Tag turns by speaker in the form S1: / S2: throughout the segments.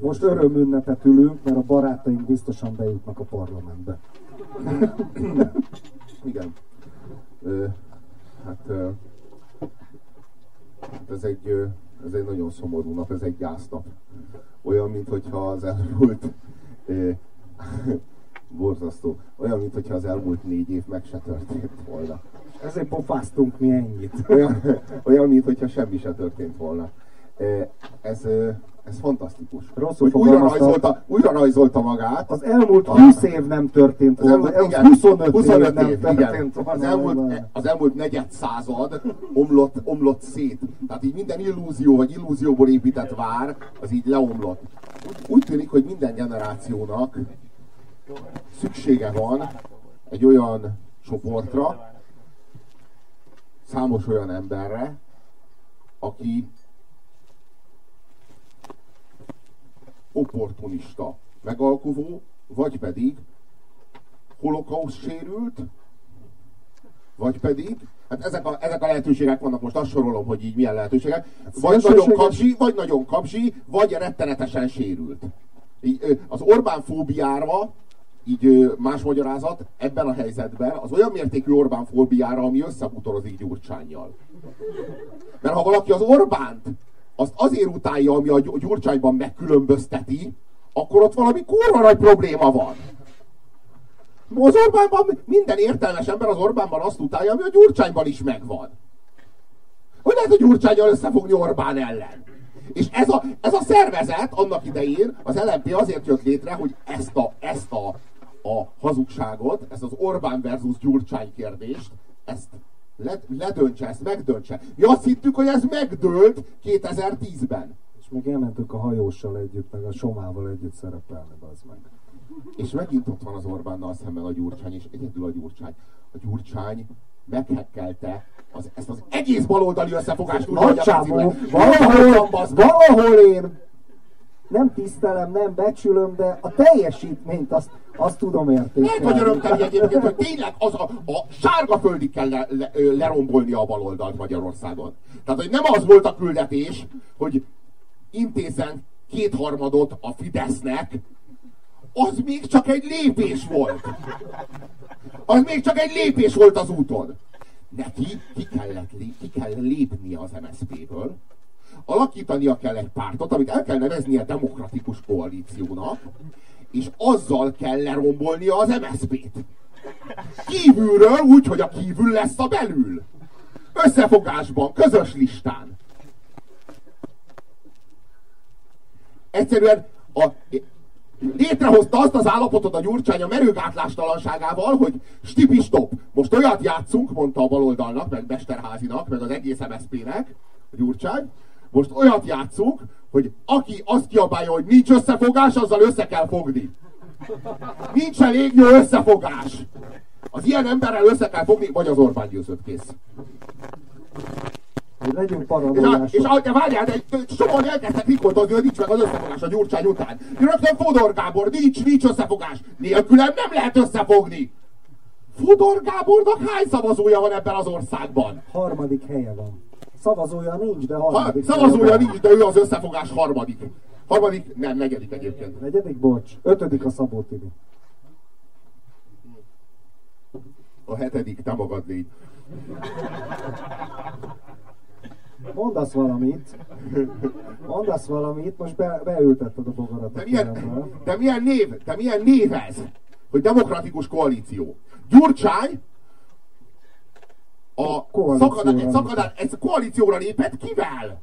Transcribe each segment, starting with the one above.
S1: Most örömünnepet ülünk, mert a barátaink biztosan bejutnak a parlamentbe.
S2: Igen. Ö, hát, ö, hát ez egy, ö, ez egy nagyon szomorú nap, ez egy gyásznap. Olyan, mintha az elmúlt ö, borzasztó. Olyan, mintha az elmúlt négy év meg se történt volna.
S1: Ezért pofáztunk mi ennyit.
S2: Olyan, olyan mintha semmi se történt volna. Ez, ez fantasztikus.
S1: Rosszul
S2: Hogy újra rajzolta, újra rajzolta magát.
S1: Az elmúlt 20 év nem történt volna. Az elmúlt, igen, 25, 25 év, nem év, történt
S2: igen. Az elmúlt, az elmúlt negyed század omlott, omlott szét. Tehát így minden illúzió, vagy illúzióból épített vár, az így leomlott. Úgy, úgy tűnik, hogy minden generációnak szüksége van egy olyan csoportra, számos olyan emberre, aki opportunista megalkovó, vagy pedig holokausz sérült, vagy pedig, hát ezek a, ezek a lehetőségek vannak, most azt sorolom, hogy így milyen lehetőségek, vagy nagyon kapzsi, vagy nagyon kapzsi, vagy rettenetesen sérült. Így, az Orbán fóbiára, így más magyarázat, ebben a helyzetben az olyan mértékű Orbán fóbiára, ami összebutorozik Gyurcsányjal. Mert ha valaki az Orbánt azt azért utálja, ami a Gyurcsányban megkülönbözteti, akkor ott valami kurva nagy probléma van. Az Orbánban minden értelmes ember az Orbánban azt utálja, ami a Gyurcsányban is megvan. Hogy lehet a Gyurcsányjal összefogni Orbán ellen? És ez a, ez a szervezet annak idején, az LMP azért jött létre, hogy ezt a, ezt a, a hazugságot, ezt az Orbán versus Gyurcsány kérdést, ezt ledöntse, ezt megdöntse. Mi azt hittük, hogy ez megdőlt 2010-ben.
S1: És még elmentünk a hajóssal együtt, meg a Somával együtt szerepelni, az meg.
S2: És megint ott van az Orbánnal szemben a Gyurcsány, és egyedül a Gyurcsány. A Gyurcsány meghekkelte az, ezt az egész baloldali összefogást.
S1: Nagyjából, valahol, valahol én nem tisztelem, nem becsülöm, de a teljesítményt azt, azt tudom értékelni.
S2: Lehet, hogy örömteli egyébként, hogy tényleg az a, a sárga földig kell le, le, lerombolni a baloldalt Magyarországon. Tehát, hogy nem az volt a küldetés, hogy intézzen kétharmadot a Fidesznek, az még csak egy lépés volt. Az még csak egy lépés volt az úton. Neki ki, kellett, ki kell lépnie az MSZP-ből, alakítania kell egy pártot, amit el kell neveznie demokratikus koalíciónak, és azzal kell lerombolnia az MSZP-t. Kívülről úgy, hogy a kívül lesz a belül. Összefogásban, közös listán. Egyszerűen a, létrehozta azt az állapotot a Gyurcsány a merőgátlástalanságával, hogy stipi stop. Most olyat játszunk, mondta a baloldalnak, meg Mesterházinak, meg az egész MSZP-nek, a Gyurcsány, most olyat játszunk, hogy aki azt kiabálja, hogy nincs összefogás, azzal össze kell fogni. Nincs elég jó összefogás. Az ilyen emberrel össze kell fogni, vagy az Orbán győzött kész.
S1: Hogy legyünk paranoiások.
S2: És, és várjál, de sokan elkezdtek rikoltozni, hogy nincs meg az összefogás a Gyurcsány után. Rögtön Fodor Gábor, nincs, nincs összefogás. Nélkülem nem lehet összefogni. Fodor Gábornak hány szavazója van ebben az országban?
S1: Harmadik helye van. Szavazója nincs, de harmadik.
S2: Ha, szavazója nincs, de ő az összefogás harmadik. Harmadik, nem, negyedik egyébként.
S1: Negyedik, bocs. Ötödik a Szabó Tibi.
S2: A hetedik, te magad légy.
S1: Mondasz valamit. Mondasz valamit, most be, beültetted a bogarat.
S2: De milyen, de milyen név, de milyen név ez? Hogy demokratikus koalíció. Gyurcsány a szakadás, szakadás, ez koalícióra lépett kivel?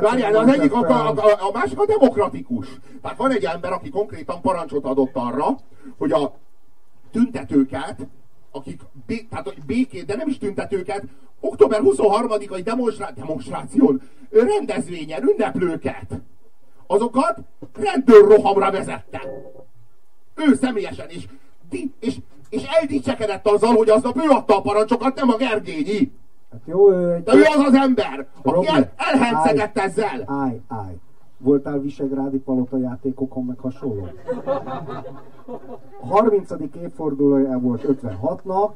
S2: Várjál, az egyik, a, a, a, a másik a demokratikus. Tehát van egy ember, aki konkrétan parancsot adott arra, hogy a tüntetőket, akik bé, tehát békét, de nem is tüntetőket, október 23-ai demonstrá demonstráción, rendezvényen, ünneplőket, azokat rendőrrohamra vezette. Ő személyesen is. És és eldicsekedett azzal, hogy aznap ő adta a parancsokat, nem a Gergényi.
S1: Hát jó, ő egy...
S2: De ő az az ember, aki el, elhencegett ezzel.
S1: Állj, állj. Voltál Visegrádi palota játékokon, meg hasonló? A 30. évfordulója volt 56-nak,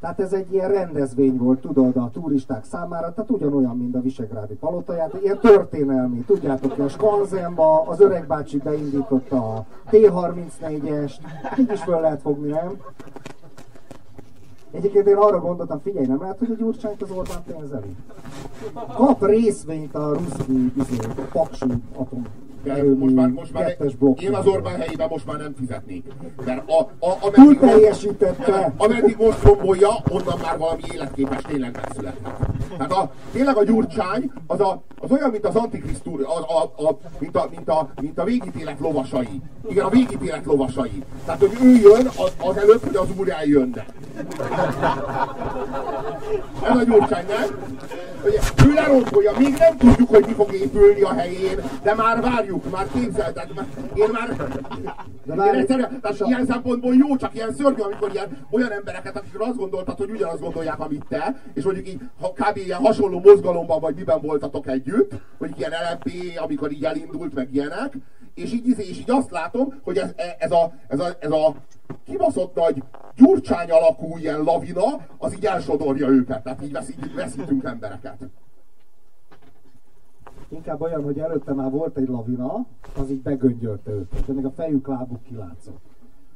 S1: Tehát ez egy ilyen rendezvény volt, tudod, a turisták számára, tehát ugyanolyan, mint a Visegrádi palotaját, ilyen történelmi, tudjátok, a Skanzenba az öreg bácsi beindította a T-34-est, így is föl lehet fogni, nem? Egyébként én arra gondoltam, figyelj, nem lehet, hogy a Gyurcsányt az Orbán pénzeli? Kap részvényt a ruszki, izé, paksi atom
S2: most már, most már én az Orbán helyében most már nem fizetnék. Mert a, a,
S1: ameddig, teljesítette.
S2: ameddig most rombolja, onnan már valami életképes tényleg megszülethet. Tehát a, tényleg a gyurcsány az, a, az olyan, mint az antikrisztúr, a, a, a, mint, a, mint, a, mint a végítélet lovasai. Igen, a végítélet lovasai. Tehát, hogy ő jön az, az előtt, hogy az úr eljönne. Ez a gyurcsány, nem? Ő lerombolja, még nem tudjuk, hogy mi fog épülni a helyén, de már várjuk, már képzelted, már, én már... De már én egyszerűen, tehát ilyen szempontból jó, csak ilyen szörnyű, amikor ilyen olyan embereket, akikről azt gondoltad, hogy ugyanazt gondolják, amit te, és mondjuk így ha kb. ilyen hasonló mozgalomban vagy miben voltatok együtt, hogy ilyen LMP, amikor így elindult, meg ilyenek, és így, és így azt látom, hogy ez, ez, a, ez, a, ez a kibaszott nagy gyurcsány alakú ilyen lavina, az így elsodorja őket, tehát így veszít, veszítünk embereket.
S1: Inkább olyan, hogy előtte már volt egy lavina, az így begöngyölte őket, ennek a fejük, lábuk kilátszott.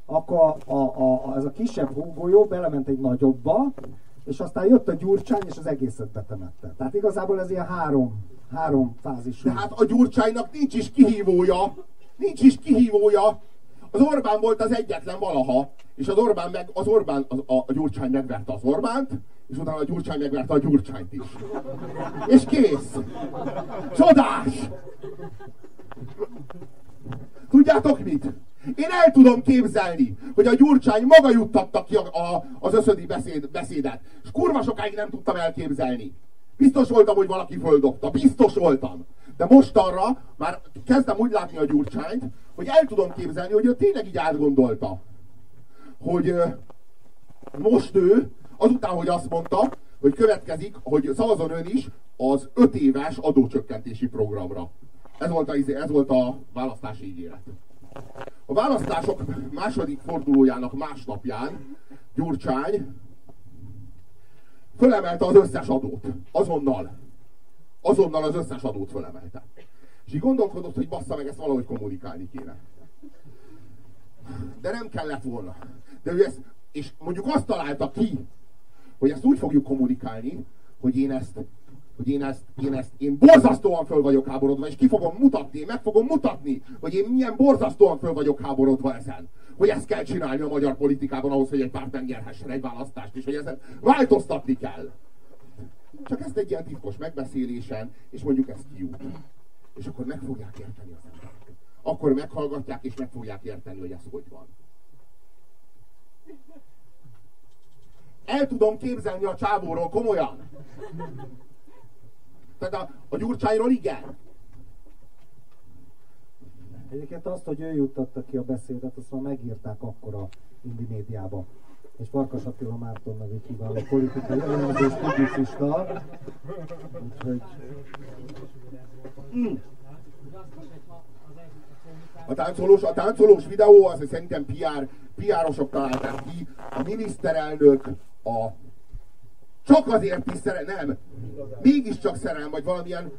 S1: Akkor a, a, a, ez a kisebb hógolyó belement egy nagyobba, és aztán jött a gyurcsány, és az egészet betemette. Tehát igazából ez ilyen három, három fázisú.
S2: De hát a gyurcsánynak nincs is kihívója. Nincs is kihívója. Az Orbán volt az egyetlen valaha, és az Orbán meg, az Orbán, az, a, a Gyurcsány megverte az Orbánt, és utána a Gyurcsány megverte a Gyurcsányt is. És kész! Csodás! Tudjátok mit? Én el tudom képzelni, hogy a Gyurcsány maga juttatta ki a, a, az összödi beszéd, beszédet. És kurva sokáig nem tudtam elképzelni. Biztos voltam, hogy valaki földobta. Biztos voltam. De mostanra már kezdem úgy látni a Gyurcsányt, hogy el tudom képzelni, hogy ő tényleg így átgondolta. Hogy most ő, azután, hogy azt mondta, hogy következik, hogy szavazon ön is az öt éves adócsökkentési programra. Ez volt a, ez volt a választási ígéret. A választások második fordulójának másnapján Gyurcsány fölemelte az összes adót. Azonnal. Azonnal az összes adót fölemelte. És így gondolkodott, hogy bassza meg, ezt valahogy kommunikálni kéne. De nem kellett volna. De ő ezt, és mondjuk azt találta ki, hogy ezt úgy fogjuk kommunikálni, hogy én ezt hogy én ezt, én ezt, én borzasztóan föl vagyok háborodva, és ki fogom mutatni, én meg fogom mutatni, hogy én milyen borzasztóan föl vagyok háborodva ezen. Hogy ezt kell csinálni a magyar politikában ahhoz, hogy egy párt megnyerhessen egy választást, és hogy ezen változtatni kell. Csak ezt egy ilyen titkos megbeszélésen, és mondjuk ezt kiút. És akkor meg fogják érteni az emberek. Akkor meghallgatják, és meg fogják érteni, hogy ez hogy van. El tudom képzelni a csávóról komolyan. Tehát a, a Gyurcsányról igen.
S1: Egyébként azt, hogy ő juttatta ki a beszédet, azt már megírták akkor a Indi médiába. És Farkas Attila Márton nevű kiváló politikai elemzős publicista. Úgyhogy...
S2: Mm. A táncolós, a táncolós videó az szerintem PR, PR-osok találták ki. A miniszterelnök, a csak azért is szerelem, nem. Mégiscsak szerelem, vagy valamilyen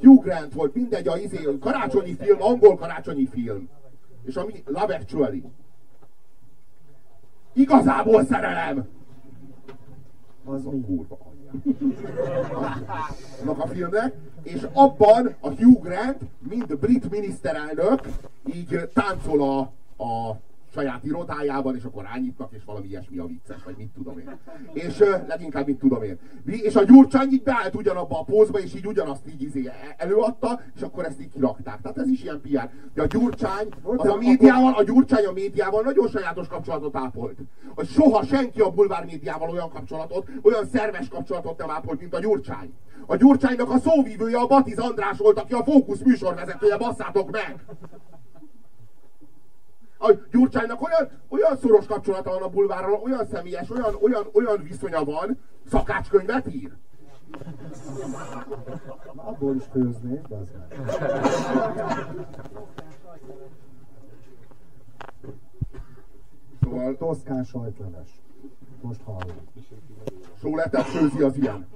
S2: Hugh Grant volt, mindegy, a izé, karácsonyi film, angol karácsonyi film. És ami Love Actually. Igazából szerelem! Az a kurva annak a filmnek, és abban a Hugh Grant, mint brit miniszterelnök, így táncol a, a saját irodájában, és akkor rányitnak, és valami ilyesmi a vicces, vagy mit tudom én. És leginkább mit tudom én. És a Gyurcsány így beállt ugyanabba a pózba, és így ugyanazt így izé előadta, és akkor ezt így kirakták. Tehát ez is ilyen PR. De a Gyurcsány, az a médiával, a Gyurcsány a médiával nagyon sajátos kapcsolatot ápolt. Hogy soha senki a bulvár médiával olyan kapcsolatot, olyan szerves kapcsolatot nem ápolt, mint a Gyurcsány. A Gyurcsánynak a szóvívője a Batiz András volt, aki a Fókusz műsorvezetője, basszátok meg! A Gyurcsánynak olyan, olyan szoros kapcsolata van a bulvárral, olyan személyes, olyan, olyan, olyan viszonya van, szakácskönyvet ír.
S1: Abból is főznék, de az Szóval... Toszkán sajtleves. most hallom.
S2: Sóletet főzi az ilyen.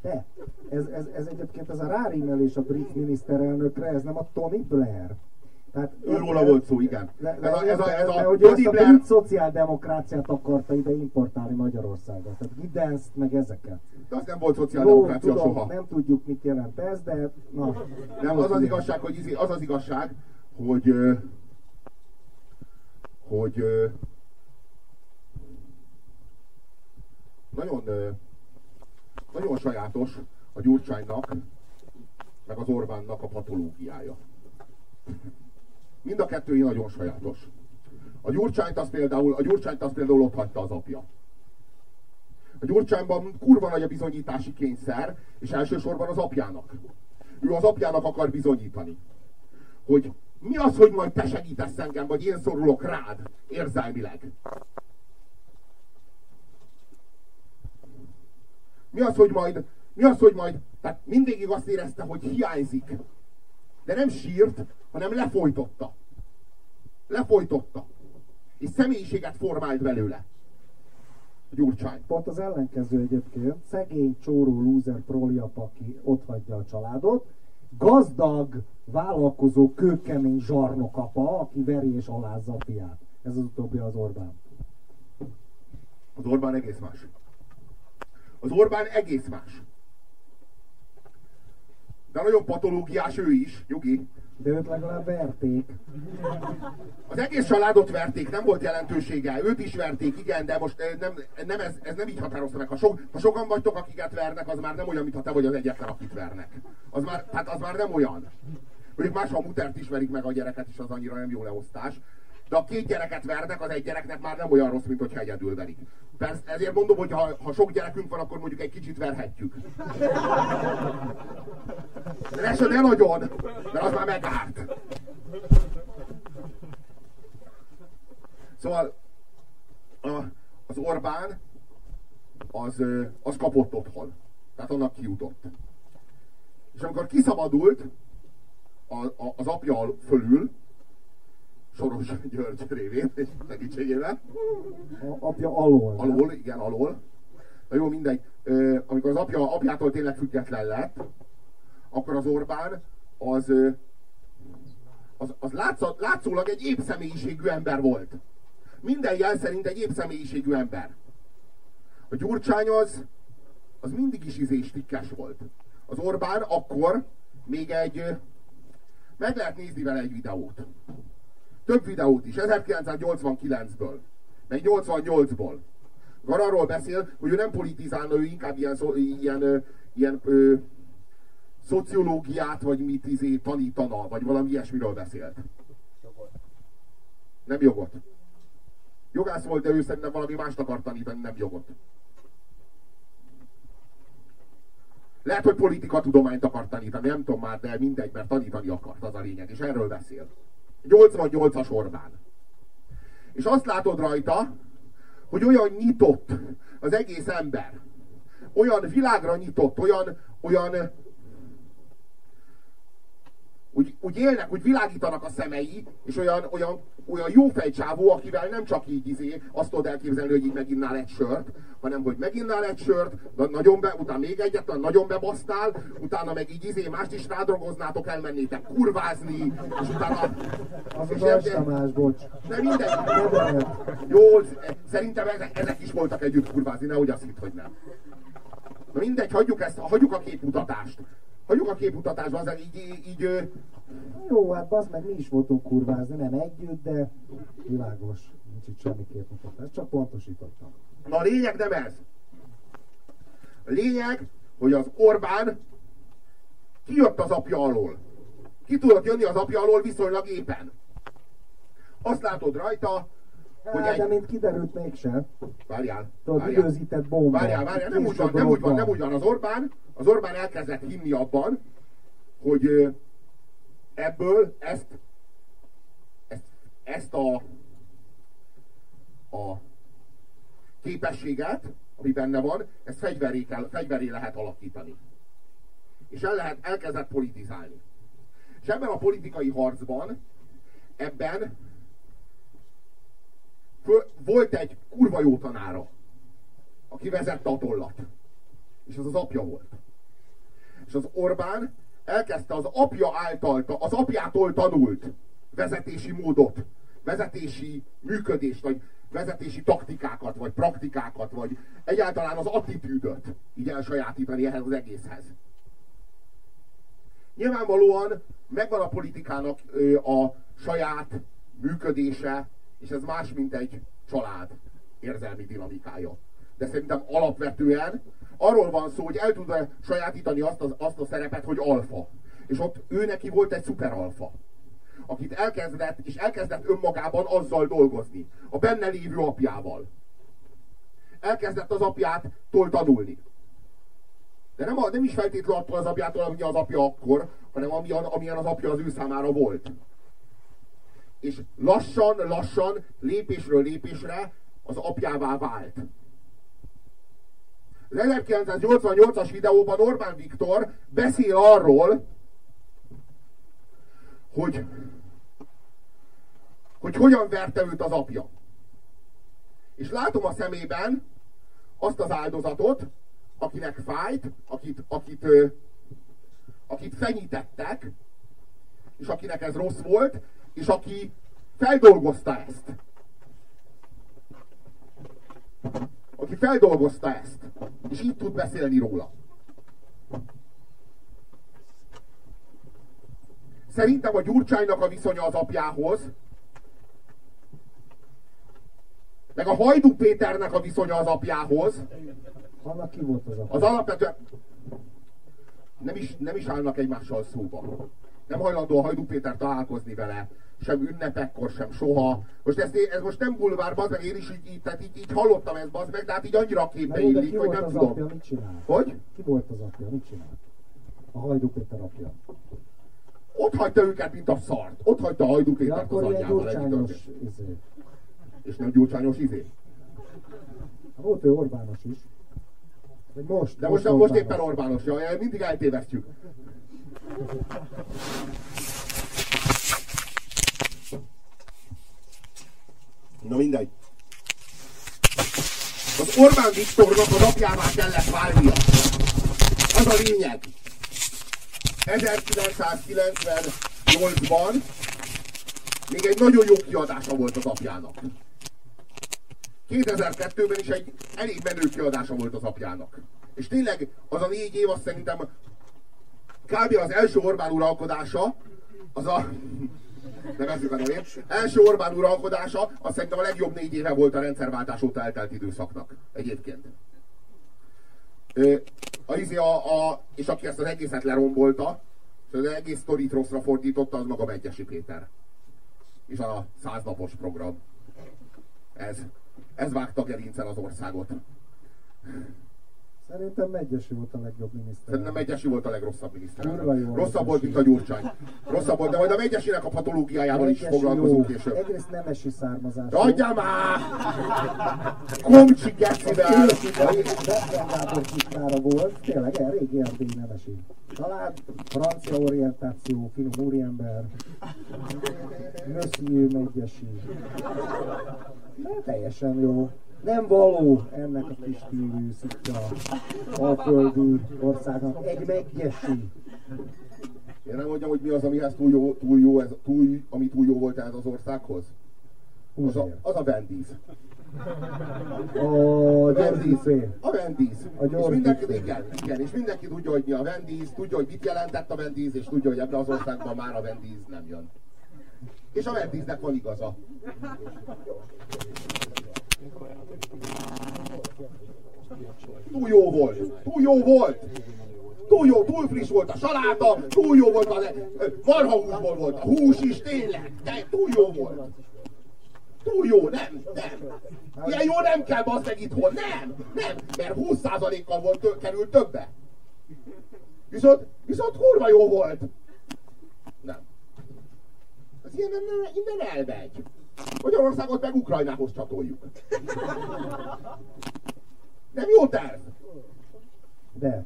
S1: De, ez, ez, ez egyébként ez a rárímelés a brit miniszterelnökre, ez nem a Tony Blair.
S2: Tehát Őróla volt szó, igen.
S1: Le, le, ez, a, ez, a, ez a, hogy Tony Blair... a brit szociáldemokráciát akarta ide importálni Magyarországra. Tehát Giddenszt, meg ezeket.
S2: De az nem volt szociáldemokrácia Jó, tudom, soha.
S1: Nem tudjuk, mit jelent ez, de na.
S2: Nem, az az igazság, hogy izé- az az igazság, hogy hogy nagyon nagyon sajátos a Gyurcsánynak, meg az Orbánnak a patológiája. Mind a kettői nagyon sajátos. A Gyurcsányt az például, a Gyurcsányt az például ott hagyta az apja. A Gyurcsányban kurva nagy a bizonyítási kényszer, és elsősorban az apjának. Ő az apjának akar bizonyítani, hogy mi az, hogy majd te segítesz engem, vagy én szorulok rád érzelmileg. Mi az, hogy majd, mi az, hogy majd, tehát mindig azt érezte, hogy hiányzik. De nem sírt, hanem lefolytotta. Lefolytotta. És személyiséget formált belőle. Gyurcsány.
S1: Pont az ellenkező egyébként. Szegény, csóró, lúzer, proliap, aki ott hagyja a családot. Gazdag, vállalkozó, kőkemény zsarnokapa, aki veri és alázza a fiát. Ez az utóbbi az Orbán.
S2: Az Orbán egész más. Az Orbán egész más. De nagyon patológiás ő is, Nyugi.
S1: De őt legalább verték.
S2: Az egész családot verték, nem volt jelentősége. Őt is verték, igen, de most eh, nem, nem ez, ez nem így határozta meg. Ha, so, ha sokan vagytok, akiket vernek, az már nem olyan, mintha te vagy az egyetlen, akit vernek. Az már, tehát az már nem olyan. Mondjuk más, ha a mutert ismerik meg a gyereket, is az annyira nem jó leosztás. De a két gyereket vernek, az egy gyereknek már nem olyan rossz, mint hogyha egyedül verik. Persze, ezért mondom, hogy ha, ha sok gyerekünk van, akkor mondjuk egy kicsit verhetjük. De se ne nagyon, mert az már megárt. Szóval az Orbán az, az kapott otthon. Tehát annak kiutott. És amikor kiszabadult az apja fölül, Soros György révén és segítségével.
S1: A apja alól.
S2: Alól, igen, alól. Na jó, mindegy. Amikor az apja apjától tényleg független lett, akkor az Orbán az, az, az látszat, látszólag egy épp személyiségű ember volt. Minden jel szerint egy épp személyiségű ember. A Gyurcsány az, az mindig is izés tikkes volt. Az Orbán akkor még egy, meg lehet nézni vele egy videót. Több videót is, 1989-ből, meg 88-ból. Arról beszél, hogy ő nem politizálna, ő inkább ilyen, ilyen, ilyen ö, szociológiát, vagy mit izé tanítana, vagy valami ilyesmiről beszélt. Jogot. Nem jogot. Jogász volt, de ő szerintem valami mást akar tanítani, nem jogot. Lehet, hogy politika tudományt akar tanítani, nem tudom már, de mindegy, mert tanítani akart, az a lényeg, és erről beszél. 88-as Orbán. És azt látod rajta, hogy olyan nyitott az egész ember. Olyan világra nyitott, olyan, olyan úgy, úgy élnek, úgy világítanak a szemei, és olyan, olyan, olyan jó fejcsávó, akivel nem csak így izé, azt tudod elképzelni, hogy így meginnál egy sört, hanem hogy meginnál egy sört, nagyon be, utána még egyet, nagyon bebasztál, utána meg így izé, mást is rádrogoznátok, elmennétek kurvázni, és utána...
S1: Az és az Tamás, bocs.
S2: De mindegy. Jó, szerintem ezek, ezek is voltak együtt kurvázni, nehogy azt hitt, hogy nem. Na mindegy, hagyjuk, ezt, hagyjuk a képmutatást. Hagyjuk a képmutatásba, az így, így, így...
S1: Jó, hát az meg mi is voltunk kurvázni, nem együtt, de világos. Nincs itt semmi képmutatás, csak pontosítottam.
S2: Na a lényeg nem ez. A lényeg, hogy az Orbán kijött az apja alól. Ki tudott jönni az apja alól viszonylag éppen. Azt látod rajta,
S1: hogy hát, egy... de mint kiderült mégsem.
S2: Várjál.
S1: Tudod, időzített bomba.
S2: Várjál, várjál, nem úgy, van, nem úgy van, nem úgy van. Az Orbán, az Orbán elkezdett hinni abban, hogy ebből ezt, ezt, ezt a, a képességet, ami benne van, ezt fegyveré, kell, fegyveré lehet alakítani. És el lehet, elkezdett politizálni. És ebben a politikai harcban, ebben volt egy kurva jó tanára, aki vezette a tollat. És az az apja volt. És az Orbán elkezdte az apja által, az apjától tanult vezetési módot, vezetési működést, vagy vezetési taktikákat, vagy praktikákat, vagy egyáltalán az attitűdöt így elsajátítani ehhez az egészhez. Nyilvánvalóan megvan a politikának a saját működése, és ez más, mint egy család érzelmi dinamikája. De szerintem alapvetően arról van szó, hogy el tud sajátítani azt, az, azt a szerepet, hogy alfa. És ott ő neki volt egy szuper alfa akit elkezdett, és elkezdett önmagában azzal dolgozni. A benne lévő apjával. Elkezdett az apjától tanulni. De nem, a, nem is feltétlenül attól az apjától, ami az apja akkor, hanem amilyen, amilyen az apja az ő számára volt. És lassan, lassan, lépésről lépésre az apjává vált. Az 1988-as videóban Orbán Viktor beszél arról, hogy, hogy hogyan verte őt az apja. És látom a szemében azt az áldozatot, akinek fájt, akit, akit, akit fenyítettek, és akinek ez rossz volt, és aki feldolgozta ezt. Aki feldolgozta ezt, és így tud beszélni róla. Szerintem a Gyurcsánynak a viszonya az apjához, meg a Hajdú Péternek a viszonya az apjához.
S1: Annak ki volt az apja?
S2: Az alapvetően nem is, nem is állnak egymással szóba. Nem hajlandó a Hajdú Péter találkozni vele, sem ünnepekkor, sem soha. Most ez, ez most nem bulvár, bazd meg, én is így, így, tehát így, így hallottam ezt, bazd meg, de hát így annyira képbe illik, hogy nem tudom.
S1: Apja, mit csinál?
S2: Hogy?
S1: Ki volt az apja, mit csinál? A Hajdú Péter apja.
S2: Ott hagyta őket, mint a szart. Ott hagyta a Hajdú Pétert
S1: ja, az anyjával. Gyurcsányos izé.
S2: És nem gyurcsányos izé?
S1: Volt ő Orbános is. De most,
S2: De most, most, most éppen Orbános. Ja, mindig eltévesztjük. Na mindegy. Az Orbán Viktornak az apjává kellett válnia. Az a lényeg. 1998-ban még egy nagyon jó kiadása volt az apjának. 2002-ben is egy elég menő kiadása volt az apjának. És tényleg az a négy év, azt szerintem kb. az első Orbán uralkodása, az a a nevét, első Orbán uralkodása, azt szerintem a legjobb négy éve volt a rendszerváltás óta eltelt időszaknak. Egyébként. A, izé a, a, és aki ezt az egészet lerombolta, és az egész sztorit rosszra fordította, az maga Megyesi Péter. És a száznapos program. Ez. Ez vágta gerincen az országot.
S1: Szerintem Megyesi volt a legjobb miniszter.
S2: Szerintem Megyesi volt a legrosszabb miniszter. Rosszabb volt, mint a Gyurcsány. Rosszabb volt, de majd a Megyesinek a patológiájával is foglalkozunk később.
S1: Egyrészt nemesi származás.
S2: Adjál már! Komcsi gecivel!
S1: Betlen Gábor kiskára volt, tényleg el, régi erdély nemesi. Család, francia orientáció, finom úriember, Monsieur Megyesi. De teljesen jó nem való ennek a kis tívű szitja alföldi országnak egy meggyesi.
S2: Én nem mondjam, hogy mi az, amihez túl jó, túl jó ez, túl, ami túl jó volt ez az országhoz? Az a, az a Wendy's.
S1: A Wendy's.
S2: A Wendy's. A és mindenki, igen, igen, és mindenki tudja, hogy mi a Wendy's, tudja, hogy mit jelentett a Wendy's, és tudja, hogy ebben az országban már a Wendy's nem jön. És a Wendy'snek van igaza. Túl jó volt. Túl jó volt. Túl jó, túl friss volt a saláta, túl jó volt a marhahúsból volt a hús is, tényleg, de túl jó volt. Túl jó, nem, nem. Ilyen jó nem kell meg itthon, nem, nem, mert 20%-kal volt, tő, került többe. Viszont, viszont kurva jó volt. Nem. Az ilyen innen elmegy. Magyarországot meg Ukrajnához csatoljuk. Nem jó terv?
S1: De.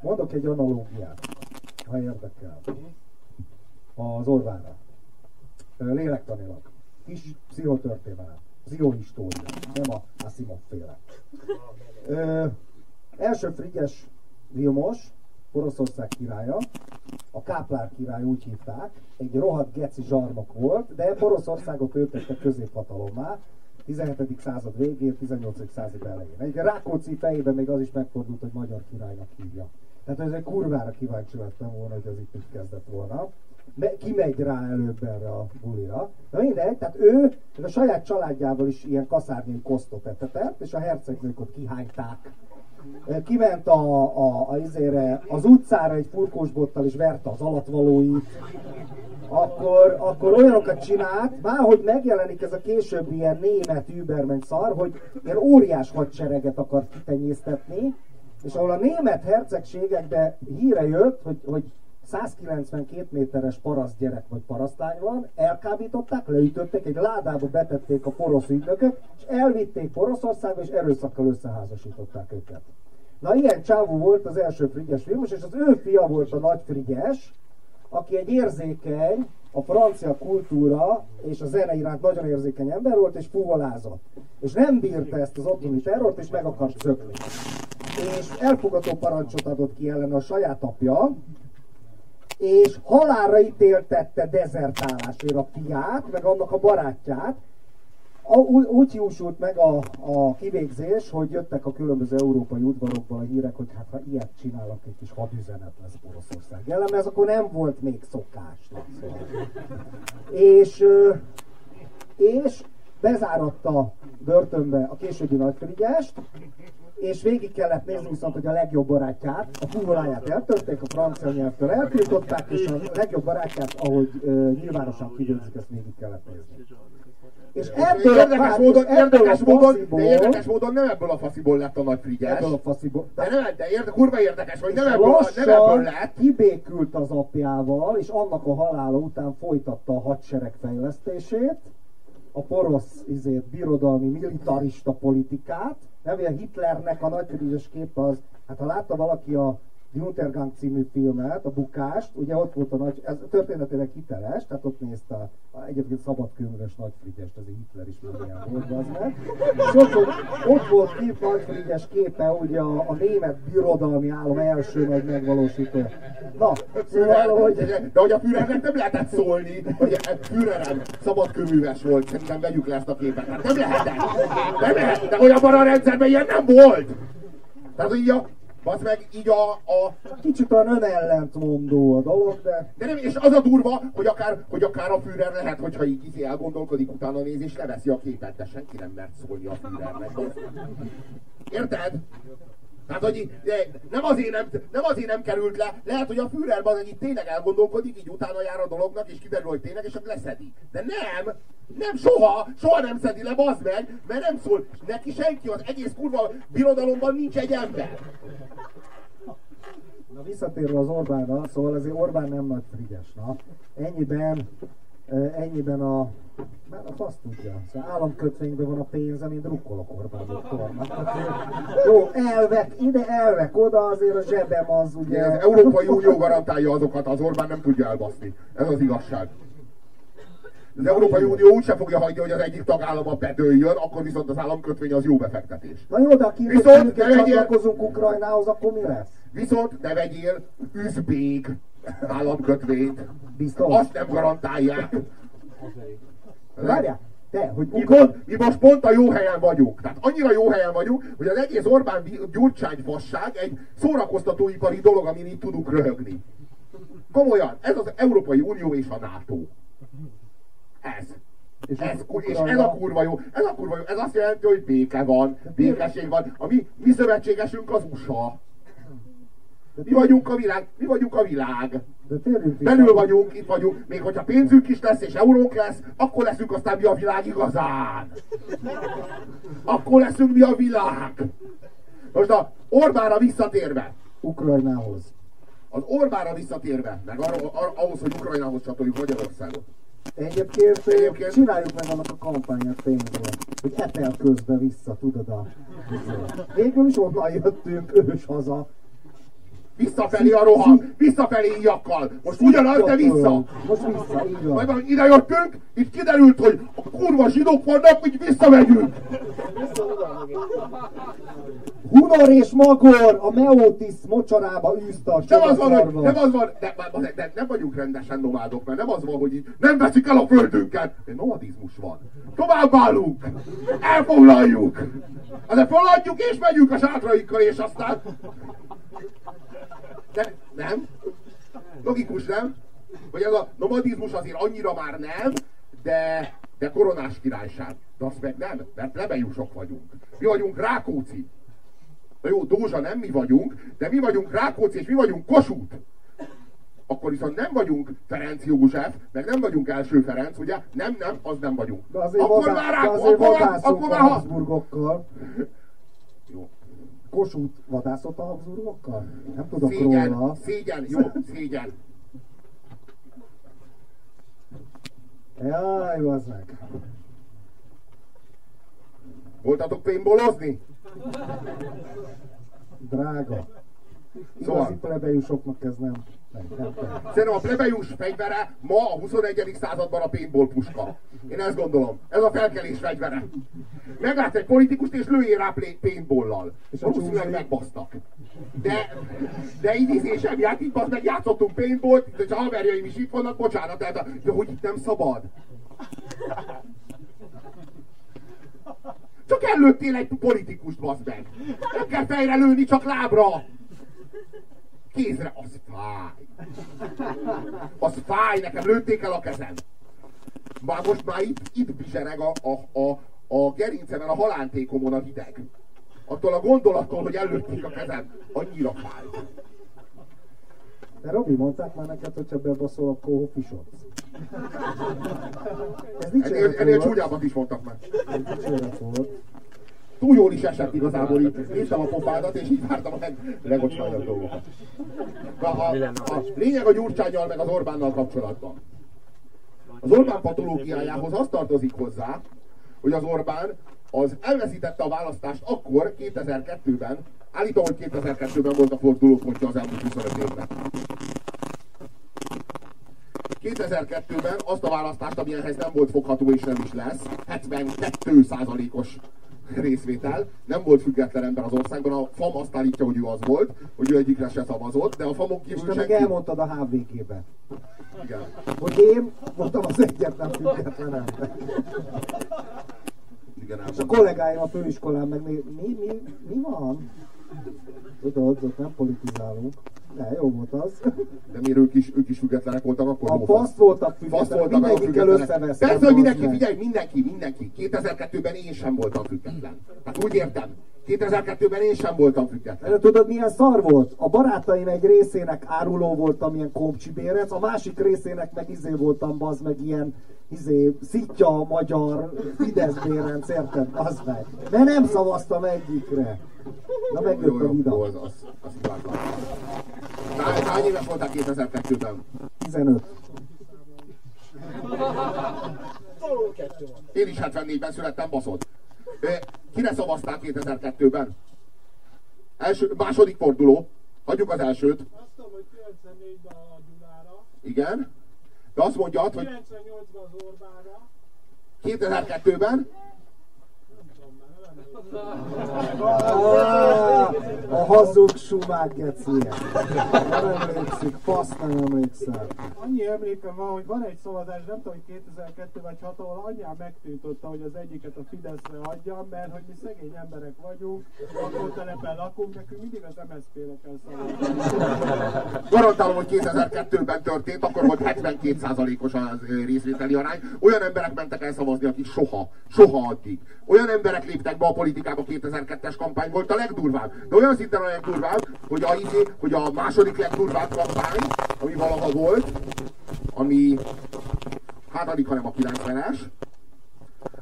S1: Mondok egy analógiát, ha érdekel. Az Orvára. Lélektanilag. Kis pszichotörténelem. Pszichohistória. Nem a Asimov féle. Ö, első Frigyes Vilmos, Oroszország királya, a Káplár király úgy hívták, egy rohadt geci zsarnok volt, de Oroszországot ő tette középhatalommá, 17. század végén, 18. század elején. Egy Rákóczi fejében még az is megfordult, hogy magyar királynak hívja. Tehát ez egy kurvára kíváncsi lettem volna, hogy az itt is kezdett volna. Me, kimegy rá előbb erre a bulira. Na mindegy, tehát ő a saját családjával is ilyen kaszárnyai kosztot etetett, és a hercegnők ott kihányták. Kiment a, a, a izére, az utcára egy furkósbottal és verte az alatvalóit. Akkor, akkor olyanokat csinált, már hogy megjelenik ez a későbbi ilyen német Übermen szar, hogy ilyen óriás hadsereget akart kitenyésztetni, és ahol a német hercegségekbe híre jött, hogy, hogy 192 méteres paraszt gyerek vagy parasztány van, elkábították, leütötték, egy ládába betették a porosz ügynökök, és elvitték Poroszországba, és erőszakkal összeházasították őket. Na ilyen csávú volt az első Frigyes Vilmos, és az ő fia volt a nagy Frigyes, aki egy érzékeny, a francia kultúra és a zene iránt nagyon érzékeny ember volt, és fuvolázott. És nem bírta ezt az otthoni terrort, és meg akart zökni. És elfogató parancsot adott ki ellen a saját apja, és halálra ítéltette dezertálásért a fiát, meg annak a barátját. A, úgy, jósult meg a, a kivégzés, hogy jöttek a különböző európai udvarokból a hírek, hogy hát ha ilyet csinálok, egy kis hadüzenet lesz Oroszország ellen, ez akkor nem volt még szokás. Szóval. És, és bezáratta börtönbe a későbbi nagyfrigyest, és végig kellett nézni viszont, hogy a legjobb barátját, a fuvoláját eltörték, a francia nyelvtől eltiltották, és a legjobb barátját, ahogy uh, nyilvánosan kivégzik, ezt végig kellett nézni.
S2: És ebből érdekes, módon, érdekes, módon, de érdekes módon nem ebből a fasziból lett a nagy Frigyes.
S1: Ebből a fasziból.
S2: De, nem, de érde, kurva érdekes, hogy nem ebből, nem ebből lett.
S1: kibékült az apjával, és annak a halála után folytatta a hadsereg fejlesztését, a porosz izét, birodalmi, militarista politikát, nem ilyen Hitlernek a nagyfrigyes kép az, hát ha látta valaki a The Untergang című filmet, a bukást, ugye ott volt a nagy, ez történetileg hiteles, tehát ott nézte a, egyébként szabadkőműves Nagy Frigyest, az Hitler is már ilyen volt, az meg. És ott, volt, ott volt kép Nagy Frigyes képe, ugye a, a német birodalmi állam első nagy megvalósító. Na,
S2: szóval, hogy... De hogy a Führernek nem lehetett szólni, hogy Führerem szabadkőműves volt, szerintem vegyük le ezt a képet. Hát nem lehetett. Nem lehetett, de hogy abban a rendszerben ilyen nem volt. Tehát, hogy az meg így a, a...
S1: Kicsit a ön mondó a dolog, de...
S2: De nem, és az a durva, hogy akár, hogy akár a Führer lehet, hogyha így így elgondolkodik, utána néz és leveszi a képet, de senki nem mert szólni a Führernek. Érted? Tehát, hogy nem azért nem, nem azért nem került le, lehet, hogy a Führerben hogy így tényleg elgondolkodik, így utána jár a dolognak, és kiderül, hogy tényleg, és akkor leszedi. De nem, nem, soha, soha nem szedi le, bazd meg, mert nem szól. Neki senki, az egész kurva birodalomban nincs egy ember.
S1: Na visszatérve az Orbánra, szóval azért Orbán nem nagy frigyes, na. Ennyiben, ennyiben a már a fasz tudja. Szóval államkötvényben van a pénze, mint drukkolok Orbán Viktornak. Jó, elvek, ide elvek, oda azért a zsebem az ugye...
S2: Az Európai Unió garantálja azokat, az Orbán nem tudja elbaszni. Ez az igazság. Az Európai Unió úgysem fogja hagyni, hogy az egyik tagállama bedőljön, akkor viszont az államkötvény az jó befektetés.
S1: Na jó, de ha viszont ne vegyél... csatlakozunk Ukrajnához, akkor mi lesz?
S2: Viszont ne vegyél üzbék államkötvényt. Biztos. Azt nem garantálják.
S1: Várjál, te, hogy
S2: mi, pont, mi most pont a jó helyen vagyunk. Tehát annyira jó helyen vagyunk, hogy az egész Orbán Gyurcsány fasság egy szórakoztatóipari dolog, amin itt tudunk röhögni. Komolyan, ez az Európai Unió és a NATO. Ez. És, ez, és ez a kurva jó, ez a kurva jó, ez azt jelenti, hogy béke van, békesség van. A mi, mi szövetségesünk az USA. Mi vagyunk a világ, mi vagyunk a világ. Belül vagyunk, itt vagyunk, még hogyha pénzünk is lesz és eurónk lesz, akkor leszünk aztán mi a világ igazán. Akkor leszünk mi a világ. Most a Orbára visszatérve.
S1: Ukrajnához.
S2: Az Orbára visszatérve, meg arra, arra, ahhoz, hogy Ukrajnához csatoljuk Magyarországot.
S1: Egyébként, Egyébként csináljuk meg annak a kampányát pénzről, hogy etel közben vissza, tudod a... Végül is onnan jöttünk, ős haza,
S2: Visszafelé a roham, visszafelé íjakkal. Most ugyanaz, de vissza.
S1: Most vissza, így van.
S2: Majd ide jöttünk, itt kiderült, hogy a kurva zsidók vannak, hogy visszamegyünk.
S1: Hunor és Magor a Meotis mocsarába űzte a
S2: Nem az van, hogy, nem az van, de, de, de, nem vagyunk rendesen nomádok, mert nem az van, hogy így nem veszik el a földünket. De nomadizmus van. Továbbállunk. Elfoglaljuk. Azért feladjuk és megyünk a sátraikkal, és aztán... De, nem? Logikus, nem? Hogy ez a nomadizmus azért annyira már nem, de, de koronás királyság. De azt meg nem, mert plebejusok vagyunk. Mi vagyunk Rákóczi. Na jó, Dózsa nem mi vagyunk, de mi vagyunk Rákóczi, és mi vagyunk Kossuth. Akkor viszont nem vagyunk Ferenc József, meg nem vagyunk első Ferenc, ugye? Nem, nem, az nem vagyunk.
S1: De azért,
S2: akkor már,
S1: azért
S2: akkor már, akkor már, ha...
S1: Habsburgokkal. Kossuth vadászott a Habsburgokkal? Nem tudok
S2: Szégyen,
S1: róla.
S2: szégyen, jó, szégyen.
S1: Jaj, az meg.
S2: Voltatok paintballozni?
S1: Drága.
S2: Szóval.
S1: Igazi plebejusoknak ez nem.
S2: Szerintem a plebejus fegyvere ma a 21. században a paintball puska. Én ezt gondolom. Ez a felkelés fegyvere. Meglátsz egy politikust és lőjél rá
S1: a
S2: Valószínűleg megbasztak. De, de így ízésem járt, itt az meg játszottunk paintballt, de a haverjaim is itt vannak, bocsánat, tehát, ja, hogy itt nem szabad. Csak előttél egy politikust, bazd meg. Nem kell fejre lőni, csak lábra. Kézre, az fáj. Az fáj, nekem lőtték el a kezem. Már most már itt, itt bizsereg a, a, a, a gerincemen, a halántékomon a hideg. Attól a gondolattól, hogy előtték a kezem, annyira fáj.
S1: De Robi, mondták már neked, hogyha bebaszol, akkor hofisodsz. Ez
S2: Ennél,
S1: dicséret
S2: ennél
S1: volt.
S2: csúnyábbat is mondtak már.
S1: Ez volt.
S2: Túl jól is esett igazából, így néztem a pofádat, és így vártam a leg, legocsmányabb dolgokat. A, a, a lényeg a Gyurcsányjal meg az Orbánnal kapcsolatban. Az Orbán patológiájához az tartozik hozzá, hogy az Orbán az elveszítette a választást akkor, 2002-ben, állítom, hogy 2002-ben volt a fordulópontja az elmúlt 25 évben. 2002-ben azt a választást, ami ehhez nem volt fogható és nem is lesz, 72%-os részvétel, nem volt független ember az országban, a FAM azt állítja, hogy ő az volt, hogy ő egyikre se szavazott, de a FAMon
S1: És
S2: kívül
S1: meg
S2: senki...
S1: elmondtad a HVG-ben,
S2: Igen.
S1: hogy én voltam az egyetlen független ember.
S2: Igen,
S1: És a kollégáim a főiskolán meg mi, mi, mi, mi van? Tudod, ott nem politizálunk. De jó volt az.
S2: De miért ők is, ők is függetlenek voltak akkor?
S1: A voltak
S2: Fasz
S1: függetlenek,
S2: voltak meg a
S1: mindegyikkel
S2: függetlenek.
S1: összevesztem.
S2: Persze, hogy mindenki, figyelj, mindenki, mindenki. 2002-ben én sem voltam független. Hát úgy értem. 2002-ben én sem voltam független.
S1: De tudod milyen szar volt? A barátaim egy részének áruló voltam, ilyen komcsibérec, a másik részének meg izé voltam, az meg ilyen izé, szitja magyar Fidesz bérenc, érted? Az meg. De nem szavaztam egyikre. Na megjött a vida.
S2: az, az, az. Hány, hány éves voltál 2002-ben?
S1: 15.
S2: Én is 74-ben születtem, baszod. Kire szavaztál 2002-ben? Első, második forduló. Hagyjuk az elsőt.
S3: Azt tudom, hogy 94-ben a Gyulára,
S2: Igen. De azt mondjad, hogy
S3: 98-ban az Orbánra,
S2: 2002-ben
S3: nem tudom már, nem emlékszem.
S1: Ah, a hazug sumák. Nem emlékszik, fasz nem emlékszel.
S3: Annyi emlékem van, hogy van egy szavazás, nem tudom, hogy 2002 vagy 6, ahol anyám megtiltotta, hogy az egyiket a Fideszre adjam, mert hogy mi szegény emberek vagyunk, lakótelepen lakunk, nekünk mindig az MSZP-re kell szavazni.
S2: garantálom, hogy 2002-ben történt, akkor volt 72%-os az részvételi arány. Olyan emberek mentek el szavazni, akik soha, soha addig. Olyan emberek léptek be a politikába 2002-es kampány volt a legdurvább. De olyan szinten a legdurvább, hogy a, izé, hogy a második legdurvább kampány, ami valaha volt, ami hát alig, hanem a 90-es,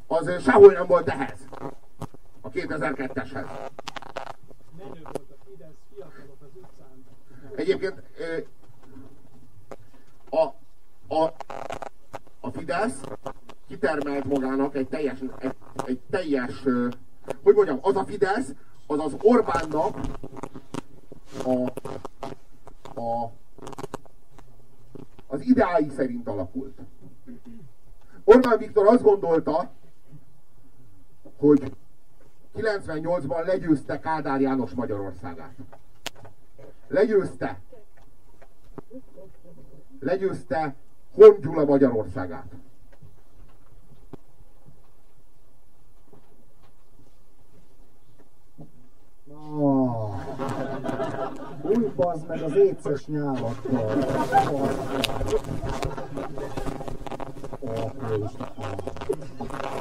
S2: az sehol nem volt ehhez. A 2002-eshez.
S3: Menő volt a Fidesz, fiatalok az utcán.
S2: Egyébként a, a, a Fidesz kitermelt magának egy teljes, egy, egy teljes, hogy mondjam, az a Fidesz, az az Orbánnak a, a, az ideái szerint alakult. Orbán Viktor azt gondolta, hogy 98-ban legyőzte Kádár János Magyarországát. Legyőzte. Legyőzte Hon Gyula Magyarországát.
S1: Oh. Új bazd meg az éces nyálakkal.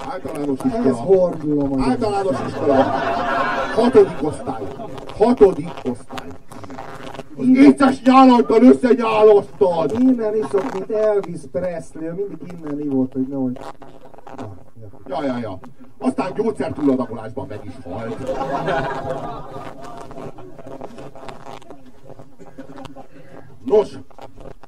S2: Általános
S1: Ez
S2: iskola.
S1: hordulom az
S2: Általános iskola. Hatodik osztály. Hatodik osztály. Az éces nyálattal összenyáloztad.
S1: Innen iszok, mint Elvis Presley, mindig innen ivott, hogy nehogy... Ja,
S2: ja, ja. Aztán gyógyszertúladagolásban meg is halt. Nos,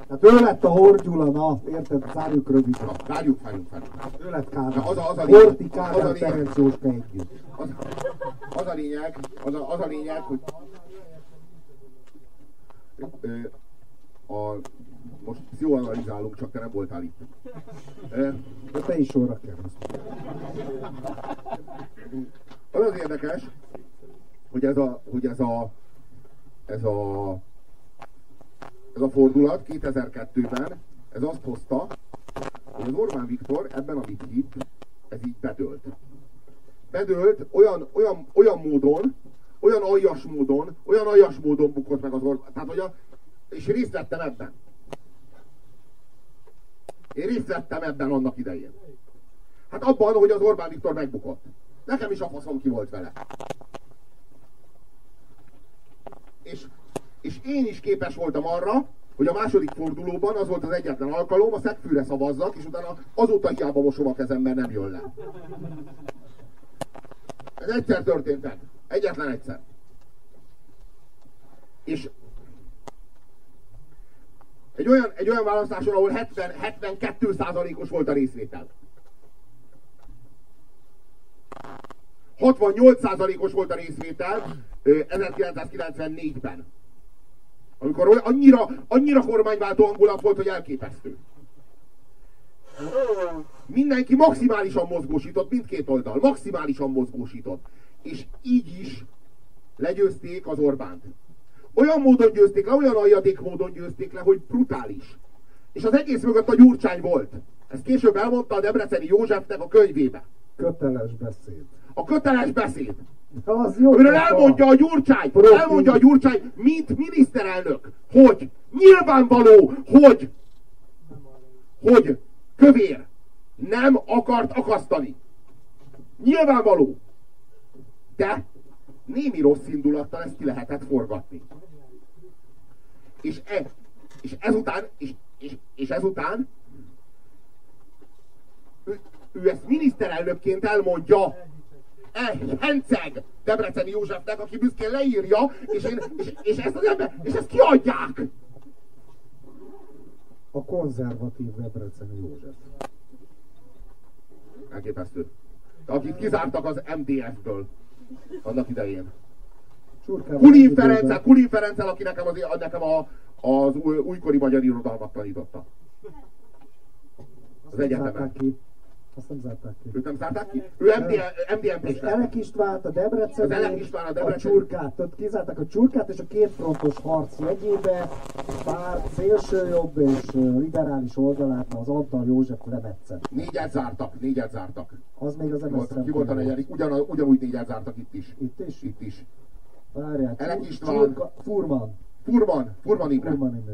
S1: Hát ő lett a Horgyula, na, érted, zárjuk röviden.
S2: na, várjuk, várjuk, várjuk.
S1: Ő lett Kádár.
S2: Az a- az a lényeg-
S1: Horti
S2: az
S1: Kádár,
S2: a lényeg. Az, az a lényeg, az a, az a lényeg, hogy ö, a, most pszichoanalizálunk, csak te nem voltál itt. Ö,
S1: De te is sorra kerülsz.
S2: Az az érdekes, hogy ez a, hogy ez a, ez a, ez a fordulat 2002-ben, ez azt hozta, hogy az Orbán Viktor ebben, amit hitt, ez így bedőlt. Bedőlt olyan, olyan, olyan módon, olyan aljas módon, olyan aljas módon bukott meg az Orbán. Tehát, hogy a, és részt vettem ebben. Én részt vettem ebben annak idején. Hát abban, hogy az Orbán Viktor megbukott. Nekem is a faszom ki volt vele. És, és én is képes voltam arra, hogy a második fordulóban az volt az egyetlen alkalom, a szegfűre szavazzak, és utána azóta hiába mosom a kezem, mert nem jön le. Ez egyszer történt meg. Egyetlen egyszer. És egy olyan, egy olyan választáson, ahol 70, 72 százalékos volt a részvétel. 68%-os volt a részvétel ö, 1994-ben. Amikor annyira, annyira kormányváltó hangulat volt, hogy elképesztő. Mindenki maximálisan mozgósított, mindkét oldal, maximálisan mozgósított. És így is legyőzték az Orbánt. Olyan módon győzték le, olyan aljadék módon győzték le, hogy brutális. És az egész mögött a gyurcsány volt. Ezt később elmondta a Debreceni Józsefnek a könyvébe.
S1: Köteles beszéd.
S2: A köteles beszéd.
S1: Az jó. Pofa.
S2: elmondja a Gyurcsány,
S1: Profi.
S2: elmondja a Gyurcsány, mint miniszterelnök, hogy nyilvánvaló, hogy, hogy kövér nem akart akasztani. Nyilvánvaló. De némi rossz indulattal ezt ki lehetett forgatni. És, e, és ezután, és, és, és ezután ő, ő ezt miniszterelnökként elmondja, e, Henceg Debreceni Józsefnek, aki büszkén leírja, és, én, és, és ezt az ember, és ezt kiadják.
S1: A konzervatív Debreceni József.
S2: Elképesztő. Akit kizártak az MDF-ből annak idején. Kulin Ferenccel, Kulin Ferenccel, aki nekem, az, nekem a, az új, újkori magyar irodalmat tanította. Az egyetemen.
S1: Azt nem zárták ki.
S2: Őt nem zárták ki? Ő MDMP-s
S1: Az
S2: lett.
S1: Elek Istvánt, a Debreceni,
S2: Az Elek István, a
S1: a
S2: Debreceni.
S1: csurkát. Tehát kizárták a csurkát, és a kétfrontos harc jegyébe pár szélsőjobb és liberális oldalát az Antal József lemetszett.
S2: Négyet zártak, négyet zártak.
S1: Az még az MSZM
S2: ki volt a negyedik? Ugyan, ugyanúgy négyet zártak itt is.
S1: Itt is?
S2: Itt is.
S1: Várjál.
S2: Elek
S1: Csurka-
S2: István.
S1: Furman.
S2: Furman, Furman Imre.
S1: Furman Imre.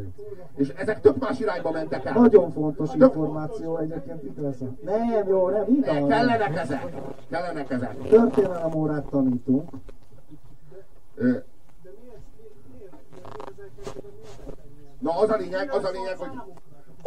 S2: És ezek tök más irányba mentek el.
S1: Nagyon fontos
S2: Tök-
S1: információ egyébként itt lesz. Nem, jó, nem, így
S2: Ne, kellenek ezek. Kellenek ezek.
S1: Történelem órát tanítunk.
S2: Ö, Na az a lényeg, az a lényeg, hogy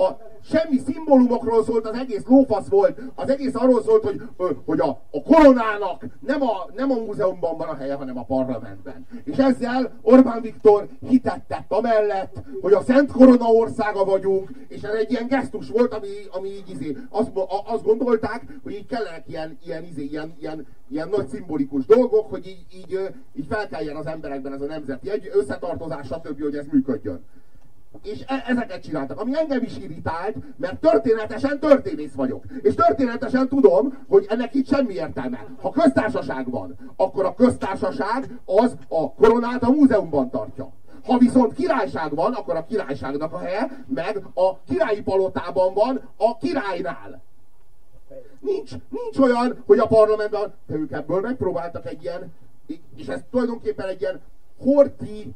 S2: a semmi szimbólumokról szólt, az egész lófasz volt, az egész arról szólt, hogy, hogy a, a koronának nem a, nem a múzeumban van a helye, hanem a parlamentben. És ezzel Orbán Viktor hitet amellett, hogy a Szent Korona országa vagyunk, és ez egy ilyen gesztus volt, ami, ami így izé, azt, a- azt gondolták, hogy így kellenek ilyen, ilyen, izé, ilyen, ilyen, ilyen nagy szimbolikus dolgok, hogy így, így, így felkeljen az emberekben ez a nemzeti egy összetartozás, stb., hogy ez működjön. És e- ezeket csináltak, ami engem is irritált, mert történetesen történész vagyok. És történetesen tudom, hogy ennek itt semmi értelme. Ha köztársaság van, akkor a köztársaság az a koronát a múzeumban tartja. Ha viszont királyság van, akkor a királyságnak a helye, meg a királyi palotában van a királynál. Nincs, nincs olyan, hogy a parlamentben, de ők ebből megpróbáltak egy ilyen, és ez tulajdonképpen egy ilyen horti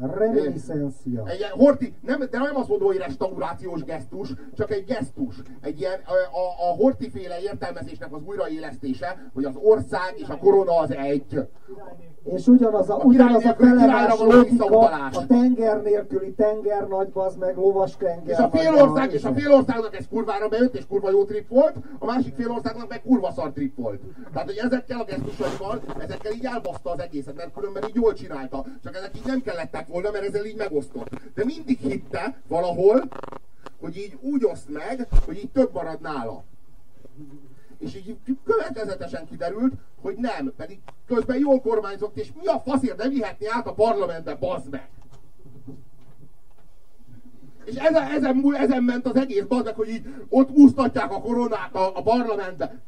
S1: Reminiscencia.
S2: Egy horti, nem, de nem azt mondom, hogy restaurációs gesztus, csak egy gesztus. Egy ilyen, a, a hortiféle értelmezésnek az újraélesztése, hogy az ország és a korona az egy.
S1: És ugyanaz a, ugyanaz a
S2: való
S1: logika, a tenger nélküli tenger nagy bazd meg, lovas tenger
S2: És a félország, és a félországnak ez kurvára bejött, és kurva jó trip volt, a másik félországnak meg kurva szar trip volt. Tehát, hogy ezekkel a gesztusaival, ezekkel így elbaszta az egészet, mert különben így jól csinálta. Csak ezek így nem kellettek volna, mert ezzel így megosztott. De mindig hitte valahol, hogy így úgy oszt meg, hogy így több marad nála. És így következetesen kiderült, hogy nem, pedig közben jól kormányzott, és mi a faszért nem vihetni át a parlamentbe, bazd meg! És ezen, ezen, ezen ment az egész bazdek, hogy így ott úsztatják a koronát a, a parlamentbe.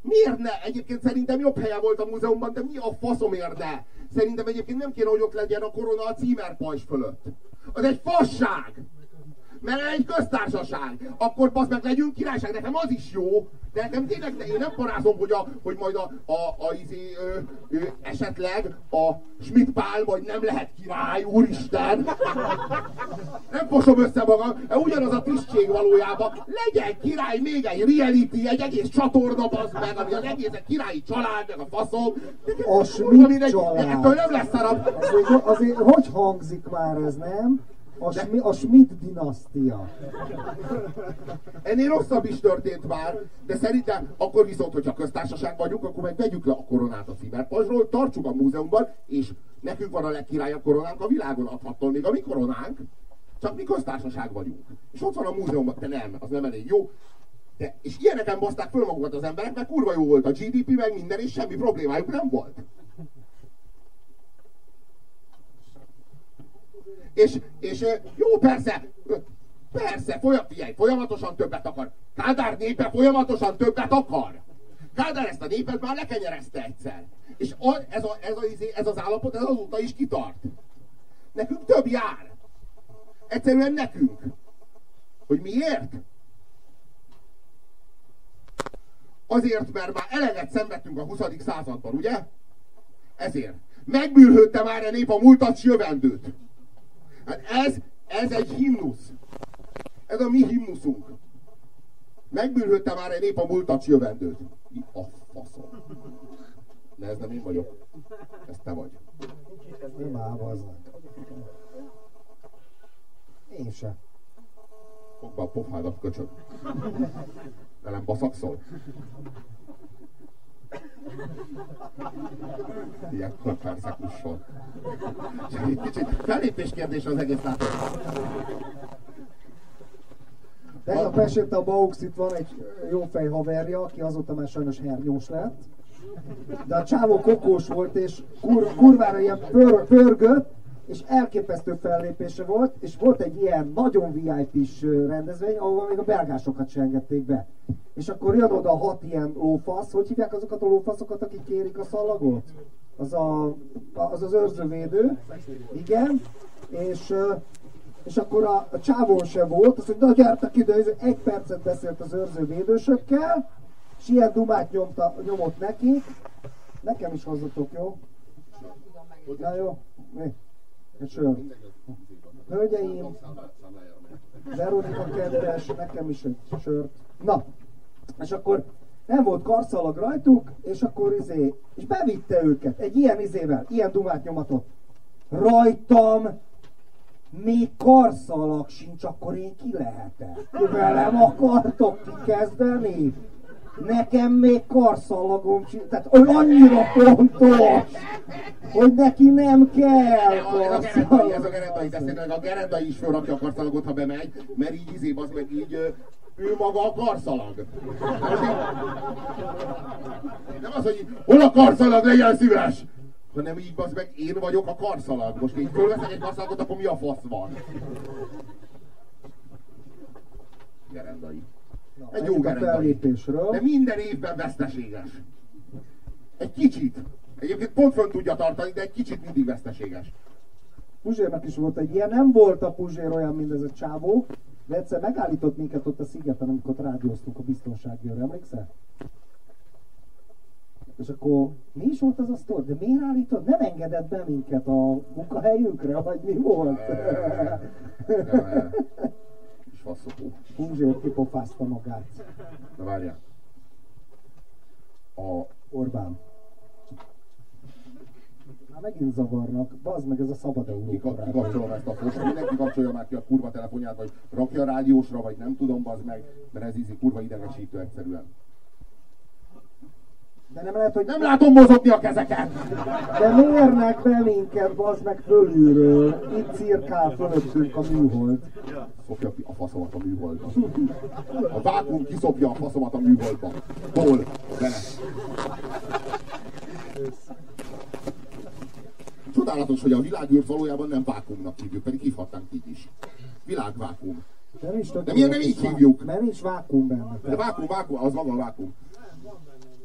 S2: Miért ne? Egyébként szerintem jobb helye volt a múzeumban, de mi a faszomért ne? Szerintem egyébként nem kéne, hogy ott legyen a korona a címerpajzs fölött. Az egy fasság! Mert egy köztársaság. Akkor basz meg legyünk királyság. Nekem az is jó. De nekem tényleg, de én nem parázom, hogy, a, hogy majd a, a, a izé, ö, ö, esetleg a Schmidt Pál majd nem lehet király, úristen. Nem fosom össze magam, de ugyanaz a tisztség valójában. Legyen király még egy reality, egy egész csatorna, az meg, ami az egész egy királyi család, meg a faszom.
S1: A Schmidt család.
S2: Ettől nem lesz szarabb.
S1: Azért, azért hogy hangzik már ez, nem? A, Schmi, a Schmidt dinasztia.
S2: Ennél rosszabb is történt már, de szerintem akkor viszont, hogyha köztársaság vagyunk, akkor meg vegyük le a koronát a szíverpajzsról, tartsuk a múzeumban, és nekünk van a legkirályabb koronánk a világon, adhattól még a mi koronánk, csak mi köztársaság vagyunk. És ott van a múzeumban, de nem, az nem elég jó. De, és ilyeneken baszták föl magukat az emberek, mert kurva jó volt a GDP, meg minden, és semmi problémájuk nem volt. És, és jó, persze, persze, folyam, figyelj, folyamatosan többet akar. Kádár népe folyamatosan többet akar. Kádár ezt a népet már lekenyerezte egyszer. És a, ez, a, ez, a, izé- ez az állapot, ez azóta is kitart. Nekünk több jár. Egyszerűen nekünk. Hogy miért? Azért, mert már eleget szenvedtünk a 20. században, ugye? Ezért. Megbűrhődte már a nép a múltat jövendőt. Hát ez, ez egy himnusz. Ez a mi himnuszunk. Megbűrhődte már egy nép a múltat jövendőt. Mi a faszom? De ez nem én vagyok. Ez te vagy.
S1: Nem állvaznak. Én se.
S2: Fogd be a pofádat, köcsög. Velem baszakszol? Ilyenkor persze kussol. Csak egy kicsit felépés kérdés az egész látod.
S1: Tegnap mesélte a Bauxit, van egy jó fej haverja, aki azóta már sajnos hernyós lett. De a csávó kokós volt, és kur, kurvára ilyen pör, pörgött, és elképesztő fellépése volt, és volt egy ilyen nagyon VIP-s rendezvény, ahol még a belgásokat se engedték be. És akkor jön oda hat ilyen lófasz, hogy hívják azokat a lófaszokat, akik kérik a szallagot? Az a, az, az őrzővédő, igen, és és akkor a, a csávon se volt, azt mondja, na gyertek ide, egy percet beszélt az őrző védősökkel, és ilyen dumát nyomta, nyomott nekik. Nekem is hozzatok, jó? Na jó, mi? Sör. Hölgyeim, Veronika kedves, nekem is egy sört. Na, és akkor nem volt karszalag rajtuk, és akkor izé, és bevitte őket egy ilyen izével, ilyen dumát nyomatott. Rajtam még karszalag sincs, akkor én ki lehetek. Velem akartok kikezdeni? Nekem még karszalagom tehát olyan annyira pontos, hogy neki nem kell
S2: gerendai, ez a gerendai, de szerintem a gerendai is fölrakja a karszalagot, ha bemegy, mert így izé, az meg így ő maga a karszalag. Nem az, hogy hol a karszalag, legyen szíves! hanem így az meg én vagyok a karszalag. Most így fölveszek egy karszalagot, akkor mi a fasz van? Gerendai. Egy jó gerendai. De minden évben veszteséges. Egy kicsit. Egyébként pont fönn tudja tartani, de egy kicsit mindig veszteséges.
S1: Puzsérnak is volt egy ilyen, nem volt a Puzsér olyan, mint ez a csávó, de egyszer megállított minket ott a szigeten, amikor rádióztunk a biztonsági őr, emlékszel? És akkor mi is volt az a sztor? De miért állított? Nem engedett be minket a munkahelyünkre, vagy mi volt?
S2: Faszopó.
S1: Puzsér kipofázta magát.
S2: Na várjál. A
S1: Orbán. Már megint zavarnak. Bazd meg ez a szabad Európa.
S2: Kikapcsolom ezt a fost. Mindenki kapcsolja már ki a kurva telefonját, vagy rakja a rádiósra, vagy nem tudom, bazd meg, mert ez ízi kurva idegesítő egyszerűen.
S1: De nem lehet, hogy...
S2: Nem látom mozogni a kezeket!
S1: De mérnek be minket, bazd meg fölülről. Itt cirkál fölöttünk a műhold.
S2: Szopja ki a faszomat a műholdba. A vákum kiszopja a faszomat a műholdba. Tol, bele. Csodálatos, hogy a világűrt valójában nem vákumnak hívjuk, pedig hívhatnánk így is. Világvákum.
S1: De,
S2: De miért nem így hívjuk?
S1: Mert nincs vákum benne.
S2: De vákum, vákum, az maga a vákum.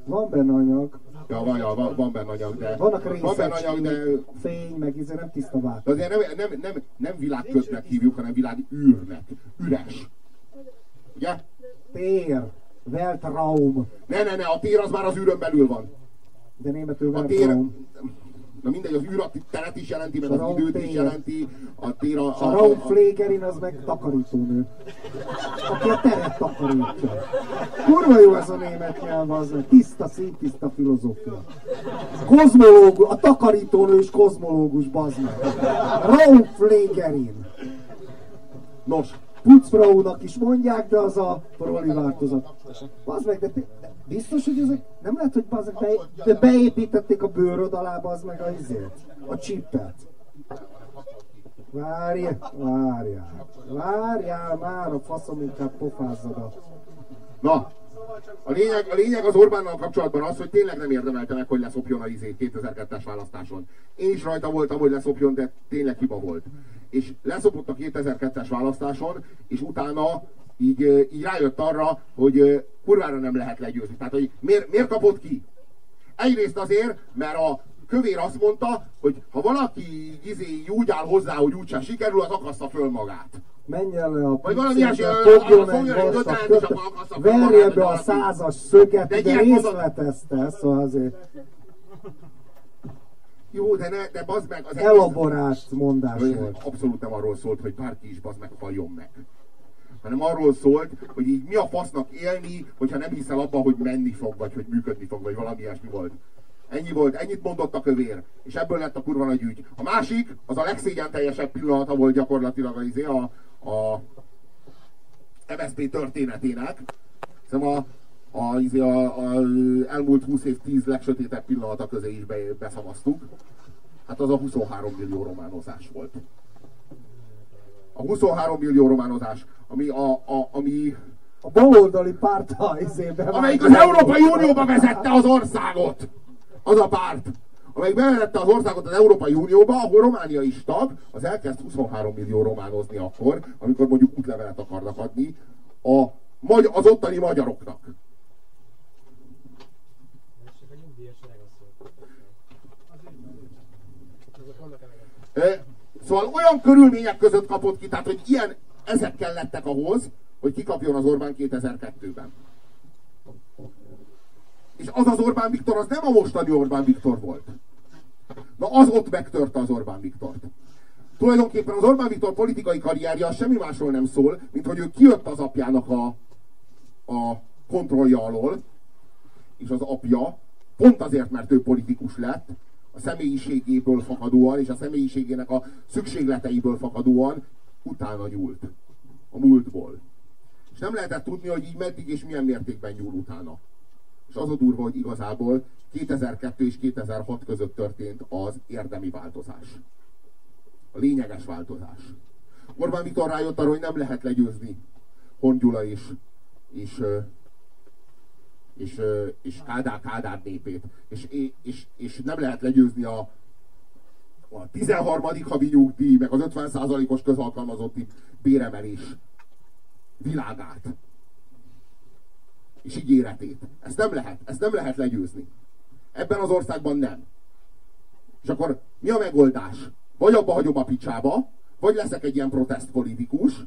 S1: Van benne anyag.
S2: Ja, van, ja, van, van benne anyag, de...
S1: Vannak
S2: van benne anyag, de...
S1: fény, meg izé nem tiszta
S2: De
S1: vákum.
S2: azért nem, nem, nem, nem világkötnek hívjuk, hanem világűrnek. Üres. Ugye?
S1: Tér. Weltraum.
S2: Ne, ne, ne, a tér az már az űrön belül van.
S1: De németül
S2: A tér... Na mindegy, az űr a teret is jelenti, meg az időt is jelenti. A tér a...
S1: A
S2: a, a,
S1: Pflegerin az meg takarítónő. Aki a teret takarítja. Kurva jó ez a német nyelv, az meg tiszta, színtiszta filozófia. Kozmológus, a takarítónő is kozmológus, bazd meg. Raum Pflegerin.
S2: Nos,
S1: Putzfraunak is mondják, de az a proli változat. Bazd meg, de, de biztos, hogy ezek, nem lehet, hogy bazd meg, be, de beépítették a bőröd alá, bazd meg a izét, a csippet. Várjál, várjál, várjál már a faszom inkább pofázzad a...
S2: na, a lényeg, a lényeg az Orbánnal kapcsolatban az, hogy tényleg nem érdemelte meg, hogy leszopjon a izét 2002-es választáson. Én is rajta voltam, hogy leszopjon, de tényleg hiba volt. És leszopott a 2002-es választáson, és utána így, így rájött arra, hogy kurvára nem lehet legyőzni. Tehát, hogy miért, miért kapott ki? Egyrészt azért, mert a kövér azt mondta, hogy ha valaki izé, úgy áll hozzá, hogy úgysem sikerül, az akassza föl magát.
S1: Menjen le a
S2: Vagy valami ilyesmi,
S1: fogjon egy
S2: egy
S1: vasszat,
S2: kötelet, és
S1: köte-
S2: akkor akassza föl
S1: verje be a százas szöget,
S2: De
S1: de részletezte, szóval azért
S2: Jó, de, ne, de bazd meg, az
S1: elaborált mondás volt.
S2: Abszolút nem arról szólt, hogy bárki is bazd meg halljon meg. Hanem arról szólt, hogy így mi a fasznak élni, hogyha nem hiszel abban, hogy menni fog, vagy hogy működni fog, vagy valami ilyesmi volt. Ennyi volt, ennyit mondott a kövér, és ebből lett a kurva nagy ügy. A másik, az a legszégyen teljesebb pillanata volt gyakorlatilag az, izé, a, a MSZP történetének. Szerintem a, a, izé, a, a elmúlt 20 év 10 legsötétebb pillanata közé is be, beszavaztuk. Hát az a 23 millió románozás volt. A 23 millió románozás, ami a, a, ami,
S1: A baloldali párt a izébe
S2: amelyik az Európai Unióba vezette az országot. Az a párt, amelyik bevezette az országot az Európai Unióba, ahol Románia is tag, az elkezd 23 millió románozni akkor, amikor mondjuk útlevelet akarnak adni a, magy- az ottani magyaroknak. Szóval olyan körülmények között kapott ki, tehát hogy ilyen, ezek kellettek ahhoz, hogy kikapjon az Orbán 2002-ben. És az az Orbán Viktor, az nem a mostani Orbán Viktor volt. Na az ott megtörte az Orbán Viktort. Tulajdonképpen az Orbán Viktor politikai karrierje semmi másról nem szól, mint hogy ő kijött az apjának a, a kontrollja alól, és az apja, pont azért, mert ő politikus lett, a személyiségéből fakadóan, és a személyiségének a szükségleteiből fakadóan utána nyúlt. A múltból. És nem lehetett tudni, hogy így meddig és milyen mértékben nyúl utána. És az a durva, hogy igazából 2002 és 2006 között történt az érdemi változás. A lényeges változás. Orbán Viktor rájött arra, hogy nem lehet legyőzni Horn Gyula és, és, és, és Kádár, Kádár népét. És, és, és nem lehet legyőzni a, a 13. havi nyugdíj, meg az 50%-os közalkalmazotti béremelés világát. És ígéretét. Ezt nem lehet, ezt nem lehet legyőzni. Ebben az országban nem. És akkor mi a megoldás? Vagy abba hagyom a picsába, vagy leszek egy ilyen protestpolitikus,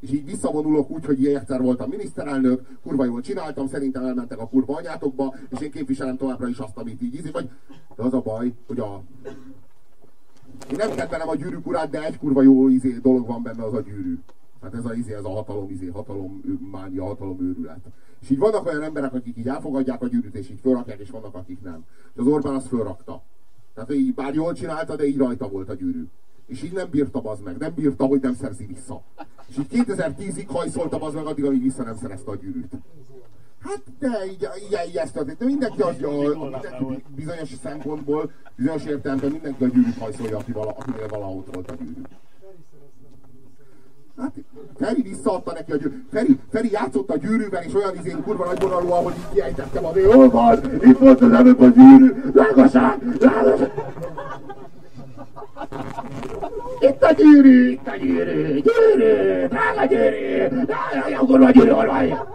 S2: és így visszavonulok úgy, hogy egyszer voltam miniszterelnök, kurva jól csináltam, szerintem elmentek a kurva anyátokba, és én képviselem továbbra is azt, amit így ízik, vagy de az a baj, hogy a én nem kedvelem a gyűrűk urát, de egy kurva jó izé, dolog van benne, az a gyűrű. Hát ez a, izé, ez a hatalom, izé, hatalom mánia, hatalom őrület. És így vannak olyan emberek, akik így elfogadják a gyűrűt, és így fölrakják, és vannak, akik nem. És az Orbán azt fölrakta. Tehát így bár jól csinálta, de így rajta volt a gyűrű. És így nem bírta az meg, nem bírta, hogy nem szerzi vissza. És így 2010-ig hajszolta az meg addig, amíg vissza nem szerezte a gyűrűt. Hát de így, így, így ezt történt. De mindenki adja, mindenki bizonyos szempontból, bizonyos értelemben mindenki a gyűrűt hajszolja, aki vala, akinél valahol volt a gyűrű. Hát Feri visszaadta neki a gyűrű. Feri, Feri játszott a gyűrűben, és olyan izén kurva nagyvonalúan, hogy így kiejtettem az hol van, itt volt az előbb a gyűrű, lágasság, lágasság. Itt a gyűrű, itt a gyűrű, gyűrű, drága gyűrű, drága gyűrű, hol van?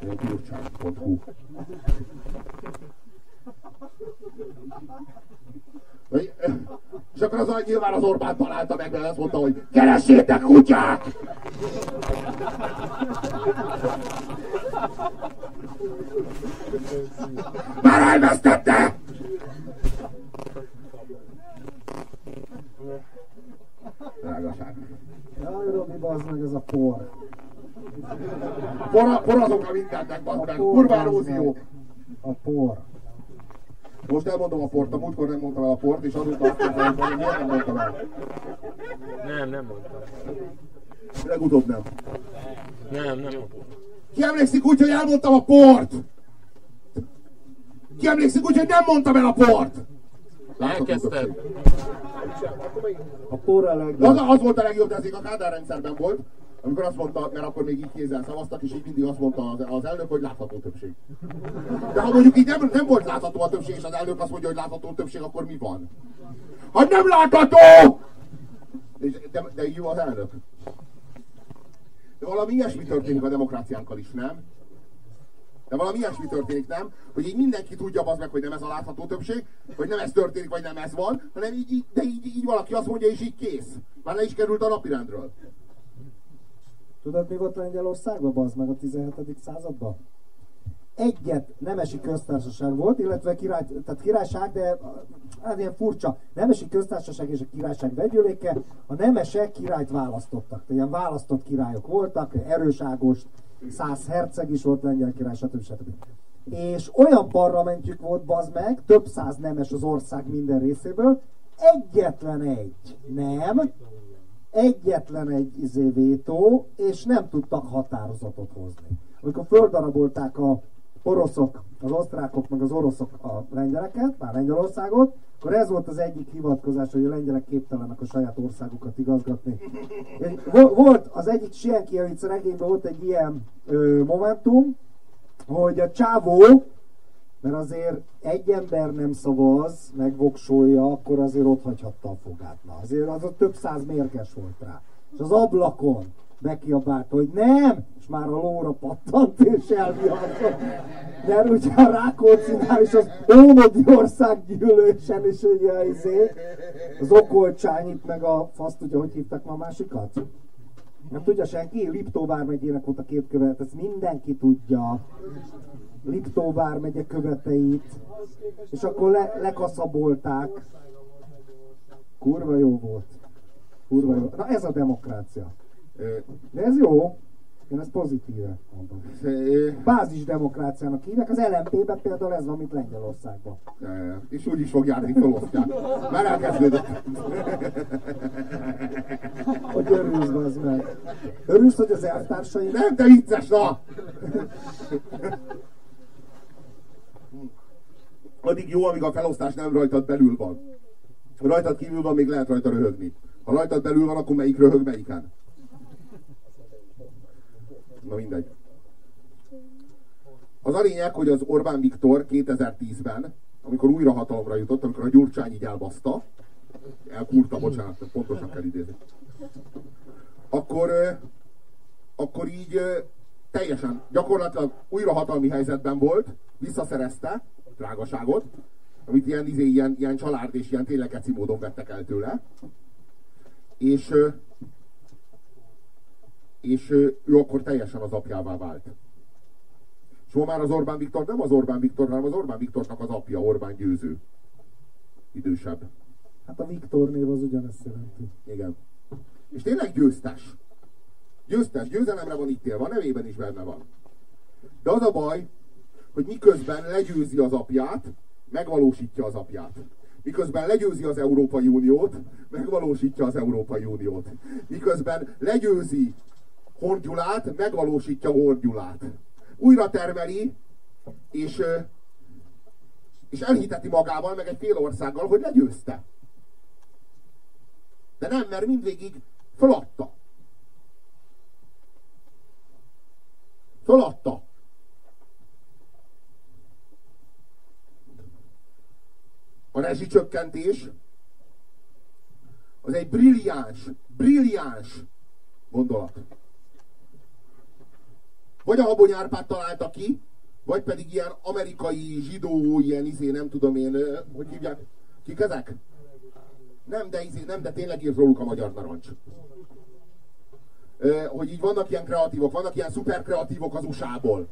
S2: Gyurcsány.hu és akkor az nyilván az Orbán találta meg, mert azt mondta, hogy keressétek kutyát! Már elvesztette! Drágaság.
S1: Jaj, Robi, bazd meg ez a por.
S2: Por, por azok a mindennek, bazd meg. Kurva erózió.
S1: A por.
S2: Most elmondom a port, a múltkor nem mondtam el a port, és azóta azt mondtam, hogy miért nem mondtam el.
S4: Nem, nem mondtam.
S2: Legutóbb nem.
S4: Nem, nem.
S2: Ki emlékszik úgy, hogy elmondtam a port? Ki emlékszik úgy, hogy nem mondtam el a port?
S4: Elkezdted.
S1: A por a legjobb.
S2: Az, az volt a legjobb, de ez a Kádár rendszerben volt, amikor azt mondta, mert akkor még így kézzel szavaztak, és így mindig azt mondta az, az elnök, hogy látható többség. De ha mondjuk így nem, nem volt látható a többség, és az elnök azt mondja, hogy látható többség, akkor mi van? Hát nem látható! De, de, de így jó az elnök. De valami ilyesmi történik a demokráciánkkal is, nem? De valami ilyesmi történik, nem? Hogy így mindenki tudja az meg, hogy nem ez a látható többség, hogy nem ez történik, vagy nem ez van, hanem így, de így, így valaki azt mondja, és így kész. Már le is került a napirendről.
S1: Tudod, mi volt Lengyelországban, bazd meg a 17. században? Egyet nemesi köztársaság volt, illetve király, tehát királyság, de hát ilyen furcsa. Nemesi köztársaság és a királyság vegyüléke, a nemesek királyt választottak. Tehát ilyen választott királyok voltak, erős Ágost, száz herceg is volt lengyel király, stb. stb. És olyan parlamentjük volt, bazd meg, több száz nemes az ország minden részéből, egyetlen egy nem, egyetlen egy izé vétó, és nem tudtak határozatot hozni. Amikor földarabolták a oroszok, az osztrákok, meg az oroszok a lengyeleket, már Lengyelországot, akkor ez volt az egyik hivatkozás, hogy a lengyelek képtelenek a saját országukat igazgatni. Volt az egyik Sienkiewicz regényben volt egy ilyen ö, momentum, hogy a csávó mert azért egy ember nem szavaz, megvoksolja, akkor azért ott hagyhatta a fogát. Na, azért az a több száz mérges volt rá. És az ablakon bekiabált, hogy nem, és már a lóra pattant és elvihatott. Mert ugye a Rákóczinál is az Ómodi ország gyűlősen is ugye izé, az okolcsányit meg a faszt, ugye hogy hívtak ma másikat? Nem tudja senki? Liptó vármegyének volt a két követ, ezt mindenki tudja. Liptó vármegye követeit. És akkor le, lekaszabolták. Kurva jó volt. Kurva jó. Na ez a demokrácia. De ez jó. Én ezt pozitíve mondom. Bázis demokráciának hívják, az LMP-ben például ez van, mint Lengyelországban.
S2: Ja. És úgy is fog járni, felosztják. Már elkezdődött.
S1: Hogy örülsz, az meg. Örülsz, hogy az elvtársaim...
S2: Nem, te vicces, na! Addig jó, amíg a felosztás nem rajtad belül van. Ha rajtad kívül van, még lehet rajta röhögni. Ha rajtad belül van, akkor melyik röhög melyiken? Na mindegy. Az a lényeg, hogy az Orbán Viktor 2010-ben amikor újra hatalomra jutott, amikor a Gyurcsány így elbaszta, elkúrta, bocsánat, pontosan kell idézni, akkor, akkor így teljesen, gyakorlatilag újra hatalmi helyzetben volt, visszaszerezte drágaságot, amit ilyen, izé, ilyen, ilyen család és ilyen tényleg módon vettek el tőle. És, és ő akkor teljesen az apjává vált. És ma már az Orbán Viktor nem az Orbán Viktor, hanem az Orbán Viktornak az apja, Orbán Győző. Idősebb.
S1: Hát a Viktor név az ugyanezt jelenti.
S2: Igen. És tényleg győztes. Győztes, győzelemre van ítélve, a nevében is benne van. De az a baj, hogy miközben legyőzi az apját, megvalósítja az apját. Miközben legyőzi az Európai Uniót, megvalósítja az Európai Uniót. Miközben legyőzi Horn megvalósítja Horn Újra termeli, és, és elhiteti magával, meg egy fél országgal, hogy legyőzte. De nem, mert mindvégig föladta. Föladta. A rezsicsökkentés az egy brilliáns, brilliáns gondolat. Vagy a Habony Árpád találta ki, vagy pedig ilyen amerikai zsidó, ilyen izé, nem tudom én, hogy hívják, kik ezek? Nem, de, izé, nem, de tényleg írt róluk a magyar narancs. Ö, hogy így vannak ilyen kreatívok, vannak ilyen szuper kreatívok az USA-ból.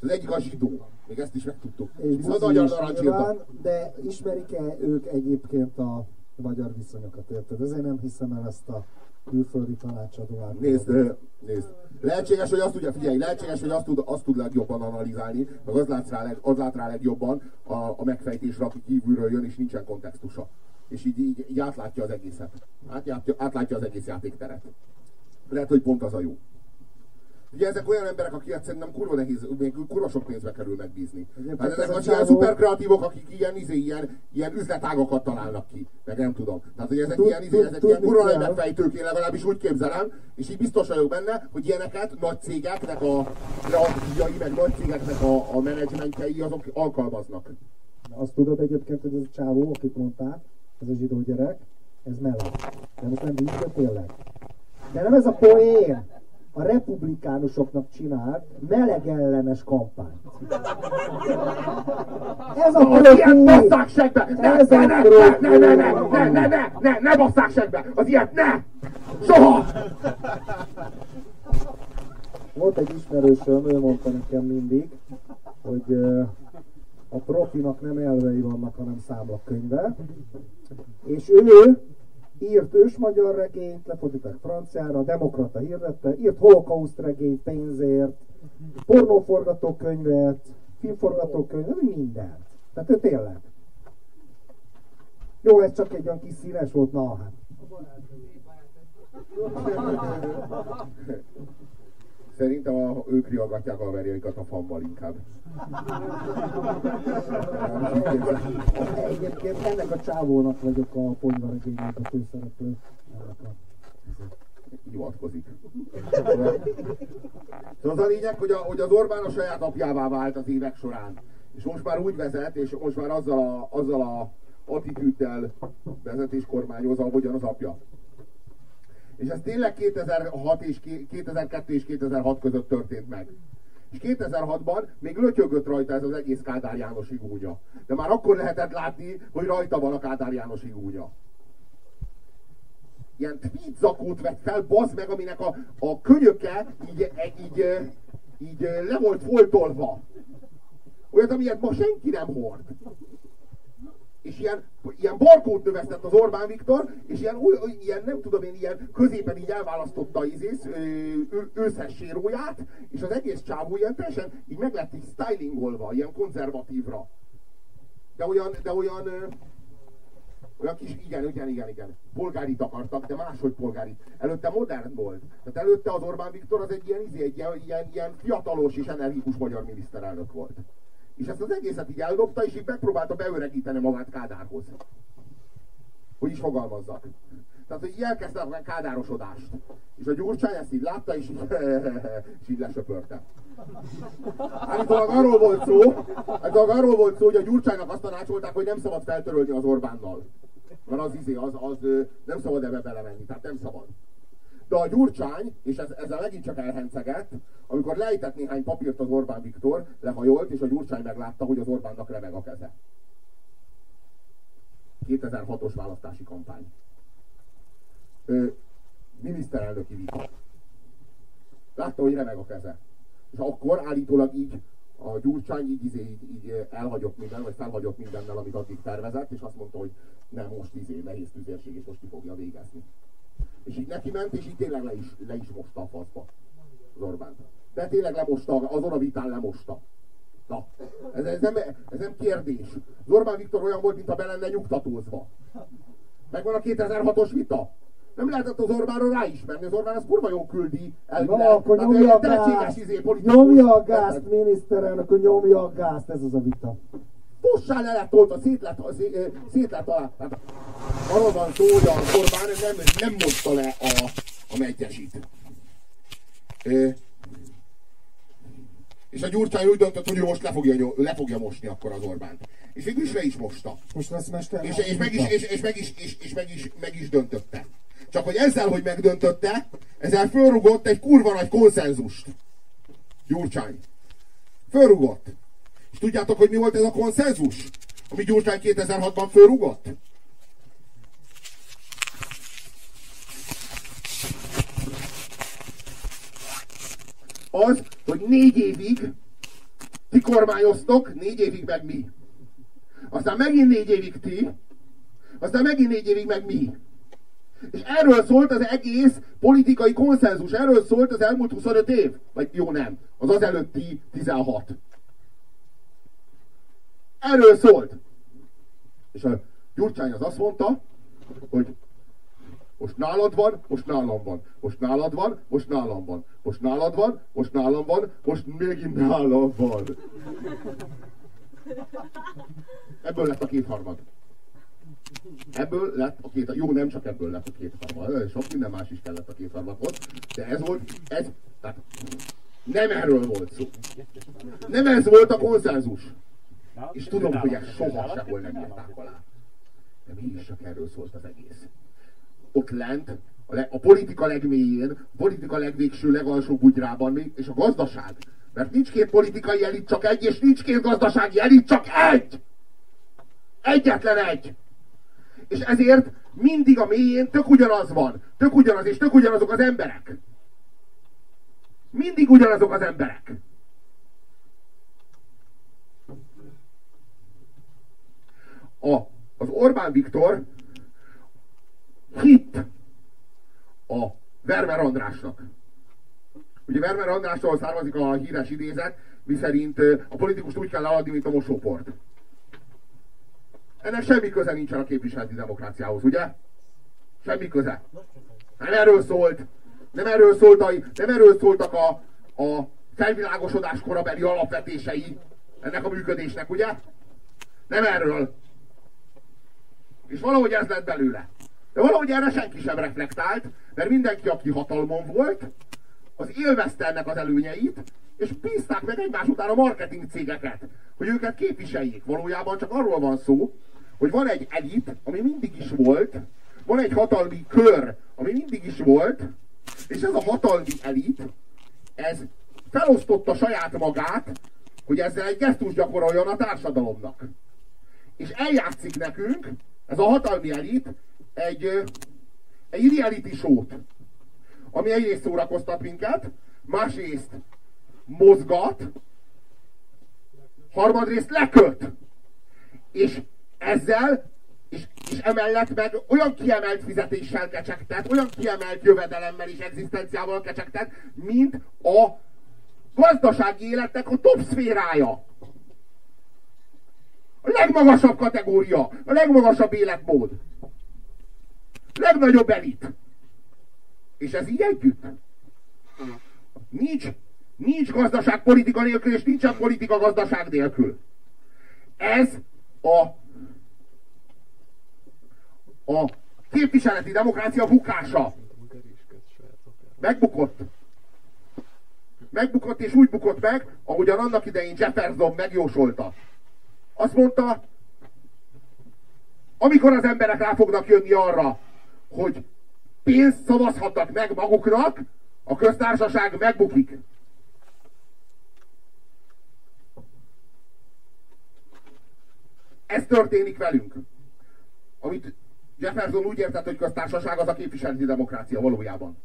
S2: Az egyik a zsidó. Még ezt is megtudtuk.
S1: És
S2: Viszont a
S1: buzi
S2: magyar narancs
S1: nyilván, de ismerik-e ők egyébként a magyar viszonyokat, érted? Ezért nem hiszem el ezt a külföldi tanácsadó.
S2: Nézd, nézd. Lehetséges, hogy azt tudja, figyelj, lehetséges, hogy azt tud, azt tud legjobban analizálni, meg az lát rá, leg, az lát rá legjobban a, a megfejtésre, aki kívülről jön, és nincsen kontextusa. És így, így, így átlátja az egészet. Átlátja, átlátja az egész játékteret. Lehet, hogy pont az a jó. Ugye ezek olyan emberek, akiket szerintem kurva nehéz, kurva sok pénzbe kerül megbízni. Hát
S1: ez
S2: ezek az ilyen szuper kreatívok, akik ilyen, izé, ilyen, ilyen üzletágokat találnak ki. Meg nem tudom. Tehát, hogy ezek
S1: Tud-
S2: ilyen, izé, ezek ilyen kurva nagy megfejtők, én legalábbis úgy képzelem, és így biztos vagyok benne, hogy ilyeneket nagy cégeknek a kreatívjai, meg nagy cégeknek a, a menedzsmentjei, azok alkalmaznak.
S1: Azt tudod egyébként, hogy ez a csávó, akit mondtál, ez a zsidó gyerek, ez meleg. De most nem vicc, tényleg. De nem ez a poén. A republikánusoknak csinált meleg ellenes kampányt. Ez a
S2: Az ilyet basszák segbe! Ne,
S1: Ez
S2: ne,
S1: a
S2: ne,
S1: profi!
S2: ne, ne, ne, ne, ne, ne, ne, ne basszák segbe! Az ilyet ne! Soha!
S1: Volt egy ismerősöm, ő mondta nekem mindig, hogy a profinak nem elvei vannak, hanem számlakönyve. És ő írt ősmagyar regényt, lefordították franciára, demokrata hirdette, írt holokauszt regényt pénzért, pornóforgatókönyvet, filmforgatókönyvet, mindent. Tehát ő tényleg. Jó, ez csak egy olyan kis színes volt, na hát.
S2: Szerintem a, ők riogatják a verjaikat a fammal inkább.
S1: Egyébként ennek a csávónak vagyok a ponyvaregénynek a főszereplő.
S2: Hivatkozik. Szóval az a lényeg, hogy, a, hogy az Orbán a saját apjává vált az évek során. És most már úgy vezet, és most már azzal a, azzal a attitűddel vezet és kormányoz, ahogyan az apja. És ez tényleg 2006 és ké- 2002 és 2006 között történt meg. És 2006-ban még lötyögött rajta ez az egész Kádár János igúnya. De már akkor lehetett látni, hogy rajta van a Kádár János igúnya ilyen tweet zakót vett fel, bazd meg, aminek a, a könyöke így, így, így, így le volt foltolva. Olyat, amilyet ma senki nem hord. És ilyen, ilyen barkót növesztett az Orbán Viktor, és ilyen, új, ilyen nem tudom én, ilyen középen így elválasztotta izész, őszes séróját, és az egész csávó ilyen teljesen így meg lett így stylingolva, ilyen konzervatívra. De olyan, de olyan, olyan kis, igen, igen, igen, igen. Polgárit akartak, de máshogy polgárit. Előtte modern volt. Tehát előtte az Orbán Viktor az egy ilyen, izé, egy ilyen, ilyen fiatalos és energikus magyar miniszterelnök volt. És ezt az egészet így eldobta, és így megpróbálta beöregíteni magát Kádárhoz. Hogy is fogalmazzak. Tehát, hogy így elkezdte a kádárosodást. És a Gyurcsány ezt így látta, és így, és így lesöpörte. Állítólag arról volt szó, állítólag arról volt szó, hogy a Gyurcsánynak azt tanácsolták, hogy nem szabad feltörölni az Orbánnal. Mert az izé, az, az nem szabad ebbe belemenni, tehát nem szabad. De a Gyurcsány, és ez, ezzel megint csak elhencegett, amikor lejtett néhány papírt az Orbán Viktor, lehajolt, és a Gyurcsány meglátta, hogy az Orbánnak remeg a keze. 2006-os választási kampány. Ö, miniszterelnöki vita. Látta, hogy remeg a keze. És akkor állítólag így a Gyurcsány így, így, így, így elhagyott minden, vagy felhagyott mindennel, amit addig tervezett, és azt mondta, hogy nem, most izé, nehéz tüzérség, és most ki fogja végezni. És így neki ment, és így tényleg le is, le is mosta a faszba az Orbán. De tényleg lemosta, azon a vitán lemosta. Na, ez, ez, nem, ez nem kérdés. Az Orbán Viktor olyan volt, mint a be lenne nyugtatózva. Megvan a 2006-os vita. Nem lehetett az Orbánról ráismerni, az Orbán az kurva jól küldi
S1: elvileg. No, akkor nyomja a gázt, izé, nyomja a gázt, miniszterelnök, nyomja a gázt, ez az a vita.
S2: Fossá le lett tolta, szét lett, szét lett alá. Hát, arról van szó, hogy az Orbán nem, nem mosta le a, a megyesit. És a Gyurcsány úgy döntött, hogy ő most le fogja, le fogja mosni akkor az Orbánt. És végül is le is mosta.
S1: Most lesz mester.
S2: És, és, meg is, és, és, meg is, és, és meg, is, meg is döntötte. Csak hogy ezzel, hogy megdöntötte, ezzel fölrugott egy kurva nagy konszenzust. Gyurcsány. Fölrugott. És tudjátok, hogy mi volt ez a konszenzus? Ami Gyurcsány 2006-ban fölrugott? Az, hogy négy évig ti kormányoztok, négy évig meg mi. Aztán megint négy évig ti, aztán megint négy évig meg mi. És erről szólt az egész politikai konszenzus, erről szólt az elmúlt 25 év. Vagy jó nem, az az előtti 16. Erről szólt. És a Gyurcsány az azt mondta, hogy most nálad van, most nálam van. Most nálad van, most nálam van. Most nálad van, most nálam van, most megint nálam van. Ebből lett a kétharmad. Ebből lett a két, jó, nem csak ebből lett a két harmad, sok minden más is kellett a két harmadhoz, de ez volt, ez, tehát nem erről volt szó. Nem ez volt a konszenzus. És tudom, hogy ez soha sehol nem írták alá. De mégis csak erről szólt az egész. Ott lent, a, le, a politika legmélyén, a politika legvégső, legalsó bugyrában, és a gazdaság. Mert nincs két politikai elit, csak egy, és nincs két gazdasági elit, csak egy! Egyetlen egy! És ezért mindig a mélyén tök ugyanaz van. Tök ugyanaz, és tök ugyanazok az emberek. Mindig ugyanazok az emberek. A, az Orbán Viktor hit a Vermer Andrásnak. Ugye Vermer Andrásról származik a híres idézet, miszerint a politikust úgy kell leadni, mint a mosóport. Ennek semmi köze nincsen a képviseleti demokráciához, ugye? Semmi köze. Nem erről szólt. Nem erről, szólt a, nem erről szóltak a, a felvilágosodás korabeli alapvetései ennek a működésnek, ugye? Nem erről. És valahogy ez lett belőle. De valahogy erre senki sem reflektált, mert mindenki, aki hatalmon volt, az élvezte ennek az előnyeit, és bízták meg egymás után a marketing cégeket, hogy őket képviseljék. Valójában csak arról van szó, hogy van egy elit, ami mindig is volt, van egy hatalmi kör, ami mindig is volt, és ez a hatalmi elit, ez felosztotta saját magát, hogy ezzel egy gesztus gyakoroljon a társadalomnak. És eljátszik nekünk, ez a hatalmi elit, egy, egy reality show-t, ami egyrészt szórakoztat minket, másrészt mozgat, harmadrészt leköt. És ezzel, és, és emellett meg olyan kiemelt fizetéssel kecsegtet, olyan kiemelt jövedelemmel és egzisztenciával kecsegtet, mint a gazdasági életnek a top szférája. A legmagasabb kategória, a legmagasabb életmód. Legnagyobb elit. És ez így együtt. Nincs, nincs gazdaság politika nélkül, és nincsen politika gazdaság nélkül. Ez a a Képviseleti demokrácia bukása. Megbukott. Megbukott, és úgy bukott meg, ahogyan annak idején Jefferson megjósolta. Azt mondta, amikor az emberek rá fognak jönni arra, hogy pénzt szavazhatnak meg maguknak, a köztársaság megbukik. Ez történik velünk. Amit Jefferson úgy értett, hogy köztársaság az a képviseleti demokrácia valójában.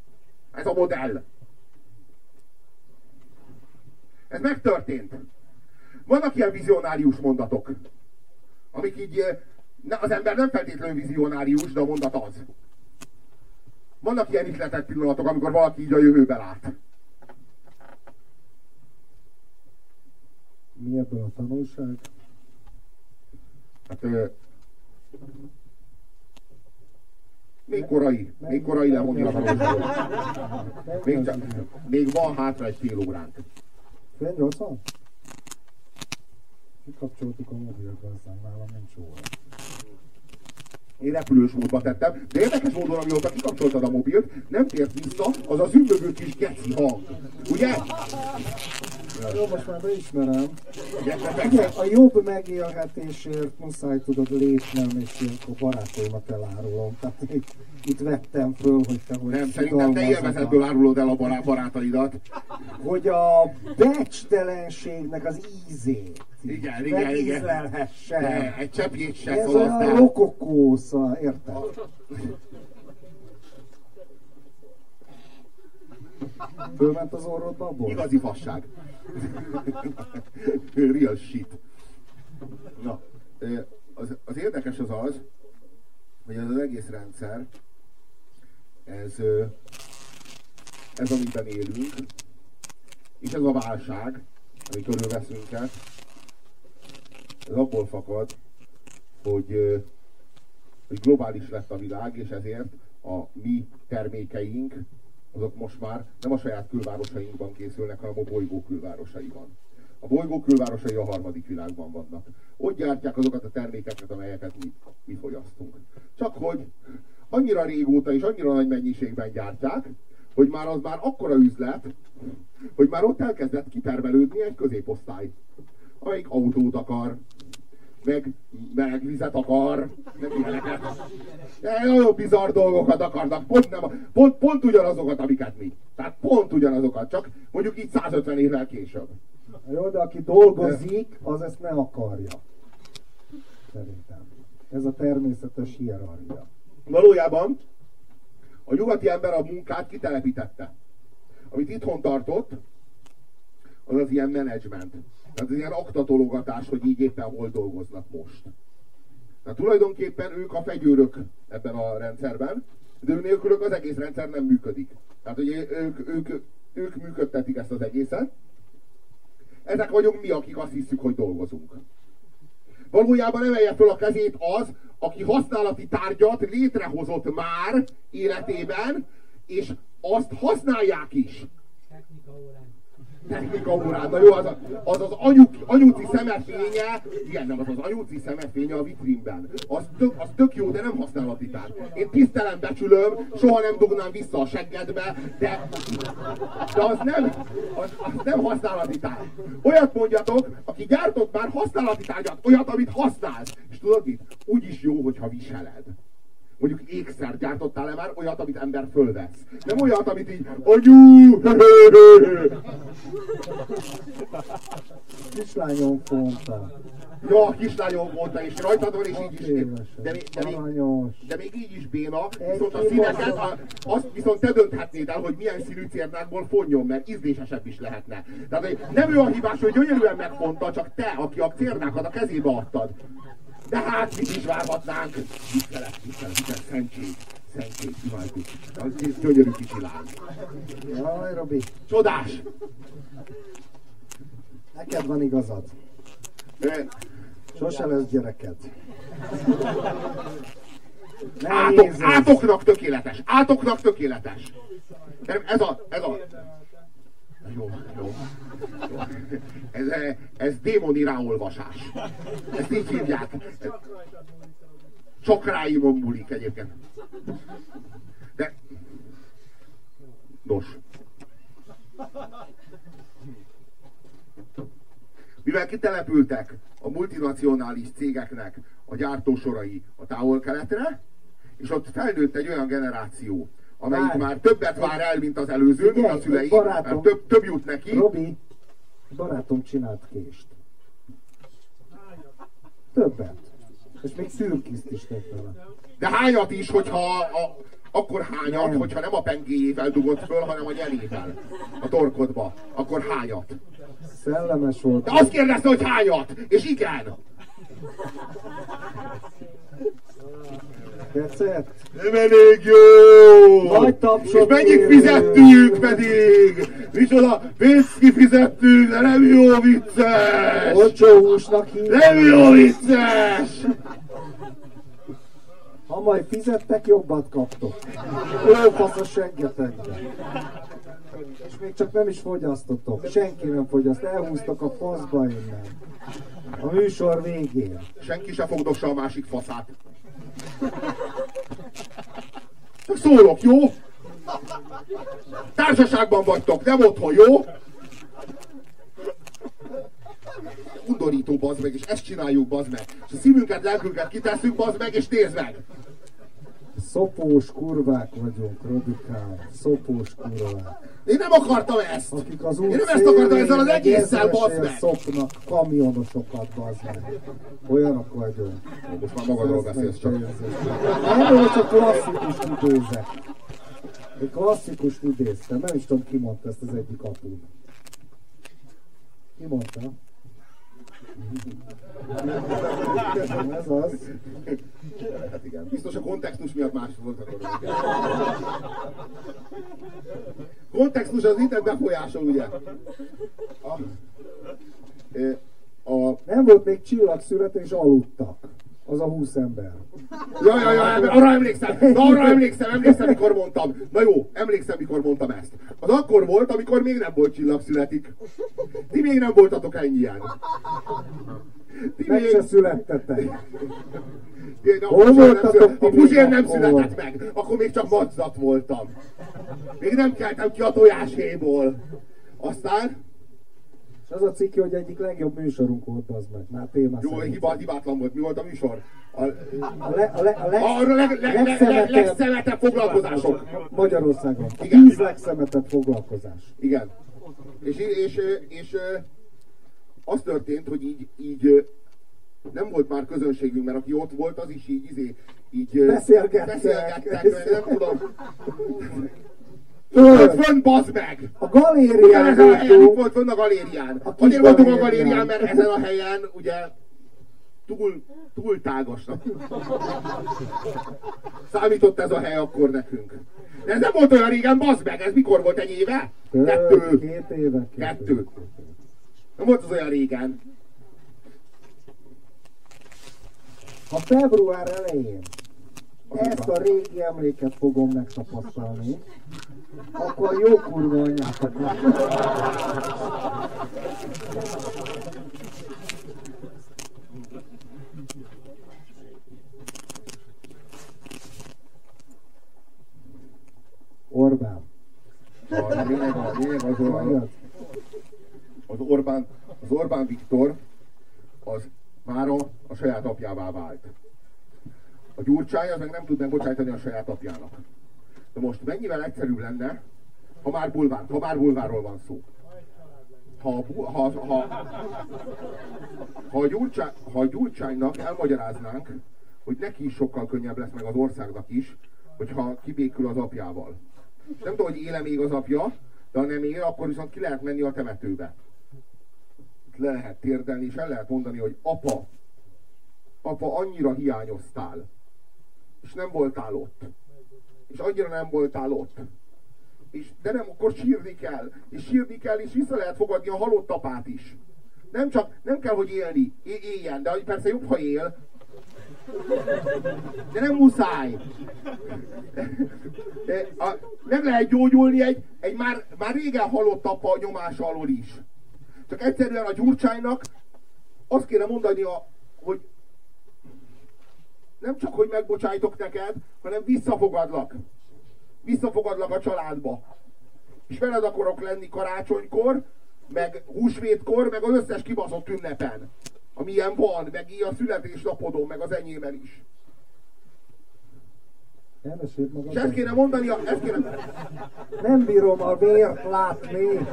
S2: Ez a modell. Ez megtörtént. Vannak ilyen vizionárius mondatok, amik így az ember nem feltétlenül vizionárius, de a mondat az. Vannak ilyen ihletett pillanatok, amikor valaki így a jövőbe lát.
S1: Mi ebből a tanulság?
S2: Hát, ö, még korai, még korai levonni a tanulságot. Még, csak, még van hátra egy fél óránk.
S1: Fél nyolc van? Kikapcsoltuk a mobilba, aztán nálam nincs óra.
S2: Én repülős módba tettem, de érdekes módon, amióta kikapcsoltad a mobilt, nem tért vissza az az ümbögő kis geci hang. Ugye? Te
S1: Ugye,
S2: persze.
S1: a jobb megélhetésért muszáj tudod lépnem, és ilyenkor barátaimat elárulom. Tehát itt, itt vettem föl, hogy te hogy
S2: Nem, szerintem te élvezetből
S1: a-
S2: árulod el a bará- barátaidat.
S1: Hogy a becstelenségnek az ízét
S2: Igen, igen, igen. De egy cseppjét se
S1: Ez a
S2: szavaztál.
S1: rokokó, szóval, érted? Fölment az orrodba abból?
S2: Igazi fasság. Real shit. Na, az, az érdekes az az, hogy ez az egész rendszer, ez, ez amiben élünk, és ez a válság, ami körülvesz minket, ez abból fakad, hogy, hogy globális lett a világ, és ezért a mi termékeink, azok most már nem a saját külvárosainkban készülnek, hanem a bolygó külvárosaiban. A bolygó külvárosai a harmadik világban vannak. Ott gyártják azokat a termékeket, amelyeket mi, mi fogyasztunk. Csak hogy annyira régóta és annyira nagy mennyiségben gyártják, hogy már az már akkora üzlet, hogy már ott elkezdett kitermelődni egy középosztály, amelyik autót akar, meg meleg vizet akar, meg ilyeneket. Nagyon bizarr dolgokat akarnak, pont, nem, pont, pont ugyanazokat, amiket mi. Tehát pont ugyanazokat, csak mondjuk így 150 évvel később.
S1: Jó, de aki dolgozik, az ezt ne akarja. Szerintem. Ez a természetes hierarchia.
S2: Valójában a nyugati ember a munkát kitelepítette. Amit itthon tartott, az az ilyen menedzsment. Tehát az ilyen aktatologatás, hogy így éppen hol dolgoznak most. Tehát tulajdonképpen ők a fegyőrök ebben a rendszerben, de ő nélkülök az egész rendszer nem működik. Tehát ugye ők, ők, ők működtetik ezt az egészet. Ezek vagyunk mi, akik azt hiszük, hogy dolgozunk. Valójában emelje föl a kezét az, aki használati tárgyat létrehozott már életében, és azt használják is. Órán. Na jó, az az, az anyuk, anyuci szemefénye, igen, nem, az az anyuci szemefénye a vitrínben. Az tök, az tök jó, de nem használati tárgy. Én tisztelem, becsülöm, soha nem dugnám vissza a seggedbe, de, de az nem, az, az nem használati tárgy. Olyat mondjatok, aki gyártott már használati tárgyat, olyat, amit használsz. És tudod mit? Úgy is jó, hogyha viseled. Mondjuk ékszer gyártottál-e már olyat, amit ember fölvesz? Nem olyat, amit így, anyu!
S1: Kislányom fonta.
S2: Ja, a kislányom mondta, és rajtad van, és így is. De, még- de, még, de még így is béna, viszont a színeket, a, azt viszont te dönthetnéd el, hogy milyen színű cérnákból fonjon, mert ízlésesebb is lehetne. Tehát nem ő a hibás, hogy gyönyörűen megfonta, csak te, aki a cérnákat a kezébe adtad. De hát mit is várhatnánk? Viccelek, viccelek, viccelek, szentség, szentség, imádjuk. Az gyönyörű kicsi lány.
S1: Jaj, Robi,
S2: Csodás!
S1: neked van igazad.
S2: Ö,
S1: Sose lesz gyereked.
S2: Átok, átoknak tökéletes, átoknak tökéletes. Ez a, ez a... Jó, jó. Ez, ez démoni ráolvasás. Ezt így hívják. Csak ráimon múlik egyébként. De... Nos. Mivel kitelepültek a multinacionális cégeknek a gyártósorai a távol-keletre, és ott felnőtt egy olyan generáció, amelyik
S1: Várj.
S2: már többet vár el, mint az előző, mint
S1: Figyelj,
S2: a szülei,
S1: barátom-
S2: mert több, több jut neki.
S1: Robi, barátom csinált kést. Többet. És még szürkiszt is tett vele.
S2: De hányat is, hogyha a, akkor hányat,
S1: Nem.
S2: hogyha nem a pengéjével dugott föl, hanem a nyelével a torkodba. Akkor hányat.
S1: Szellemes volt.
S2: De azt kérdezte, hogy hányat! És igen!
S1: Tetszett?
S2: Nem elég jó!
S1: Nagy tapsot
S2: És mennyit fizettünk pedig? Micsoda pénzt kifizettünk, de nem jó vicces!
S1: Olcsó húsnak hívják.
S2: Nem jó vicces!
S1: Ha majd fizettek, jobbat kaptok. Jó fasz a seggetekbe. És még csak nem is fogyasztotok. Senki nem fogyaszt. Elhúztak a faszba innen. A műsor végén.
S2: Senki se fogdossa a másik faszát. Szólok, jó? Társaságban vagytok, nem otthon, jó? Undorító, bazd meg, és ezt csináljuk, bazd meg. És a szívünket, lelkünket kitesszük, bazd meg, és nézd meg!
S1: Szopós kurvák vagyunk, Robikám. Szopós kurvák.
S2: Én nem akartam ezt!
S1: Akik az
S2: Én nem ezt akartam ezzel az egésszel, bazd meg!
S1: szopnak kamionosokat, bazd meg. Olyanok vagyunk.
S2: Most már magadról beszélsz csak.
S1: Nem, hogy csak klasszikust idézek. Egy klasszikust idéztem, nem is tudom ki mondta ezt az egyik apud. Ki mondta? Ez az.
S2: Hát igen. Biztos a kontextus miatt más volt akkor. Kontextus az mindent befolyásol, ugye? A, a,
S1: Nem volt még csillagszület és aludtak. Az a húsz ember.
S2: ja, ja, ja, arra emlékszem, na, arra emlékszem, emlékszem, mikor mondtam. Na jó, emlékszem, mikor mondtam ezt. Az akkor volt, amikor még nem volt csillagszületik. Ti még nem voltatok ennyien. Ti
S1: Meg se születtetek. Hol
S2: a
S1: voltatok ti
S2: A Puzsér nem született meg, akkor még csak madzat voltam. Még nem keltem ki a tojáshéból. Aztán,
S1: És az a cikk, hogy egyik legjobb műsorunk volt az meg. Már téma
S2: jó, hiba, hibátlan volt, mi volt a műsor? A,
S1: A, le, a, le, a leg,
S2: arra leg, leg, leg, leg,
S1: legszemetebb-
S2: legszemetebb foglalkozások.
S1: Magyarországon. A
S2: Igen.
S1: tíz legszemetebb foglalkozás.
S2: Igen. És, és, és, és az történt, hogy így, így nem volt már közönségünk, mert aki ott volt, az is így, izé, így
S1: Beszélgettek.
S2: nem tudom. Ott fönn, bazd meg!
S1: A galérián
S2: Ezen a helyen itt
S1: voltunk.
S2: volt fönn a galérián.
S1: A
S2: Azért voltunk a
S1: galérián.
S2: mert ezen a helyen ugye túl, túl tágasnak. Számított ez a hely akkor nekünk. De ez nem volt olyan régen, bazd meg, ez mikor volt egy éve? Kettő.
S1: Két éve.
S2: Kettő. Nem volt az olyan régen.
S1: Ha február elején ezt a régi emléket fogom megtapasztalni, akkor jó kurva lesz. Orbán.
S2: A lényeg, a lényeg az, Orbán, az Orbán Viktor az mára a saját apjává vált. A Gyurcsány az meg nem tud megbocsájtani a saját apjának. De most mennyivel egyszerűbb lenne, ha már bulvár, ha már bulvárról van szó. Ha, ha, ha, ha, a Gyurcsány, ha a Gyurcsánynak elmagyaráznánk, hogy neki is sokkal könnyebb lesz, meg az országnak is, hogyha kibékül az apjával. Nem tudom, hogy éle még az apja, de ha nem él, akkor viszont ki lehet menni a temetőbe. Le lehet térdelni, és el lehet mondani, hogy apa, apa, annyira hiányoztál, és nem voltál ott. És annyira nem voltál ott. És, de nem, akkor sírni kell. És sírni kell, és vissza lehet fogadni a halott apát is. Nem csak, nem kell, hogy élni, é- éljen, de persze jobb, ha él. De nem muszáj. De a, meg lehet gyógyulni egy, egy már, már régen halott apa nyomása alól is. Csak egyszerűen a Gyurcsánynak azt kéne mondani, a, hogy nem csak, hogy megbocsájtok neked, hanem visszafogadlak. Visszafogadlak a családba. És veled akarok lenni karácsonykor, meg húsvétkor, meg az összes kibaszott ünnepen. Amilyen van, meg így a születésnapodon, meg az enyémen is.
S1: Elmeséld magad.
S2: És ezt kéne mondani, a- ezt kéne...
S1: Nem bírom a vért látni.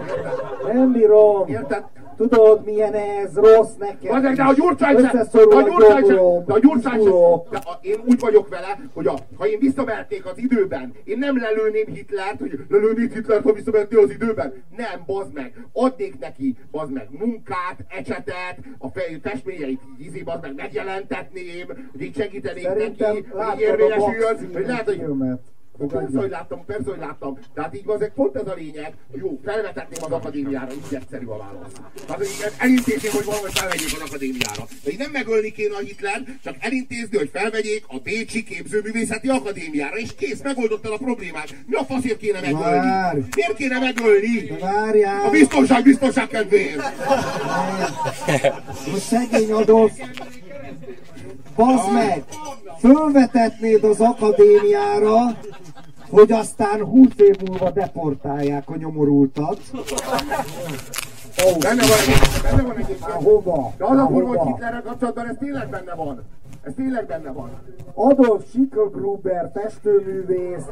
S1: Nem bírom.
S2: Érted?
S1: Tudod, milyen ez, rossz neked.
S2: Bazeg, de a Gyurcsány sem,
S1: Összeszorul
S2: a Gyurcsány sem,
S1: gyomrom,
S2: de a Gyurcsány sem,
S1: izgulok.
S2: de a, én úgy vagyok vele, hogy a, ha én visszaverték az időben, én nem lelőném Hitlert, hogy lelőnék Hitlert, ha visszaverné az időben. Nem, bazd meg. Adnék neki, bazd meg, munkát, ecsetet, a fej, festményeit így izé, bazd meg, megjelentetném, hogy így segítenék
S1: Szerintem
S2: neki, hogy érvényesüljön, hogy lehet, hogy
S1: filmet.
S2: Persze, hogy láttam, persze, hogy láttam. De hát így azért pont ez a lényeg, jó, felvetetném az akadémiára, így egyszerű a válasz. Tehát, igen, elintézném, hogy valahogy felvegyék az akadémiára. De így nem megölni kéne a Hitler, csak elintézni, hogy felvegyék a Bécsi Képzőművészeti Akadémiára, és kész, megoldottad a problémát. Mi a faszért kéne megölni?
S1: Várj!
S2: Miért kéne megölni?
S1: Várjál!
S2: A biztonság, biztonság kedvéért!
S1: Hogy szegény Adolf, bazd meg, fölvetetnéd az akadémiára, hogy aztán 20 év múlva deportálják a nyomorultat. Ó,
S2: Benne van, benne van egyébként.
S1: hova?
S2: De az a kurva, hogy? Hitlerrel kapcsolatban ez tényleg benne van. Ez tényleg benne van.
S1: Adolf Schicklgruber festőművész,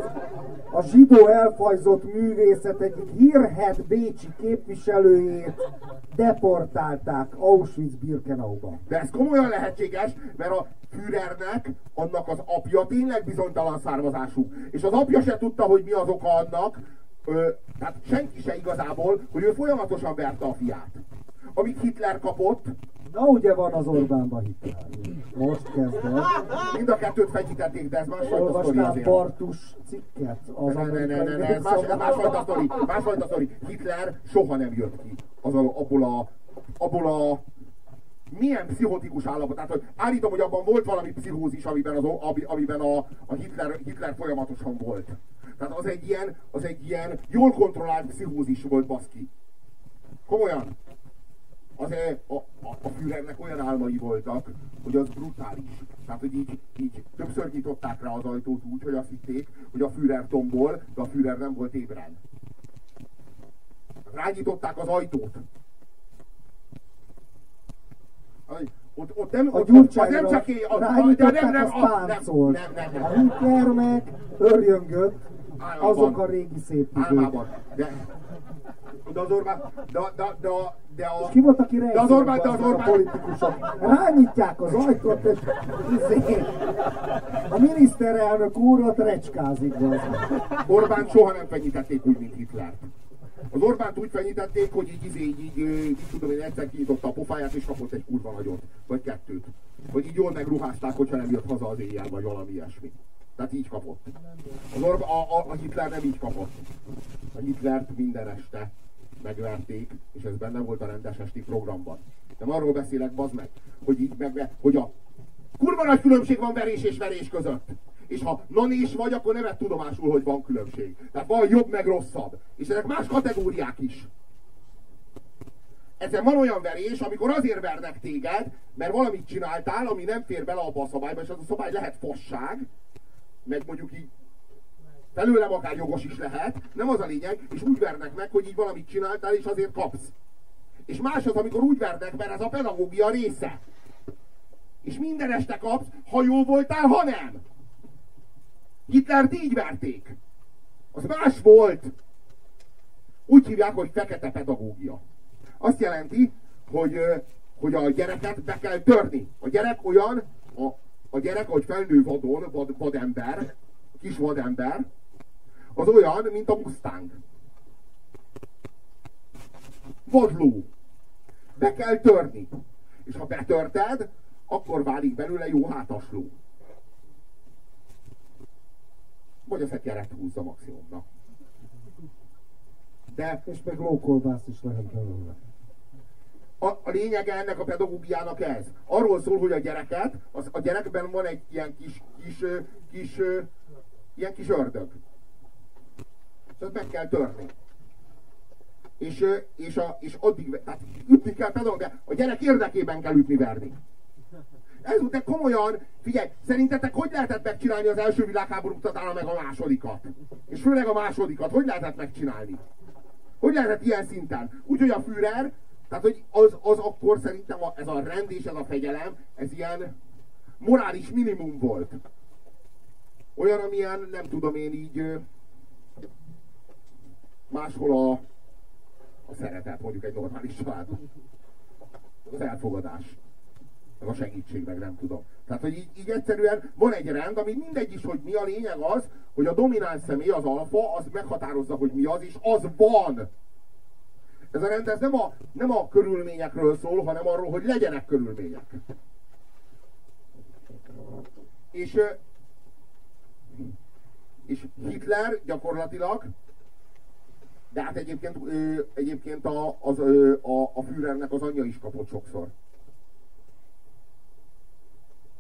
S1: a zsidó elfajzott művészet egyik hírhet bécsi képviselőjét deportálták Auschwitz-Birkenauba.
S2: De ez komolyan lehetséges, mert a Führernek, annak az apja tényleg bizonytalan származású. És az apja se tudta, hogy mi az oka annak, ö, tehát senki se igazából, hogy ő folyamatosan verte a fiát. Amit Hitler kapott,
S1: Na ugye van az Orbánba Hitler. Most kezdve.
S2: mind a kettőt fegyítették, de ez másfajta sztori
S1: Olvastál
S2: azért.
S1: Bartus cikket? Az
S2: Ne, ne, ne, ne, ne, ez, más, ez másfajta sztori. Másfajta sztori. Hitler soha nem jött ki az a, abból a, abból a milyen pszichotikus állapot. Tehát, hogy állítom, hogy abban volt valami pszichózis, amiben, az, ami- amiben a, a Hitler, Hitler folyamatosan volt. Tehát az egy ilyen, az egy ilyen jól kontrollált pszichózis volt, baszki. Komolyan. Az a, a, a Führernek olyan álmai voltak, hogy az brutális. Tehát, hogy így, így többször nyitották rá az ajtót úgy, hogy azt hitték, hogy a Führer tombol, de a Führer nem volt ébren. Rányitották az ajtót. Aj, Ott, ott nem,
S1: A
S2: az
S1: gyurcsányra
S2: nem csak én, a, a, de
S1: rányították,
S2: nem, nem,
S1: az
S2: a, nem,
S1: táncolt.
S2: nem, nem,
S1: A
S2: nem,
S1: Hitler meg örjöngött, azok a régi szép.
S2: De, de az Orbán, de, de, de, de a,
S1: Ki volt, aki
S2: de az Orbán, de az
S1: a
S2: Orbán,
S1: politikusok? Rányitják az ajtót, és izé, a miniszterelnök úr ott recskázik.
S2: Orbán soha nem fenyítették úgy, mint Hitlert. Az Orbánt úgy fenyítették, hogy így, így, így, így, így tudom én, egyszer kinyitotta a pofáját, és kapott egy kurva nagyot. Vagy kettőt. Hogy így jól megruházták, hogyha nem jött haza az éjjel, vagy valami ilyesmi. Tehát így kapott. Az Orb- a, a, a Hitler nem így kapott. A Hitlert minden este megverték, és ez benne volt a rendes esti programban. Nem arról beszélek, bazd meg, hogy így megve, hogy a kurva nagy különbség van verés és verés között. És ha nanés vagy, akkor ne vedd tudomásul, hogy van különbség. Tehát van jobb meg rosszabb. És ezek más kategóriák is. Ezen van olyan verés, amikor azért vernek téged, mert valamit csináltál, ami nem fér bele abba a szabályba, és az a szabály lehet fasság, meg mondjuk így felőlem akár jogos is lehet, nem az a lényeg, és úgy vernek meg, hogy így valamit csináltál, és azért kapsz. És más az, amikor úgy vernek, mert ez a pedagógia része. És minden este kapsz, ha jó voltál, ha nem. Hitlert így verték. Az más volt. Úgy hívják, hogy fekete pedagógia. Azt jelenti, hogy, hogy a gyereket be kell törni. A gyerek olyan, a, a gyerek, ahogy felnő vadon, vad, vadember, kis vadember, az olyan, mint a Mustang. Vadló. Be kell törni. És ha betörted, akkor válik belőle jó hátasló. Vagy a szekeret húzza maximumnak. De
S1: És meg lókolbász is lehet belőle.
S2: a, a lényege ennek a pedagógiának ez. Arról szól, hogy a gyereket, az, a gyerekben van egy ilyen kis, kis, kis, ö, ilyen kis ördög. Azt meg kell törni. És, és, a, és addig, tehát ütni kell pedagógiát, a gyerek érdekében kell ütni verni. Ez, de komolyan, figyelj, szerintetek hogy lehetett megcsinálni az első világháború utána meg a másodikat? És főleg a másodikat, hogy lehetett megcsinálni? Hogy lehetett ilyen szinten? Úgyhogy a Führer, tehát hogy az, az akkor szerintem a, ez a rend és ez a fegyelem, ez ilyen morális minimum volt. Olyan, amilyen, nem tudom én így máshol a, a szeretet, mondjuk egy normális családban. Az elfogadás. Meg a segítség, meg nem tudom. Tehát, hogy így, így egyszerűen van egy rend, ami mindegy is, hogy mi a lényeg az, hogy a domináns személy, az alfa, az meghatározza, hogy mi az, és az van. Ez a rend ez nem a, nem a körülményekről szól, hanem arról, hogy legyenek körülmények. És, és Hitler gyakorlatilag, de hát egyébként, egyébként a, az, a, a Führernek az anyja is kapott sokszor.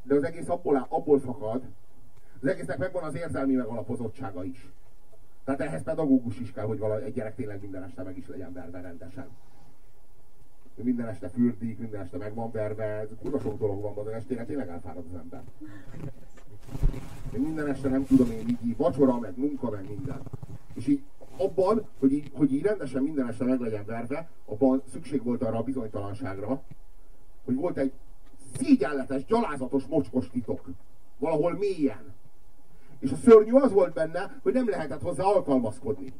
S2: De az egész abból, abból fakad, az egésznek megvan az érzelmi megalapozottsága is. Tehát ehhez pedagógus is kell, hogy valahogy egy gyerek tényleg minden este meg is legyen verve rendesen. Minden este fürdik, minden este meg van verve, kurva sok dolog van, az estére tényleg elfárad az ember. Minden este nem tudom én így, így vacsora, meg munka, meg minden. És így abban, hogy így, hogy így rendesen minden este meg legyen verve, abban szükség volt arra a bizonytalanságra, hogy volt egy szégyenletes, gyalázatos, mocskos titok. Valahol mélyen. És a szörnyű az volt benne, hogy nem lehetett hozzá alkalmazkodni.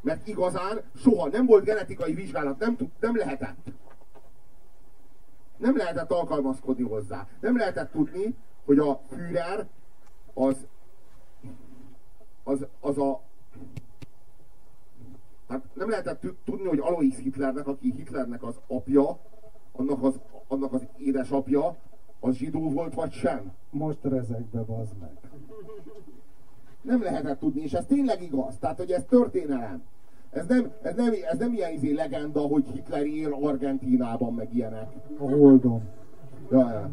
S2: Mert igazán soha nem volt genetikai vizsgálat, nem, tud, nem lehetett. Nem lehetett alkalmazkodni hozzá. Nem lehetett tudni, hogy a Führer az, az, az a tehát nem lehetett tudni, hogy Alois Hitlernek, aki Hitlernek az apja, annak az, annak az édesapja, az zsidó volt, vagy sem?
S1: Most rezekbe, bazd meg.
S2: Nem lehetett tudni, és ez tényleg igaz. Tehát, hogy ez történelem. Ez nem, ez nem, ez nem ilyen izé legenda, hogy Hitler él Argentínában, meg ilyenek.
S1: A Holdon.
S2: Ja, ja.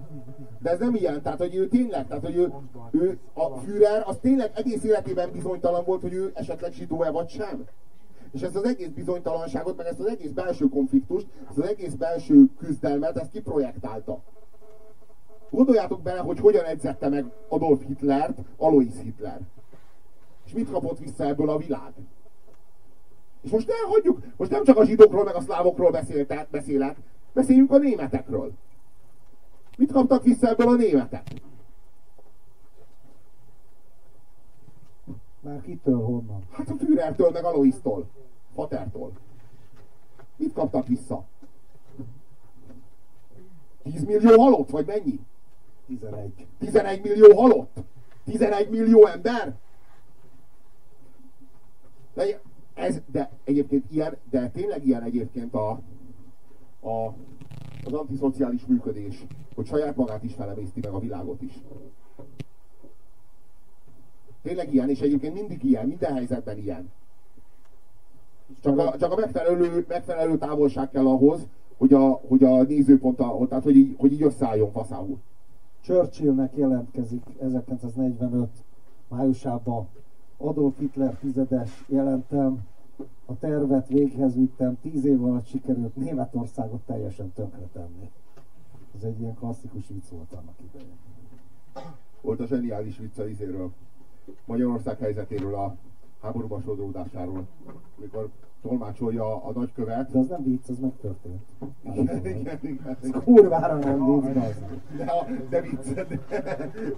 S2: De ez nem ilyen, tehát hogy ő tényleg, tehát hogy ő, ő a Führer, az tényleg egész életében bizonytalan volt, hogy ő esetleg zsidó-e vagy sem. És ezt az egész bizonytalanságot, meg ezt az egész belső konfliktust, ezt az egész belső küzdelmet, ezt kiprojektálta. Gondoljátok bele, hogy hogyan edzette meg Adolf Hitlert Alois Hitler. És mit kapott vissza ebből a világ? És most elhagyjuk, most nem csak a zsidókról meg a szlávokról beszélt, beszélek, beszéljünk a németekről. Mit kaptak vissza ebből a németek?
S1: Már kitől honnan?
S2: Hát a Führertől, meg Aloistól. Patertól. Mit kaptak vissza? 10 millió halott, vagy mennyi?
S1: 11.
S2: 11 millió halott? 11 millió ember? De, ez, de egyébként ilyen, de tényleg ilyen egyébként a, a, az antiszociális működés, hogy saját magát is felemészti meg a világot is. Tényleg ilyen, és egyébként mindig ilyen, minden helyzetben ilyen. Csak a, csak a megfelelő, megfelelő távolság kell ahhoz, hogy a, hogy a nézőpont, a, tehát hogy így, hogy így összeálljon faszául.
S1: Churchillnek jelentkezik 1945 májusában Adolf Hitler tizedes jelentem, a tervet véghez vittem, tíz év alatt sikerült Németországot teljesen tönkretenni. Ez egy ilyen klasszikus vicc volt annak idején.
S2: Volt a zseniális vicc a izéről, Magyarország helyzetéről, a háborúba sodródásáról, mikor tolmácsolja a nagykövet.
S1: De az nem vicc, az megtörtént.
S2: Igen, igen, igen.
S1: Ez kurvára nem vicc.
S2: De, a, de vicc. De,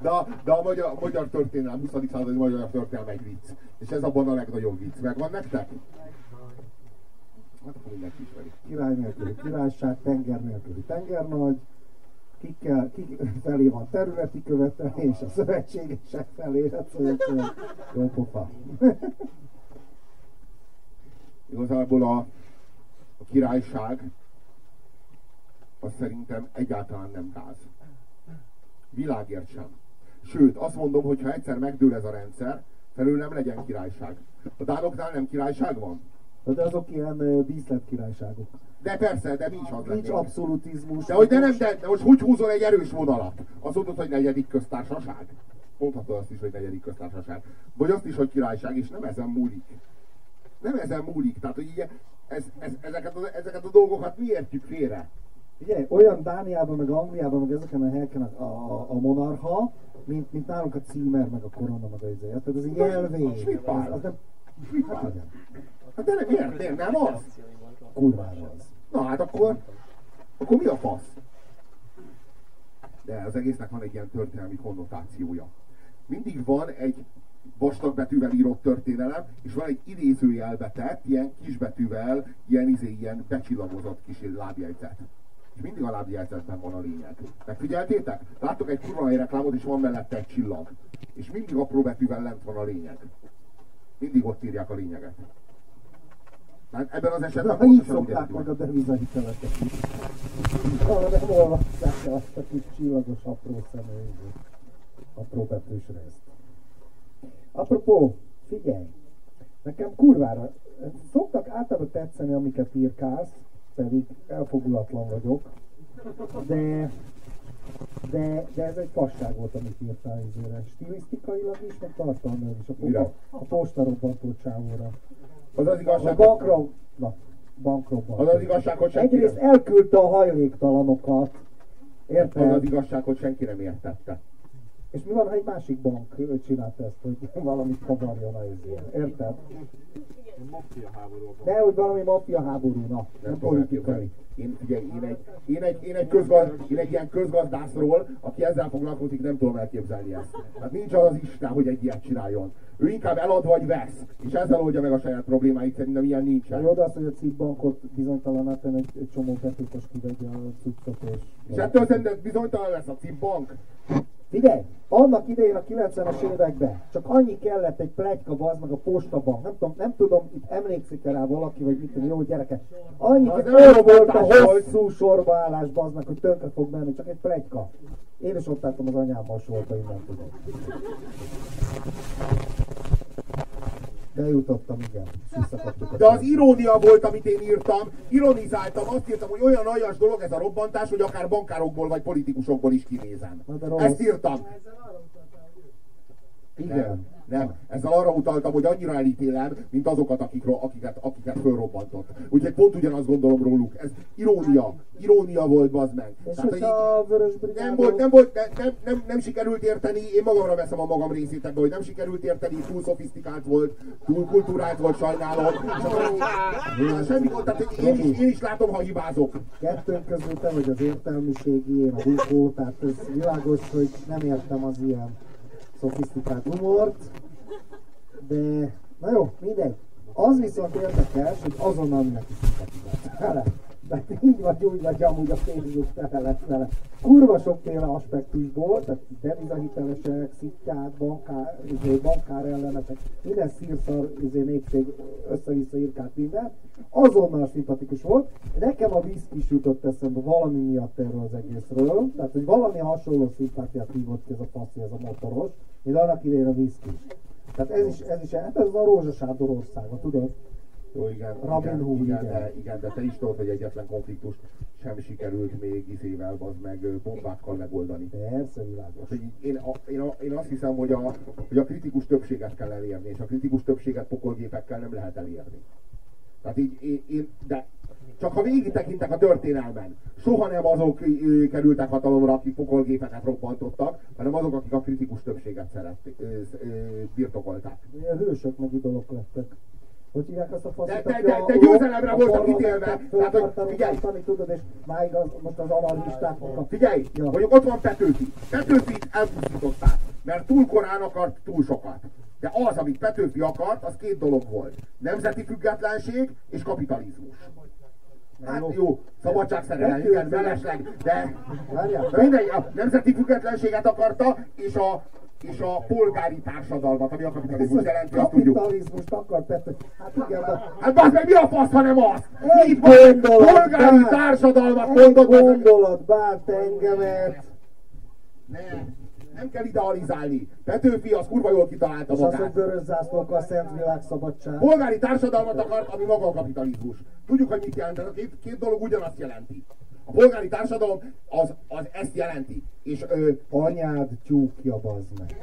S2: de, a, de a magyar, magyar történelem, 20. századi magyar történelem egy vicc. És ez abban a legnagyobb vicc. Megvan nektek? Hát akkor mindenki ismeri.
S1: Király nélküli királyság, tenger nélküli tengernagy, kikkel, kik felé van területi követelés, a szövetségesek felé, hát szóval jó pofa.
S2: Igazából a, a királyság az szerintem egyáltalán nem gáz. Világért sem. Sőt, azt mondom, hogy ha egyszer megdől ez a rendszer, felül nem legyen királyság. A dánoknál nem királyság van?
S1: De azok ilyen díszlet királyságok.
S2: De persze, de is az
S1: Nincs abszolutizmus.
S2: De hogy de nem, de, de most hogy húzol egy erős vonalat? Azt mondod, hogy negyedik köztársaság? Mondhatod azt is, hogy negyedik köztársaság. Vagy azt is, hogy királyság, és nem ezen múlik. Nem ezen múlik. Tehát, hogy így ez, ez, ezeket, a, ezeket a dolgokat mi értjük félre?
S1: Ugye, olyan Dániában, meg Angliában, meg ezeken a helyeken a, a, a monarha, mint, mint nálunk a címer, meg a korona, meg a izé. Tehát ez egy jelvény. Az, az nem, hát igen,
S2: Hát de nem, miért? Miért nem az?
S1: kurvára az.
S2: Na hát akkor, akkor mi a fasz? De az egésznek van egy ilyen történelmi konnotációja. Mindig van egy vastag betűvel írott történelem, és van egy idézőjelbe tett, ilyen kisbetűvel, ilyen, izé, ilyen becsillagozott kis lábjegyzet. És mindig a lábjegyzetben van a lényeg. Megfigyeltétek? Láttok egy kurva reklámot, és van mellette egy csillag. És mindig apró betűvel lent van a lényeg. Mindig ott írják a lényeget. Hát ebben az esetben
S1: ha így szokták meg a devizahiteleket is. Arra nem olvasszák el azt a kis csillagos apró szemű, apró betűs részt. Apropó, figyelj! Nekem kurvára, szoktak általában tetszeni, amiket írkálsz, pedig elfogulatlan vagyok, de, de, de ez egy fasság volt, amit írtál izére. Stilisztikailag is, meg tartalmilag is. A,
S2: Mire?
S1: a, a postarobbantó csávóra.
S2: Az az
S1: A
S2: igazság,
S1: bankra, na, bankrobbantó.
S2: az az igazság, hogy senki
S1: Egyrészt
S2: nem,
S1: elküldte a hajléktalanokat,
S2: az
S1: érted?
S2: az igazság, hogy senki nem értette.
S1: És mi van, ha egy másik bank csinált ezt, hogy valamit kavarjon a izén, érted?
S3: Maffia háborúban.
S1: De hogy valami maffia háború, na,
S2: Nem
S1: politikai.
S2: Én, figyelj, én egy, én egy, én egy, közgaz, én egy ilyen közgazdászról, aki ezzel foglalkozik, nem tudom elképzelni ezt. Hát nincs az az Isten, hogy egy ilyet csináljon. Ő inkább elad vagy vesz, és ezzel oldja meg a saját problémáit, szerintem ilyen nincsen.
S1: Jó, de az, hogy a CIP bankot bizonytalan tenni, egy, egy csomó betétes kivegye a cuccot, és...
S2: És ettől szerintem bizonytalan lesz a CIP bank.
S1: Figyelj, annak idején a 90-es években csak annyi kellett egy plegyka, bazd meg a postabank. Nem tudom, nem tudom, itt emlékszik rá valaki, vagy mit tudom, jó gyerekek. Annyi ott volt a hosszú sorbaállás, bazd meg, hogy tönkre fog menni, csak egy plegyka. Én is ott álltam az anyámmal sorba, innen tudom. Bejutottam, igen.
S2: De az irónia volt, amit én írtam. Ironizáltam, azt írtam, hogy olyan aljas dolog ez a robbantás, hogy akár bankárokból vagy politikusokból is kinézem.
S1: Rossz.
S2: Ezt írtam.
S1: Igen.
S2: Nem. Ezzel arra utaltam, hogy annyira elítélem, mint azokat, akikről, akiket, akiket fölrobbantott. Úgyhogy pont ugyanazt gondolom róluk. Ez irónia. Irónia volt, bazd meg.
S1: És
S2: Tehát,
S1: a vörös
S2: nem volt, nem volt, nem, nem, nem, nem sikerült érteni, én magamra veszem a magam részét ebbe, hogy nem sikerült érteni, túl szofisztikált volt, túl kultúrált volt, sajnálom. És akkor, semmi volt, tehát hogy én is, én is látom, ha hibázok.
S1: Kettőnk közül te vagy az értelmiségi, én a bukó, tehát ez világos, hogy nem értem az ilyen szofisztikált humort, de na jó, mindegy. Az viszont érdekes, hogy azonnal mindenki szimpatizál. Tehát így vagy, úgy vagy, amúgy a Facebook tele lett vele. Kurva sokféle aspektusból, tehát devizahitelesek, szittyák, bankár, izé, bankár ellenesek, minden szírszar izé, népség össze-vissza írkált minden. Azonnal szimpatikus volt. Nekem a is jutott eszembe valami miatt erről az egészről. Tehát, hogy valami hasonló szimpátiát hívott ez a faszi, ez a motoros, mint annak idején a is. Tehát ez is, ez is, hát ez a rózsasádor országa, tudod?
S2: Jó, igen,
S1: Robin
S2: igen,
S1: Hood,
S2: igen,
S1: igen.
S2: de, igen, de te is tudod, hogy egyetlen konfliktust sem sikerült még izével, az meg bombákkal megoldani.
S1: Persze, világos.
S2: Hogy én, a, én, a, én azt hiszem, hogy a, hogy a kritikus többséget kell elérni, és a kritikus többséget pokolgépekkel nem lehet elérni. Tehát így, én, én de csak ha végig tekintek a történelmen, soha nem azok kerültek hatalomra, akik pokolgépeket robbantottak, hanem azok, akik a kritikus többséget szerették, ö, ö, birtokolták.
S1: Ilyen hősök meg idolok lettek. Hogy hívják azt a faszit,
S2: De- de- de- de győzelemre voltak ítélve. Tehát, hogy figyelj.
S1: tudod, és máig az, most az anarchistáknak a...
S2: Figyelj,
S1: Ja.
S2: mondjuk ott van Petőfi. Petőfit elpusztították, mert túl korán akart túl sokat. De az, amit Petőfi akart, az két dolog volt. Nemzeti függetlenség és kapitalizmus. Hát jó, szabadságszerelem, igen,
S1: Várjál,
S2: de mindegy, a nemzeti függetlenséget akarta, és a, és a polgári társadalmat, ami a kapitalizmus
S1: a
S2: jelenti, azt tudjuk.
S1: kapitalizmust akart Pető. Hát igen, de
S2: Hát bazd meg, mi a fasz, hanem az?
S1: Egy gondolat,
S2: Polgári
S1: bár-
S2: társadalmat mondod, meg.
S1: gondolat bánt engemet,
S2: Nem, nem kell idealizálni. Petőfi az kurva jól kitalálta
S1: és az,
S2: magát.
S1: vörös zászlókkal szent világszabadság.
S2: Polgári társadalmat akart, ami maga a kapitalizmus. Tudjuk, hogy mit jelent, ez a két, két dolog ugyanazt jelenti. A polgári társadalom az, az ezt jelenti. És ö,
S1: Anyád tyúkja, bazd meg.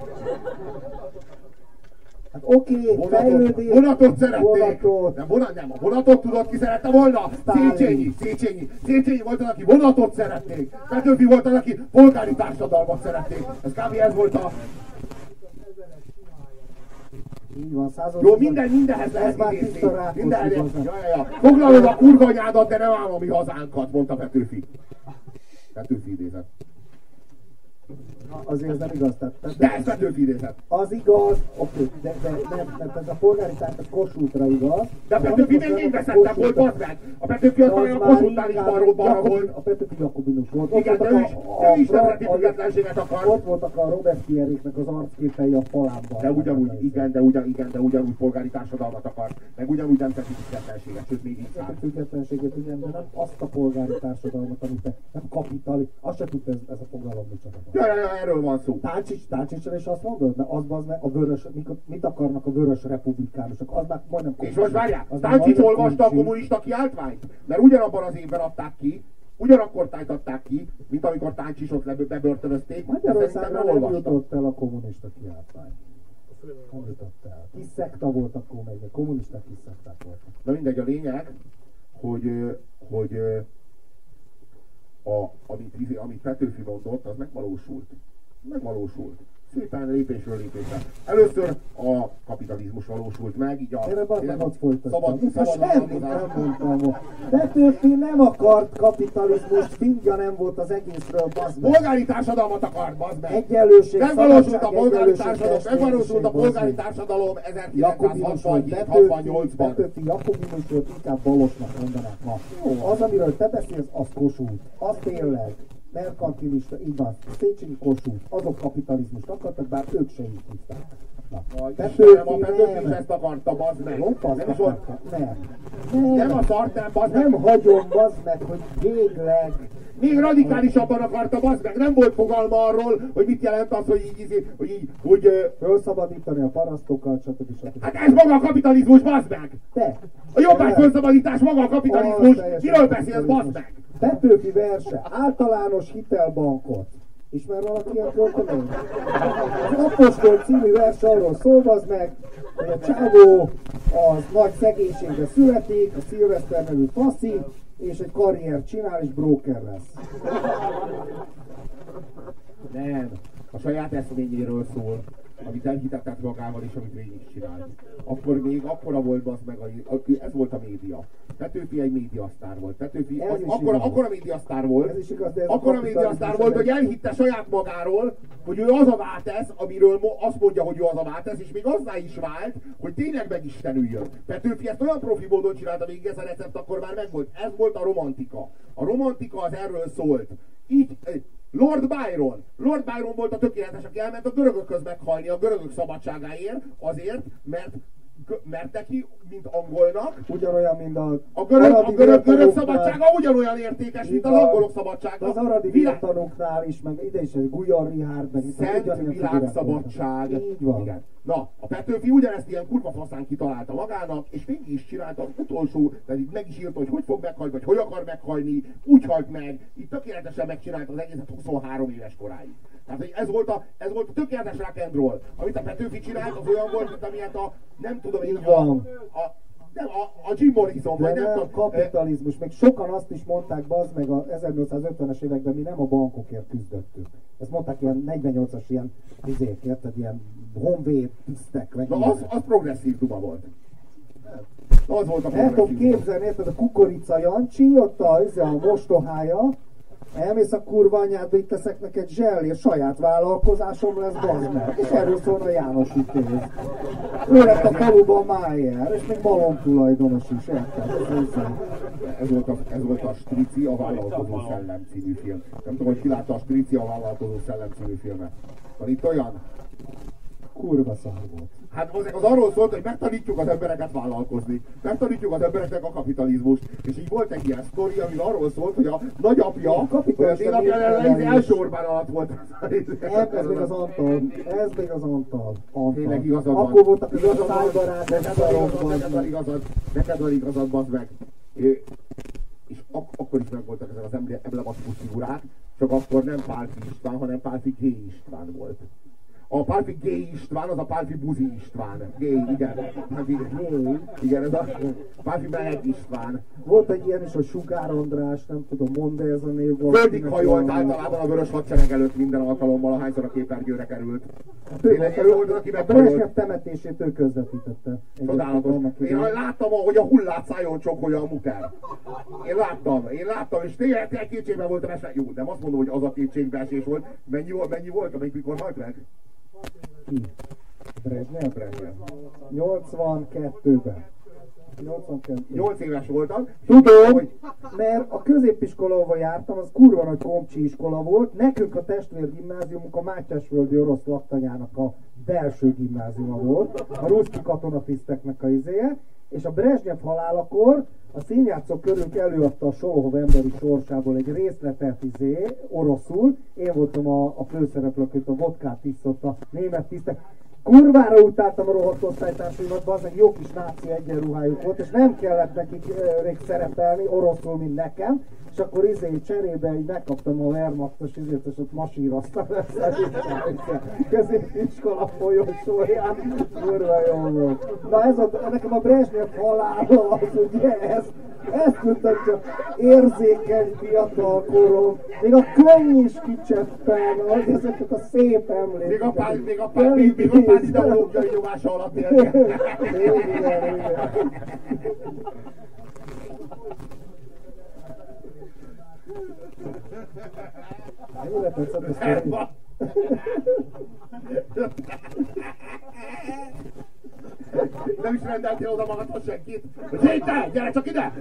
S1: Hát oké, okay, fejlődés.
S2: vonatot szerették.
S1: Vonatot.
S2: Nem, vonat, nem, a vonatot tudod, ki szerette volna?
S1: Sztálin.
S2: Széchenyi, Széchenyi. Széchenyi volt az, aki vonatot szerették. Petőfi volt az, aki polgári társadalmat szerették. Ez kb. ez volt a...
S1: Így van, század.
S2: Jó, minden, mindenhez
S1: Ez
S2: lehet
S1: már tiszta
S2: Minden, ja, ja, ja. Foglalod a kurva anyádat, de nem ám a mi hazánkat, mondta Petőfi. Petőfi idézet.
S1: Azért ez nem igaz. Tehát, tehát
S2: De ez Petőfi idézet.
S1: az igaz, oké, de, de nem, mert ez a polgári társadalom Kossuthra igaz.
S2: De a Petőfi még én veszettem volt, bazd meg! A Petőfi az már a Kossuth is balról balra volt.
S1: A Petőfi Jakobinus volt.
S2: Igen, de ő is, ő is nemzeti függetlenséget akar.
S1: Ott voltak a Robespierre-éknek az arcképei a falában.
S2: De ugyanúgy, igen, de, ugyan, igen, de ugyanúgy polgári társadalmat akar, meg ugyanúgy nemzeti függetlenséget, sőt még így
S1: A
S2: száll.
S1: függetlenséget, igen, de nem azt a polgári társadalmat, amit te, nem kapitali, azt se tudta ez, ez a fogalom micsoda.
S2: Ja, ja, ja, erről van szó.
S1: Táncsics, Táncsicsra is azt mondod? Mert az, az a vörös, mit akarnak a vörös republikánusok? Az már majdnem
S2: És most várjál,
S1: majdnem
S2: olvasta a kommunista kiáltványt? Mert ugyanabban az évben adták ki, ugyanakkor tájtatták ki, mint amikor Táncsicsot le- bebörtönözték,
S1: Magyarországra
S2: nem
S1: nem jutott el a kommunista kiáltvány. Nem jutott el. Kis szekta volt akkor még, a kommunisták kis szekták voltak.
S2: Na mindegy, a lényeg, hogy, hogy a, amit, amit Petőfi mondott, az megvalósult. Megvalósult. Szépen lépésről lépésre. Először a kapitalizmus valósult meg, így a
S1: nem ott folytattam.
S2: szabad,
S1: most
S2: szabad
S1: semmit nem mondtam. Petőfi nem akart kapitalizmust, fingja nem volt az egészről, bazd meg.
S2: Polgári társadalmat akart, bazd meg!
S1: Egyenlőség,
S2: Megvalósult a polgári társadalom, megvalósult a polgári társadalom
S1: Jakobinus volt, Petőfi,
S2: 1967-68-ban.
S1: Petőfi Jakobinus volt, inkább Balosnak mondanák ma. Az, amiről te beszélsz, az Kossuth. Az tényleg merkantilista, így van, Széchenyi Kossuth, azok kapitalizmust akartak, bár ők se így hívták. Na,
S2: Istenem, a is ezt akarta, bazd meg!
S1: Lopaszt
S2: Nem is
S1: akarta. Nem. Nem.
S2: nem a nem, bazd meg!
S1: Nem hagyom, bazd meg, hogy végleg
S2: Még radikálisabban akarta, bazd meg! Nem volt fogalma arról, hogy mit jelent az, hogy így, hogy így, hogy... ö,
S1: felszabadítani a parasztokat, stb. stb.
S2: Hát ez maga a kapitalizmus, bazd meg!
S1: Te!
S2: A jobbágy felszabadítás maga a kapitalizmus!
S1: Az teljesen
S2: Miről beszélsz, bazd meg?
S1: Petőfi verse, általános hitelbankot. Ismer valaki ilyen költeményt? Az Apostol című vers arról szól, az meg, hogy a csávó az nagy szegénységbe születik, a Szilveszter nevű faszi, és egy karrier csinál, és broker lesz.
S2: Nem. A saját eszményéről szól, amit elhitetett magával és amit végig csinált. Akkor még akkora volt az meg, a, a- ez volt a média. Petőfi egy médiasztár volt. Petőfi az,
S1: is
S2: akkora,
S1: igaz.
S2: akkora médiasztár volt,
S1: Ez is igaz, de ez a
S2: médiasztár volt, hogy
S1: meg-
S2: elhitte saját magáról, hogy ő az a váltesz, amiről azt mondja, hogy ő az a váltesz, és még azzá is vált, hogy tényleg megistenüljön. Petőfi ezt olyan profi módon csinálta végig, ez a recept akkor már megvolt. Ez volt a romantika. A romantika az erről szólt. Így, eh, Lord Byron. Lord Byron volt a tökéletes, aki elment a görögökhöz meghalni a görögök szabadságáért, azért, mert, mert neki, mint angolnak,
S1: Ugyanolyan, mint a,
S2: a görög, a görög, görög szabadsága ugyanolyan értékes, mint az
S1: Így van.
S2: angolok szabadsága.
S1: Az aradi
S2: Világ-
S1: vértanúknál is, meg ide is, Gulyar Rihárd, meg itt
S2: Szent világszabadság.
S1: Így van.
S2: Igen. Na, a Petőfi ugyanezt ilyen kurva faszán kitalálta magának, és végig is csinálta az utolsó, itt meg is írta, hogy hogy fog meghalni, vagy hogy akar meghalni, úgy halt meg, így tökéletesen megcsinálta az egészet 23 éves koráig. Tehát, hogy ez volt a, ez volt a tökéletes rock. Amit a Petőfi csinált, az olyan volt, mint amilyet a, nem tudom én, a,
S1: van.
S2: a, nem, a, a Jim Morrison, vagy nem,
S1: nem
S2: tudom,
S1: kapitalizmus. Még sokan azt is mondták, bazd meg a 1850-es években mi nem a bankokért küzdöttünk. Ezt mondták ilyen 48-as ilyen, izék, érted, ilyen honvéd tisztek, meg
S2: Na, az, az progresszív duma volt. Na, az volt a
S1: El tudom képzelni, érted, a kukorica Jancsi, ott a, izé, a mostohája, elmész a kurva anyádba, itt teszek neked zsellért, saját vállalkozásom lesz, bazd meg. És erről szól a János Vitéz. Ő lett a faluban Májer, és még malom tulajdonos is, érted? Ez
S2: volt, a, ez volt a Strici, a Vállalkozó Szellem című film. Nem tudom, hogy ki látta a Strici, a Vállalkozó Szellem című filmet. Van itt olyan?
S1: Kurva szar volt.
S2: Hát az, az arról szólt, hogy megtanítjuk az embereket vállalkozni. Megtanítjuk az embereknek a kapitalizmust. És így volt egy ilyen sztori, ami arról szólt, hogy a nagyapja,
S1: A
S2: az első. Orbán alatt volt.
S1: Ez, még az Antal. Ez még az Antal. Antal.
S2: Tényleg igazad van.
S1: Akkor voltak az
S2: Igazad
S1: a szájbarát,
S2: Neked van igazad, neked van igazad, bazd meg. És ak- akkor is megvoltak ezek az emble- emblematikus figurák, csak akkor nem Pálfi István, hanem Pálfi K. István volt. A Pálfi Gay István, az a Pálfi Buzi István. Gay, igen. Pálfi, gay. Igen, ez a Pálfi Meleg István.
S1: Volt egy ilyen is, a Sugár András, nem tudom, mondd ez a név volt.
S2: Földig hajolt általában a vörös hadsereg előtt minden alkalommal, ahányszor a képernyőre került. Tényleg ő volt, aki
S1: A. Brezsnyev temetését ő közvetítette.
S2: Csodálatos. Én láttam, ahogy a hullát szájon csokolja a muter. Én láttam, én láttam, és tényleg egy kétségben voltam. Jó, nem azt mondom, hogy az a kétségbeesés volt. Mennyi, volt- mennyi volt, amelyik mikor halt meg?
S1: Ki? Brezsnyev?
S2: Brezsnyev.
S1: 82-ben. 82.
S2: 8 éves voltam.
S1: Tudom,
S2: hogy-
S1: mert a középiskola, ahol jártam, az kurva nagy komcsi iskola volt. Nekünk a testvérgimnáziumunk a Mátyásföldi orosz laktanyának a belső gimnáziuma volt. A ruszki katonatiszteknek a izéje. És a Brezsnyev halálakor a színjátszó körünk előadta a Solohov emberi sorsából egy részletet izé, oroszul. Én voltam a, a főszereplő, akit a vodkát iszott a német tisztek. Kurvára utáltam a rohadt osztálytársaimat, bazdmeg jó kis náci egyenruhájuk volt, és nem kellett nekik rég szerepelni, oroszul, mint nekem, és akkor izé cserébe így megkaptam a Wehrmachtos izét, és ott masíroztam ezt középiskola folyosóján. Kurva jó volt. Na ez a, nekem a Brezsnyev halála az ugye ez, ezt mutatja érzékeny fiatal korom, még a könny is kicseppen, az ezeket a szép emlékeket.
S2: Még a pár, még a pár, még, még a pár ideológiai nyomása alatt
S1: igen. Tetszett a sztori?
S2: Nem is rendeltél oda magadhoz senkit? Hogy hé, te, gyere csak ide!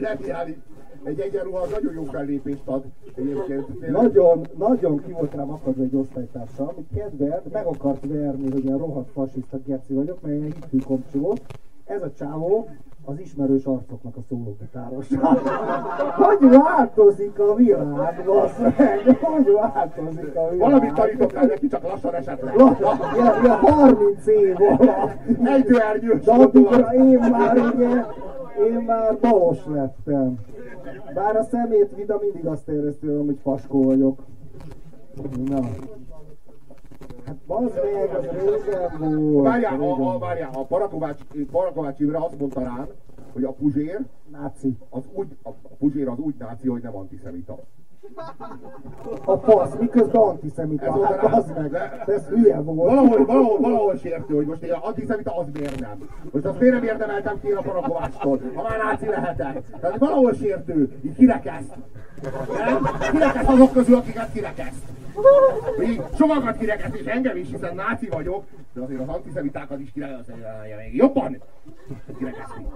S2: Lepiáli. Egy egyenruha nagyon jó fellépést ad. Egyébként. tényleg.
S1: Nagyon, nagyon ki volt rám akadva egy osztálytársam, amit kedvelt, meg akart verni, hogy ilyen rohadt fasiszta geci vagyok, mert ilyen hitű komcsi volt. Ez a csávó az ismerős arcoknak a szólógitáros. Hogy változik a világ, bassz meg? Hogy változik a világ?
S2: Valamit tanítottál neki, csak lassan esetleg.
S1: Ilyen, ilyen 30 év alatt.
S2: Ejtőernyős
S1: De addigra én már ugye, én már balos lettem. Bár a szemét vida mindig azt éreztem, hogy faskó vagyok. Na. Bazd meg, az régen volt.
S2: Várjál,
S1: régen
S2: a, a, várjál, a Parakovács, Parakovács Imre azt mondta rám, hogy a Puzsér
S1: Náci.
S2: az úgy, a, a Puzsér az úgy náci, hogy nem antiszemita.
S1: A fasz, miközben antiszemita.
S2: Ez
S1: Hát bazd meg,
S2: de-
S1: ez hülye volt.
S2: Valahol, valahol, valahol sértő, hogy most én antiszemita, az miért nem? Most azt miért nem érdemeltem ki a Parakovácstól, ha már náci lehetek? Tehát valahol sértő, így kirekeszt. Nem? Kirekeszt azok közül, akiket kirekeszt. Így sokakat kirekeszt, és engem is, hiszen náci vagyok, de azért az antiszemitákat is kirekeszt, még jobban kirekeszni.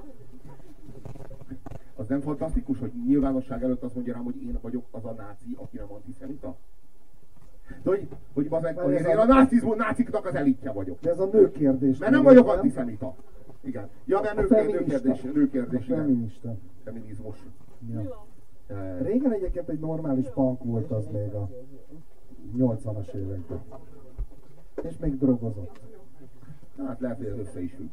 S2: Az nem fantasztikus, hogy nyilvánosság előtt azt mondja rám, hogy én vagyok az a náci, aki nem antiszemita? De hogy, hogy, bazeg, hogy én a nácizmus, náciknak az elitje vagyok.
S1: De ez a nő kérdés.
S2: Mert nem vagyok antiszemita. Igen. Ja, mert
S1: A
S2: nő,
S1: feminista.
S2: nőkérdés, nőkérdés,
S1: A
S2: igen.
S1: feminista.
S2: Feminizmus.
S1: Ja. Régen egyébként egy normális punk volt az még a 80-as években. És még drogozott.
S2: Hát lehet, hogy ez össze is függ.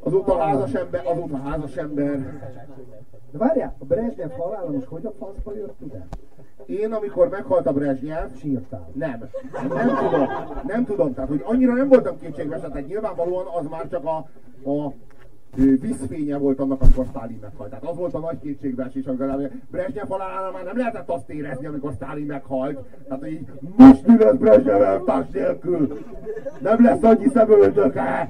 S2: Azóta házas ember, azóta házas ember.
S1: De várjál, a Brezsnyev halála most hogy a faszba jött ide?
S2: Én, amikor meghalt a Brezsnyev,
S1: Sírtál.
S2: nem. Nem tudom. Nem tudom. Tehát, hogy annyira nem voltam kétségbe, tehát nyilvánvalóan az már csak a, a vízfénye volt annak, amikor Stalin meghalt. Tehát az volt a nagy kétségbeesés, amikor Brezsnyev halálánál már nem lehetett azt érezni, amikor Stalin meghalt. Tehát, így, most mi lesz Brezsnyev elvtárs nélkül? Nem lesz annyi szemöldöke!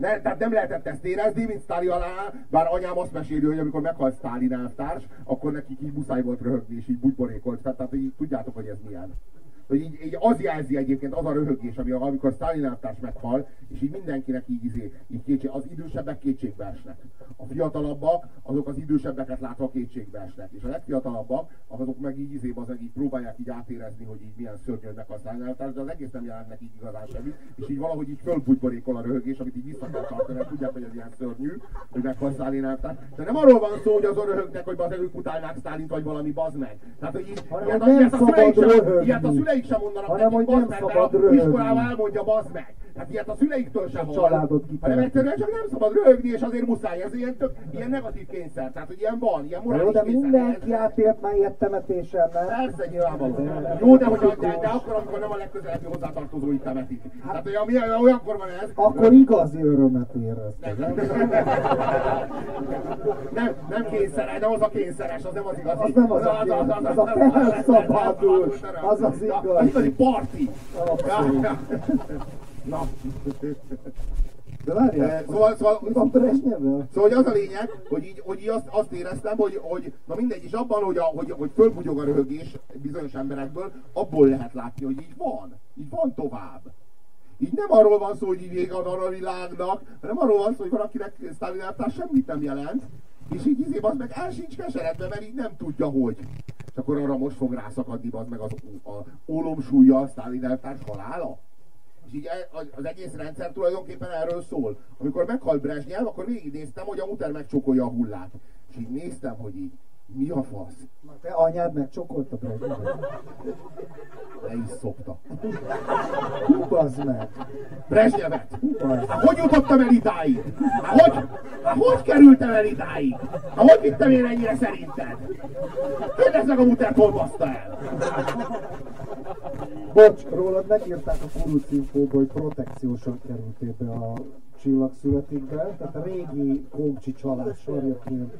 S2: Ne, tehát nem lehetett ezt érezni, mint Sztálin alá, bár anyám azt meséli, hogy amikor meghalt Sztálin elvtárs, akkor nekik így muszáj volt röhögni, és így bugyborékolt. Tehát, tehát így tudjátok, hogy ez milyen. Hogy így, így az jelzi egyébként az a röhögés, ami, amikor Sztálin elvtárs meghal, és így mindenkinek így, izé, így kétség, az idősebbek kétségbe esnek. A fiatalabbak, azok az idősebbeket látva kétségbe esnek. És a legfiatalabbak, azok meg így izé, az így próbálják így átérezni, hogy így milyen szörnyű, hogy meghal Sztálin elvtárs, de az egész nem jelent nekik igazán semmit, és így valahogy így fölbugyborékol a röhögés, amit így vissza kell tartani, mert tudják, hogy ez ilyen szörnyű, hogy meghal elvtárs. De nem arról van szó, hogy azon röhögnek, hogy bazd meg, ők utálnák Sztálint, vagy valami bazd meg. Tehát, hogy így, ilyet, a, ilyet, a szüleik ilyet a szüleik sem mondanak
S1: Hanem, hogy nem szabad röhögni.
S2: iskolában elmondja bazd meg. Hát ilyet a szüleiktől sem hall.
S1: családot
S2: Hanem
S1: kitelepítik.
S2: egyszerűen csak nem szabad röhögni, és azért muszáj. Ez ilyen, tök, ilyen negatív kényszer. Tehát, hogy ilyen van, ilyen
S1: Jó,
S2: morális
S1: de
S2: kényszer.
S1: mindenki átélt már ilyet temetésen, nem?
S2: Persze, nyilvánvaló. Jó, de, hogy, de, de akkor, amikor nem a legközelebbi hozzátartozóit temetik. Tehát, hogy ami, olyankor van ez.
S1: Akkor igazi örömet éreztek, nem?
S2: Nem, nem kényszeres, nem az a kényszeres, az nem az igazi.
S1: Az nem az a kényszeres, az a felszabadult, az az igazi.
S2: Az igazi parti.
S1: Abszolút.
S2: Na,
S1: De várjál,
S2: szóval, szóval,
S1: van?
S2: Szóval hogy az a lényeg, hogy így, hogy így azt, azt éreztem, hogy, hogy na mindegy, és abban, hogy, a, hogy, hogy fölbugyog a röhögés bizonyos emberekből, abból lehet látni, hogy így van. Így van tovább. Így nem arról van szó, hogy így vége a világnak, hanem arról van szó, hogy valakinek Stalin elvtárs semmit nem jelent, és így izé az meg el sincs keseredve, mert így nem tudja, hogy. És akkor arra most fog rászakadni az meg az a ólomsúlya Stalin elvtárs halála. És így az- egész rendszer tulajdonképpen erről szól. Amikor meghalt Brezsnyev, akkor végignéztem, hogy a muter megcsokolja a hullát. És így néztem, hogy így, mi a fasz?
S1: Te anyád megcsokolta Brezsnyevvel?
S2: Le is szopta.
S1: Hú, bazd meg!
S2: Brezsnyevet! hogy jutottam el idáig? Hát hogy, hát hogy kerültem el idáig? Hát hogy vittem én ennyire szerinted? Kérdezd meg a mutert, hol baszta el?
S1: Bocs, rólad megírták a Kuruc infóba, hogy protekciósan kerültél be a csillagszületikbe, tehát a régi Komcsi család sorjaként.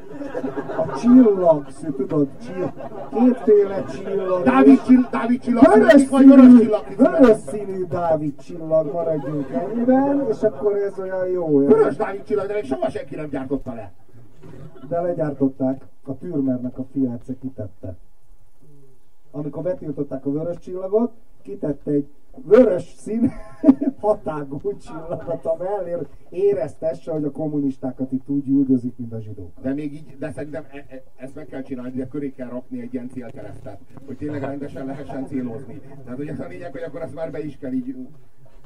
S1: A csillagszű, tudod, csill, kétféle csillag.
S2: Dávid, csill, Dávid csillag
S1: Vörös
S2: vagy vörös csillag
S1: vörös színű Dávid csillag, maradjunk ennyiben, és akkor ez olyan jó.
S2: Vörös Dávid csillag, de még soha senki nem gyártotta le.
S1: De legyártották, a Türmernek a egyszer kitette. Amikor betiltották a vörös csillagot, kitette egy vörös szín hatágú csillagot a mellé, éreztesse, hogy a kommunistákat itt úgy üldözik, mint a zsidókat.
S2: De még így, de szerintem e, e, ezt meg kell csinálni, de köré kell rakni egy ilyen célkeresztet, hogy tényleg rendesen lehessen célozni. Tehát hogy ez a lényeg, hogy akkor ezt már be is kell így...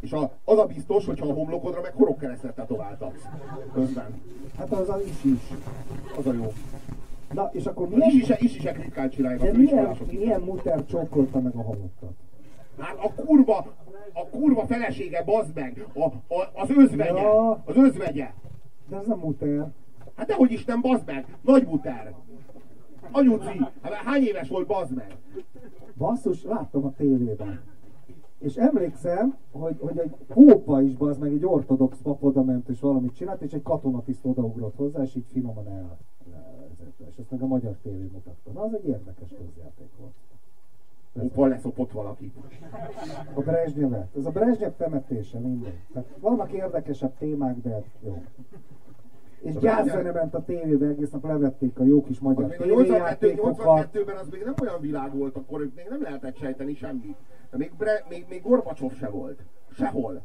S2: És a, az a biztos, hogyha a homlokodra meg horogkeresztet tetováltatsz. Közben.
S1: Hát az az is is.
S2: Az a jó.
S1: Na, és akkor milyen,
S2: isisek, isisek ritkán csinálják a
S1: milyen, milyen muter csókolta meg a halottat?
S2: Hát a kurva, a kurva felesége, bazd meg! A, a, az özvegye!
S1: Ja.
S2: Az özvegye!
S1: De ez nem muter.
S2: Hát dehogy Isten, bazd meg! Nagy buter! Anyuci! Hát hány éves volt, bazd meg?
S1: Basszus, láttam a tévében. És emlékszem, hogy, hogy egy pópa is, az meg egy ortodox pap oda ment és valamit csinált, és egy katonatiszt odaugrott hozzá, és így finoman el, És ezt meg a magyar tévé mutatta. Na, az egy érdekes közjáték volt.
S2: Hoppa leszopott valaki.
S1: A Brezsnyevet. Ez a Brezsnyev temetése, mindegy. Tehát vannak érdekesebb témák, de jó. És gyászene ment a tévébe, egész nap levették a jó kis magyar
S2: még a 82,
S1: tévéjátékokat.
S2: 82-ben az még nem olyan világ volt, akkor ők még nem lehetett sejteni semmit. De még, Bre, még, még Gorbacsov se volt. Sehol.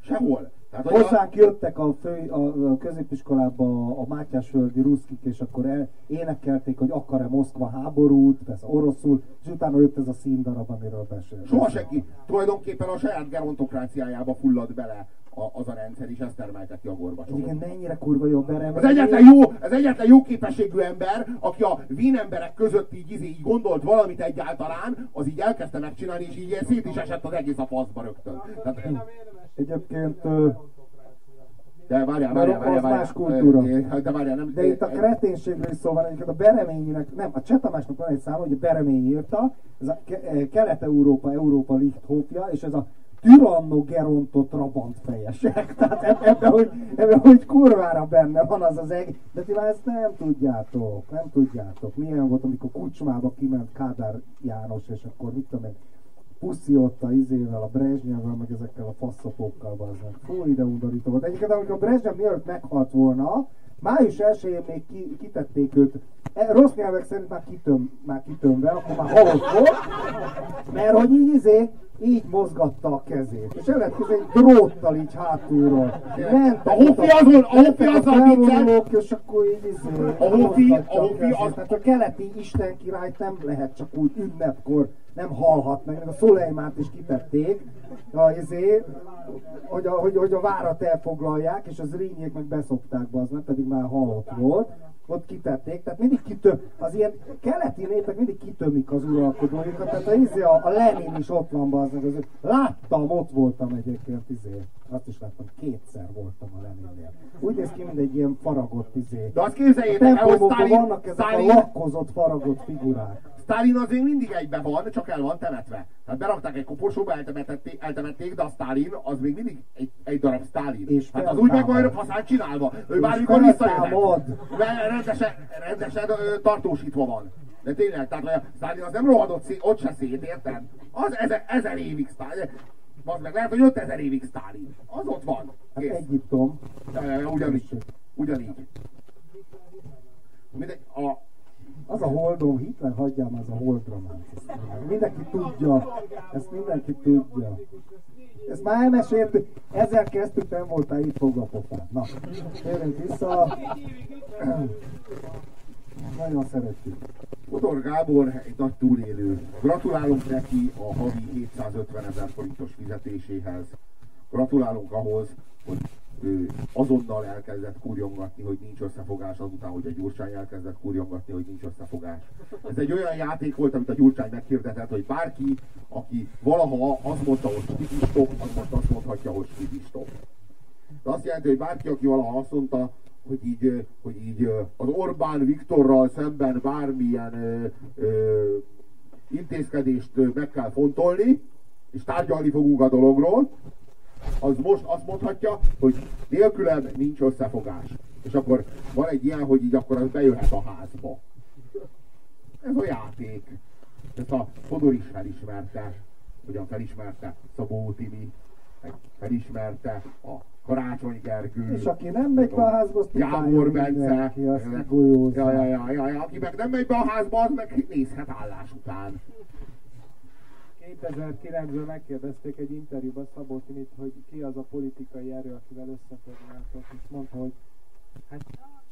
S2: Sehol. Tehát, hogy a,
S1: Hozzánk jöttek a, fő, a, a középiskolába a Mátyásföldi ruszkik, és akkor el, énekelték, hogy akar-e Moszkva háborút, persze oroszul, és utána jött ez a színdarab, amiről beszél.
S2: soha senki tulajdonképpen a saját gerontokráciájába fulladt bele a, az a rendszer, és ezt termelte ki a Gorbacsov.
S1: Igen, mennyire kurva jó berem.
S2: Az egyetlen jó, az egyetlen jó képességű ember, aki a Wien emberek között így, így, így gondolt valamit egyáltalán, az így elkezdte megcsinálni, és így szét is esett az egész a faszba rögtön. Tehát,
S1: Egyébként,
S2: de várjál, várjál, várjál, várjál.
S1: más kultúra.
S2: Ö, De várjál, nem...
S1: de itt a kreténségről is szó van, egyébként a Bereményinek, nem, a Csetamásnak van egy száma, hogy a Beremény írta, ez a eh, Kelet-Európa, Európa Lichthofja, és ez a Tyranno Geronto Trabant fejesek. Tehát eb- ebben, hogy, ebben, hogy kurvára benne van az az eg, de ti már ezt nem tudjátok, nem tudjátok. Milyen volt, amikor Kucsmába kiment Kádár János, és akkor mit tudom én, puszi ott a izével, a Brezsnyevvel, meg ezekkel a faszapókkal bazzak. Fú, ide undorító volt. Egyébként, amikor Brezsnyev mielőtt meghalt volna, május 1-én még ki, kitették őt, e, rossz nyelvek szerint már, kitöm, már kitömve, akkor már halott volt, mert hogy így izé, így mozgatta a kezét. És el lehet képzelni, egy dróttal így hátulról. Mentek
S2: A Hofi azon- a Hofi
S1: mentek
S2: azzal
S1: felvonulók, és akkor így izé,
S2: A Hofi- a Hofi az-
S1: Tehát a keleti Isten királyt nem lehet csak úgy ünnepkor, nem halhat meg, meg a Szulejmát is kitették, a, izé, hogy a, hogy, hogy a várat elfoglalják, és az rényék meg beszopták be, az nem pedig már halott volt. Ott kitették, tehát mindig kitöm, az ilyen keleti népek mindig kitömik az uralkodóikat, tehát a, izé, a, a Lenin is ott van, az, az, láttam, ott voltam egyébként, izé, azt is láttam, kétszer voltam a Leninnél. Úgy néz ki, mint egy ilyen faragott izé.
S2: De azt képzeljétek el, hogy Stalin,
S1: vannak ezek
S2: Stalin,
S1: a lakkozott, faragott figurák.
S2: Stalin az még mindig egyben van, csak el van temetve. Tehát berakták egy koporsóba, eltemették, eltemették de a Stalin az még mindig egy, egy darab Stalin.
S1: És
S2: hát az úgy meg van faszán csinálva. Ő bármikor visszajöhet. Mert Rendesen, rendesen ö, tartósítva van. De tényleg, tehát a Stalin az nem rohadott szét, ott se szét, érted? Az ezer, ezer évig Stalin. Az meg lehet, hogy 5000 évig Stalin. Az ott van.
S1: Hát. Egyiptom.
S2: Ugyanígy. Ugyanígy. Mindegy, a,
S1: Az a holdom, Hitler hagyjál már az a holdrománc. Mindenki tudja. Ezt mindenki tudja. Ezt már elmeséltük. Ezzel kezdtük, nem voltál itt fog a. Na, térjünk vissza. Nagyon szeretjük.
S2: Fodor Gábor egy nagy túlélő. Gratulálunk neki a havi 750 ezer forintos fizetéséhez. Gratulálunk ahhoz, hogy ő azonnal elkezdett kurjongatni, hogy nincs összefogás, azután, hogy a Gyurcsány elkezdett kurjongatni, hogy nincs összefogás. Ez egy olyan játék volt, amit a Gyurcsány meghirdetett, hogy bárki, aki valaha azt mondta, hogy stop, az most azt mondhatja, hogy stop. De azt jelenti, hogy bárki, aki valaha azt mondta, hogy így, hogy így az Orbán Viktorral szemben bármilyen ö, ö, intézkedést meg kell fontolni, és tárgyalni fogunk a dologról, az most azt mondhatja, hogy nélkülem nincs összefogás. És akkor van egy ilyen, hogy így akkor az bejöhet a házba. Ez a játék. Ezt a Fodor is felismerte. Hogyan felismerte? Szabó Timi, felismerte a Karácsony Gergő.
S1: És aki nem megy be a házba, azt
S2: Gábor Bence. Ja, ja, ja, ja, ja, aki meg nem megy be a házba, az meg nézhet állás után.
S3: 2009-ben megkérdezték egy interjúban Szabó Timit, hogy ki az a politikai erő, akivel összefognátok, és mondta, hogy hát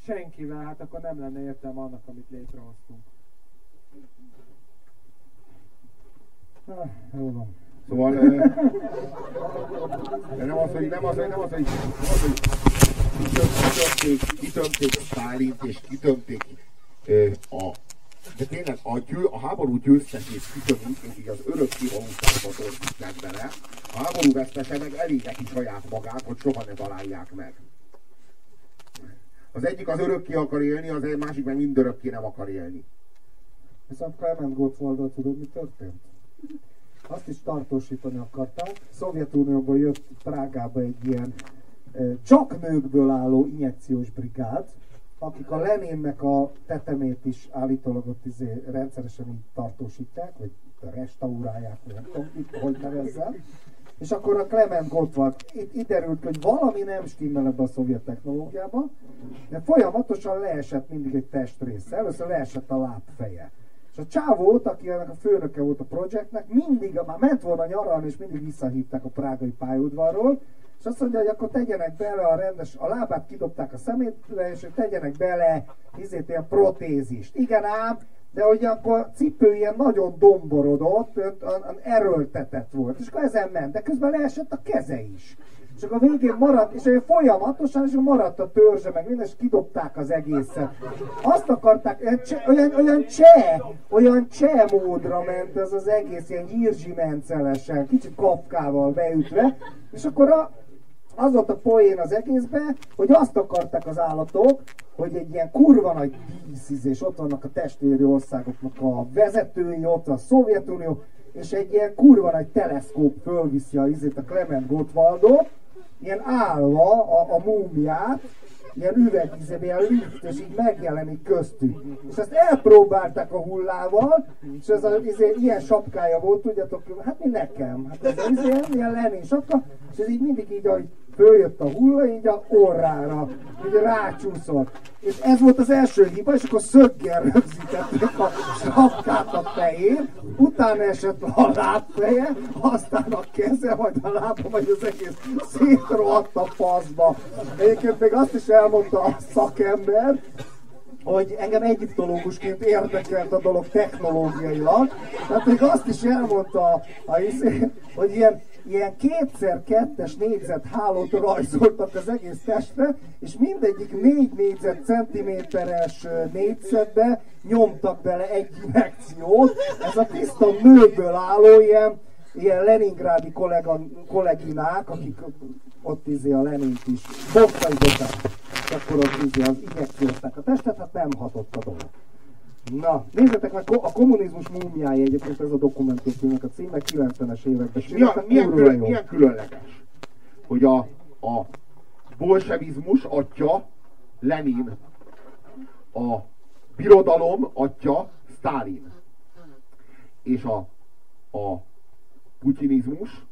S3: senkivel, hát akkor nem lenne értelme annak, amit létrehoztunk.
S1: Ah, Jó van.
S2: Szóval... nem az, hogy nem az, hogy nem az, hogy, nem az, hogy kitöm- kitömték, kitömték Stálint, és kitömték a de tényleg a, győ, a háború győztesét kitömik, és így az örök kivalóságba torzítják bele. A háború vesztese meg elégeti saját magát, hogy soha ne találják meg. Az egyik az örökké akar élni, az egy másik meg mindörökké nem akar élni.
S1: Viszont Clement Gottwaldot tudod, mi történt? Azt is tartósítani akarták. Szovjetunióból jött Prágába egy ilyen eh, csak nőkből álló injekciós brigád, akik a Leninnek a tetemét is állítólag ott izé rendszeresen így tartósítják, vagy restaurálják, vagy nem tudom, mit, hogy nevezzel. És akkor a Clement Gottwald, itt, itt derült, hogy valami nem stimmel ebbe a szovjet technológiába, de folyamatosan leesett mindig egy testrész. Először leesett a lábfeje. És a csávót, aki ennek a főnöke volt a projektnek, mindig, már ment volna nyaralni, és mindig visszahívták a prágai pályaudvarról, és azt mondja, hogy akkor tegyenek bele a rendes, a lábát kidobták a szemétre, és hogy tegyenek bele izét, ilyen protézist. Igen ám, de ugye akkor a cipő ilyen nagyon domborodott, erőltetett volt, és akkor ezen ment, de közben leesett a keze is. És akkor a végén maradt, és olyan folyamatosan, és maradt a törzse, meg minden, és kidobták az egészet. Azt akarták, olyan, olyan, olyan cseh, olyan cseh módra ment ez az egész, ilyen hírzsimencelesen, kicsit kapkával beütve, és akkor a, az volt a poén az egészben, hogy azt akarták az állatok, hogy egy ilyen kurva nagy dísz, és ott vannak a testvéri országoknak a vezetői, ott van a Szovjetunió, és egy ilyen kurva nagy teleszkóp fölviszi a, izét, a Clement Gottwaldot, ilyen állva a, a múmiát, ilyen üvegizében, ilyen lift, és így megjelenik köztük. És ezt elpróbálták a hullával, és ez az izé, ilyen sapkája volt, tudjátok, hát mi nekem, hát ez az izé, ilyen Lenin sapka, és ez így mindig így, ahogy följött a hulla, így a orrára, így rácsúszott. És ez volt az első hiba, és akkor szöggel rögzítették a sapkát a fején, utána esett a lábfeje, aztán a keze, majd a lába, vagy az egész szétrohadt a faszba. Egyébként még azt is elmondta a szakember, hogy engem egyiptológusként érdekelt a dolog technológiailag. Tehát még azt is elmondta a, a hogy ilyen ilyen kétszer kettes négyzet hálót rajzoltak az egész testre, és mindegyik négy négyzet centiméteres négyzetbe nyomtak bele egy injekciót. Ez a tiszta nőből álló ilyen, ilyen leningrádi kollega, kolleginák, akik ott izé a Lenint is boktaizották, és akkor ott izé az injekciózták a testet, hát nem hatott a dolog. Na, nézzetek meg, a kommunizmus múmiája egyébként ez a dokumentumfilmnek a címe, 90-es években
S2: És mi a, milyen, külön,
S1: jó.
S2: milyen különleges, hogy a, a bolsevizmus atya Lenin, a birodalom atya Stalin, és a, a putinizmus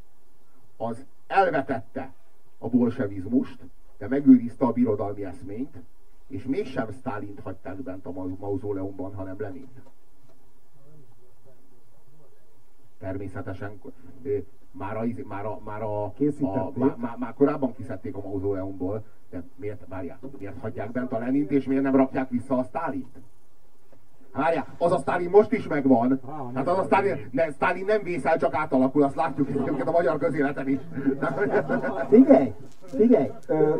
S2: az elvetette a bolsevizmust, de megőrizte a birodalmi eszményt, és mégsem Stálint hagyták bent a mau- mauzóleumban, hanem Lenint. Természetesen ö, már a, izé- már a, már a, a már, már, már korábban kiszedték a mauzóleumból, de miért, várjál, miért hagyják bent a Lenint, és miért nem rakják vissza a Stálint? Várjál, az a Stalin most is megvan. Hát az a Stalin, ne, Stalin nem vészel, csak átalakul, azt látjuk egyébként a magyar közéleten is.
S1: Figyelj, figyelj,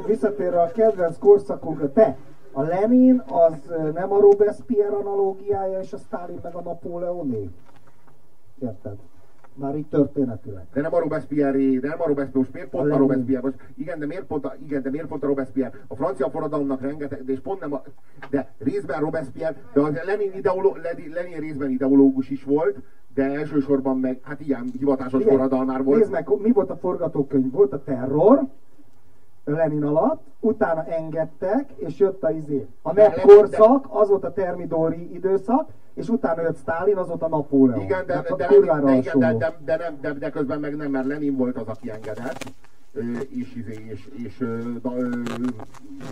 S1: visszatérve a kedvenc korszakunkra, te, a Lenin az nem a Robespierre analógiája, és a Stalin meg a Napóleoné? Érted? Már így történetileg.
S2: De nem a Robespierre, de nem a Robespierre, most miért pont
S1: A
S2: a. Robespierre? Most, igen, de miért pont a, igen, de miért pont a Robespierre? A francia forradalomnak rengeteg, de és pont nem a, de részben Robespierre, de a Lenin, ideoló, Lenin, részben ideológus is volt, de elsősorban meg, hát ilyen hivatásos
S1: Figyelj,
S2: forradalmár volt.
S1: Nézd meg, mi volt a forgatókönyv? Volt a terror, Lenin alatt, utána engedtek, és jött a izé. A NEP korszak, az volt a termidori időszak, és utána jött Stalin, az volt a Napóleon.
S2: Igen, de, de,
S1: a
S2: de, de, igen, de, de, de, nem, de, de közben meg nem, mert Lenin volt az, aki engedett, ö, és, izé, és, és ö, da,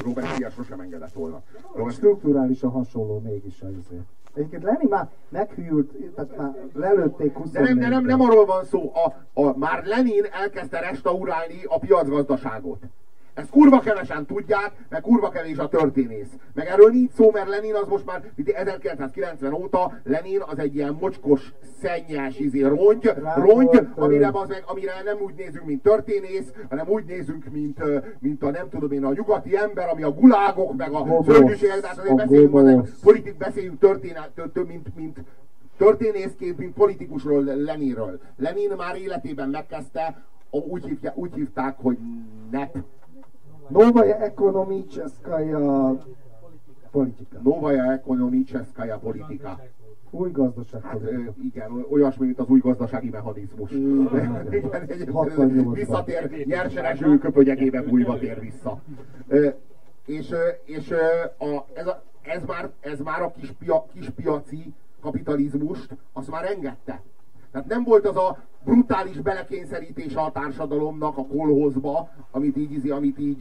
S2: Robespierre sosem engedett volna. Robespierre,
S1: Strukturálisan hasonló mégis az izé. Egyébként Lenin már meghűlt, tehát már lelőtték 20
S2: de nem, de nem, nem arról van szó, a, a, már Lenin elkezdte restaurálni a piacgazdaságot. Ezt kurva kevesen tudják, meg kurva kevés a történész. Meg erről nincs szó, mert Lenin az most már itt 1990 óta, Lenin az egy ilyen mocskos, szennyes, izé, rongy, rongy, amire, az meg, amire nem úgy nézünk, mint történész, hanem úgy nézünk, mint, mint a nem tudom én, a nyugati ember, ami a gulágok, meg a szörnyűségek, tehát azért
S1: a
S2: beszéljünk, az egy
S1: gomosz.
S2: politik, beszéljünk történet, tö- tö- mint, mint történészként, mint politikusról, Leninről. Lenin már életében megkezdte, úgy, hívja, úgy hívták, hogy NEP,
S1: Novaya ekonomiczkaja politika.
S2: Novaya Ekonomiczewskaja Politika.
S1: Új
S2: Hát,
S1: gazdaságpolitika.
S2: ö, igen, olyasmi, mint az új gazdasági mechanizmus.
S1: Igen.
S2: Igen, egyébként
S1: 68-ban.
S2: visszatér, nyersereső köpönyegébe bújva tér vissza. És, és a, ez, a, ez, már, ez már a kis, pia, kispiaci kapitalizmust, azt már engedte. Tehát nem volt az a brutális belekényszerítése a társadalomnak a kolhozba, amit így, amit így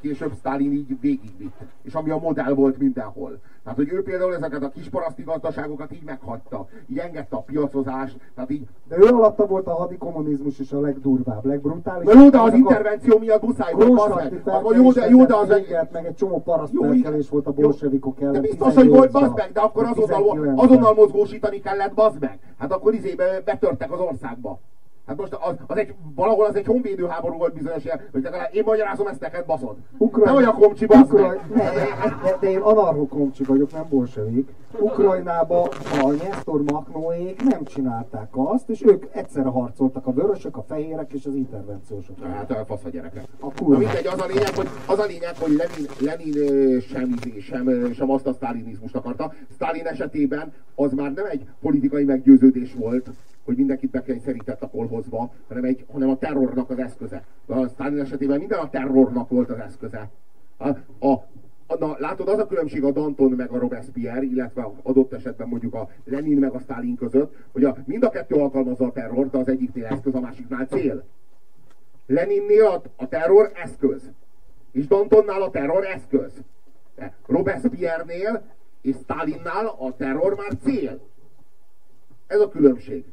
S2: később Stalin így végigvitt. És ami a modell volt mindenhol. Tehát, hogy ő például ezeket a kisparaszti gazdaságokat így meghagyta. Így engedte a piacozást, tehát így
S1: De ő alatta volt a hadi kommunizmus is a legdurvább, legbrutálisabb.
S2: Na jó, de az
S1: Azok a
S2: intervenció miatt muszáj volt,
S1: Kronstadti
S2: meg. Az, jó, de, jó, de az
S1: felkeléseket, meg egy csomó
S2: Jó,
S1: parasztfelkelés volt a bolsevikok ellen.
S2: De biztos, hogy volt,
S1: 18-ban.
S2: bazd meg, de akkor azonnal,
S1: 19-ben.
S2: azonnal mozgósítani kellett, bazd meg. Hát akkor izébe betörtek az országba. Hát most az, az egy, valahol az egy honvédő háború volt bizonyos ilyen, hogy legalább én magyarázom ezt neked, baszod.
S1: Ukrajna-
S2: Nem a komcsi, bazd
S1: Ukraj... Ne, de, de én anarcho-komcsi vagyok, nem bolsevik. Ukrajnába a Nyesztor Maknóék nem csinálták azt, és ők egyszerre harcoltak a vörösök, a fehérek és az intervenciósok.
S2: Hát a fasz a gyerekek.
S1: A
S2: Na
S1: kurva.
S2: mindegy, az a lényeg, hogy, az a lényeg, hogy Lenin, Lenin sem, sem, sem azt a sztálinizmust akarta. Stalin esetében az már nem egy politikai meggyőződés volt, hogy mindenkit bekényszerített a kolhozba, hanem, egy, hanem a terrornak az eszköze. A Stalin esetében minden a terrornak volt az eszköze. A, a, a, na, látod, az a különbség a Danton meg a Robespierre, illetve adott esetben mondjuk a Lenin meg a Stalin között, hogy a, mind a kettő alkalmazza a terrort, de az egyiknél eszköz, a másiknál cél. Leninnél a, a terror eszköz, és Dantonnál a terror eszköz. De Robespierre-nél és Stalinnál a terror már cél. Ez a különbség.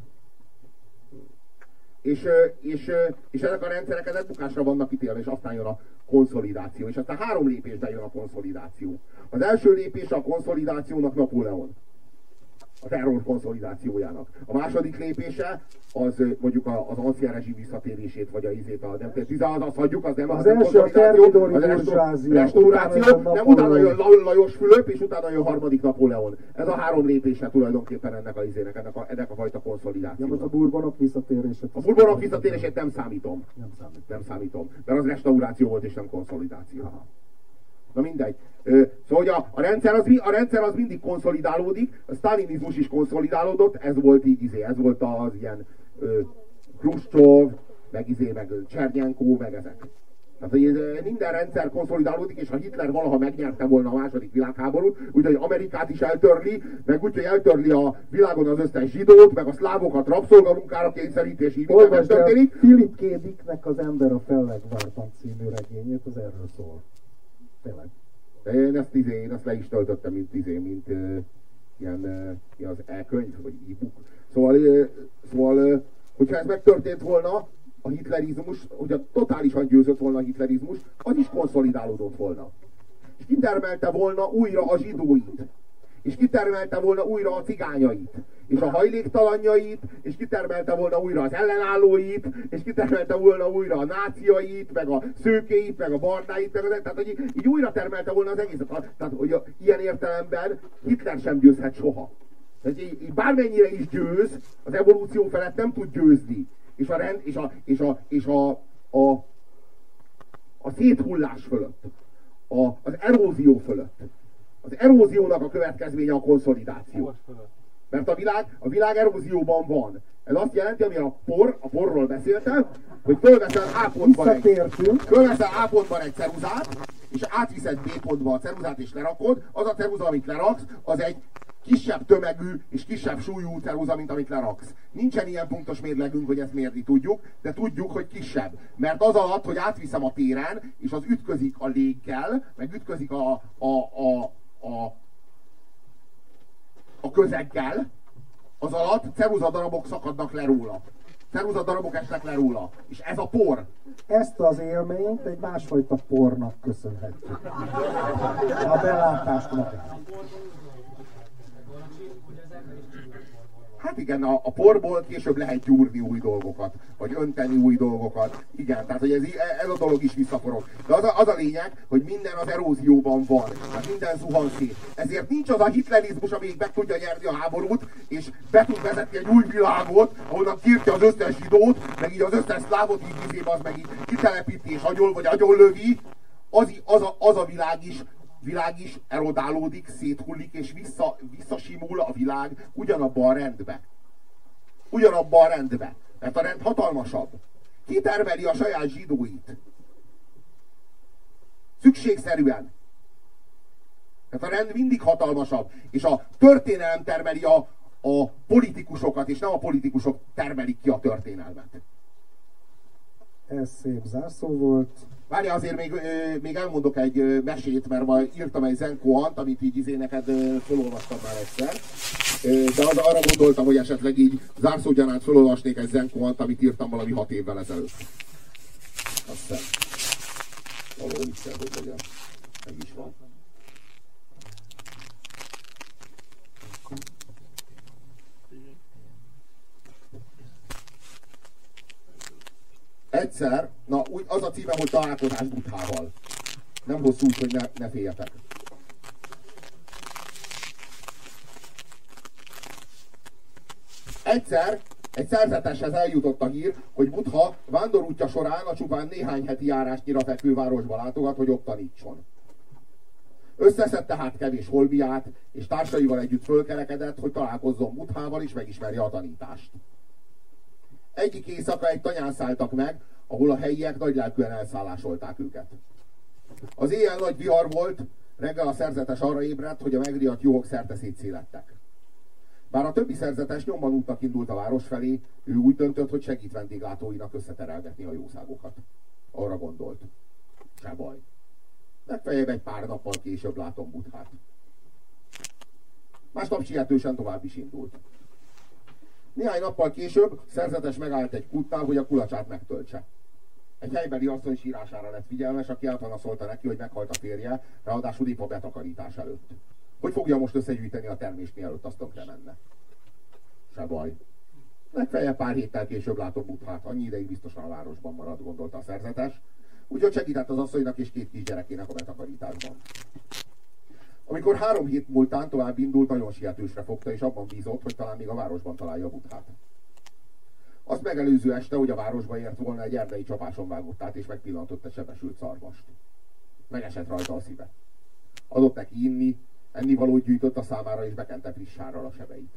S2: És, és, és ezek a rendszerek ezek bukásra vannak ítélve, és aztán jön a konszolidáció. És aztán három lépésben jön a konszolidáció. Az első lépés a konszolidációnak Napóleon. A terror konszolidációjának. A második lépése az mondjuk az ancien rezsim visszatérését, vagy a izét, a nem az, azt hagyjuk, az nem
S1: az, az első a termidori
S2: az restauráció, nem utána jön Lajos Fülöp, és utána jön harmadik Napóleon. Ez a három lépése tulajdonképpen ennek a izének, ennek a, ennek a fajta konszolidáció.
S1: Ja, most a burbonok visszatérését.
S2: A burbonok visszatérését nem számítom.
S1: Nem számítom.
S2: Nem számítom, mert az restauráció volt és nem konszolidáció. Aha. Na mindegy. Szóval a, a, rendszer az, a rendszer az mindig konszolidálódik, a sztálinizmus is konszolidálódott, ez volt így, izé, ez volt az ilyen Khrushchev, meg izé, meg Csernyenkó, meg ezek. Tehát, hogy minden rendszer konszolidálódik, és ha Hitler valaha megnyerte volna a második világháborút, úgyhogy Amerikát is eltörli, meg úgyhogy eltörli a világon az összes zsidót, meg a szlávokat rabszolgamunkára kényszeríti, és így
S1: minden történik. Philip K. Dicknek az Ember a Fellegvárban című regényét, az erről szól. Tényleg.
S2: De én ezt, izé, én ezt le is töltöttem, mint, izé, mint uh, ilyen, uh, ilyen az e-könyv, vagy e-book. Szóval, uh, szóval hogyha ez megtörtént volna, a hitlerizmus, hogyha totálisan győzött volna a hitlerizmus, az is konszolidálódott volna. És kitermelte volna újra a zsidóit. És kitermelte volna újra a cigányait és a hajléktalanjait, és kitermelte volna újra az ellenállóit, és kitermelte volna újra a náciait, meg a szőkéit, meg a barnáit, meg az, tehát hogy így, újra termelte volna az egészet. Tehát, hogy ilyen értelemben Hitler sem győzhet soha. Tehát így, így bármennyire is győz, az evolúció felett nem tud győzni. És a rend, és a, és a, és a, a, a széthullás fölött, a, az erózió fölött. Az eróziónak a következménye a konszolidáció. Mert a világ, a világ erózióban van. Ez azt jelenti, ami a por, a porról beszéltem, hogy fölveszel A pontban egy, fölveszel A pontban egy ceruzát, és átviszed B pontba a ceruzát és lerakod, az a ceruza, amit leraksz, az egy kisebb tömegű és kisebb súlyú ceruza, mint amit leraksz. Nincsen ilyen pontos mérlegünk, hogy ezt mérni tudjuk, de tudjuk, hogy kisebb. Mert az alatt, hogy átviszem a téren, és az ütközik a léggel, meg ütközik a, a, a, a a közeggel, az alatt ceruzadarabok szakadnak le róla. Ceruzadarabok esnek le róla. És ez a por.
S1: Ezt az élményt egy másfajta pornak köszönhetjük. A belátást magát.
S2: Hát igen, a, a porból később lehet gyúrni új dolgokat, vagy önteni új dolgokat. Igen, tehát hogy ez, ez a dolog is visszaforog. De az a, az a lényeg, hogy minden az erózióban van, hát minden zuhan szét. Ezért nincs az a hitlerizmus, amelyik meg tudja nyerni a háborút, és be tud vezetni egy új világot, ahonnan kiírtja az összes zsidót, meg így az összes szlávot így izébe, az meg így kitelepíti és agyol vagy agyonlövi. Az, az, a, az a világ is világ is erodálódik, széthullik, és vissza, visszasimul a világ ugyanabba a rendbe. Ugyanabba a rendbe. Mert a rend hatalmasabb. Kitermeli a saját zsidóit. Szükségszerűen. Tehát a rend mindig hatalmasabb. És a történelem termeli a, a politikusokat, és nem a politikusok termelik ki a történelmet.
S1: Ez szép zászló volt.
S2: Várja, azért még, még elmondok egy mesét, mert ma írtam egy Zenko amit így izé neked felolvastam már egyszer. De az, arra gondoltam, hogy esetleg így zárszógyanát felolvasnék egy Zenko amit írtam valami hat évvel ezelőtt. Azt hiszem. Való Isten, hogy legyen. Meg is van. Egyszer, na úgy az a címe, hogy találkozás Buthával. Nem hosszú, hogy ne, ne féljetek. Egyszer egy szerzeteshez eljutott a hír, hogy Butha vándorútja során a csupán néhány heti járásnyira fekvő városba látogat, hogy ott tanítson. Összeszedte tehát kevés holmiát, és társaival együtt fölkerekedett, hogy találkozzon Buthával, és megismerje a tanítást. Egyik éjszaka egy tanyán szálltak meg, ahol a helyiek nagylelkűen elszállásolták őket. Az éjjel nagy vihar volt, reggel a szerzetes arra ébredt, hogy a megriadt juhok szerte szétszélettek. Bár a többi szerzetes nyomban útnak indult a város felé, ő úgy döntött, hogy segít vendéglátóinak összeterelgetni a jószágokat. Arra gondolt. Se baj. Legfeljebb egy pár nappal később látom Buthát. Másnap sietősen tovább is indult. Néhány nappal később szerzetes megállt egy kutnál, hogy a kulacsát megtöltse. Egy helybeli asszony sírására lett figyelmes, aki elpanaszolta neki, hogy meghalt a férje, ráadásul épp a betakarítás előtt. Hogy fogja most összegyűjteni a termést, mielőtt azt tönkre menne? Se baj. Legfeljebb pár héttel később látom Buthát, annyi ideig biztosan a városban marad, gondolta a szerzetes. Úgyhogy segített az asszonynak és két kisgyerekének a betakarításban. Amikor három hét múltán tovább indult, nagyon sietősre fogta, és abban bízott, hogy talán még a városban találja a Buthát. Azt megelőző este, hogy a városba ért volna, egy erdei csapáson vágott át, és megpillantott egy sebesült szarvast. Megesett rajta a szíve. Adott neki inni, ennivalót gyűjtött a számára, és bekente friss a sebeit.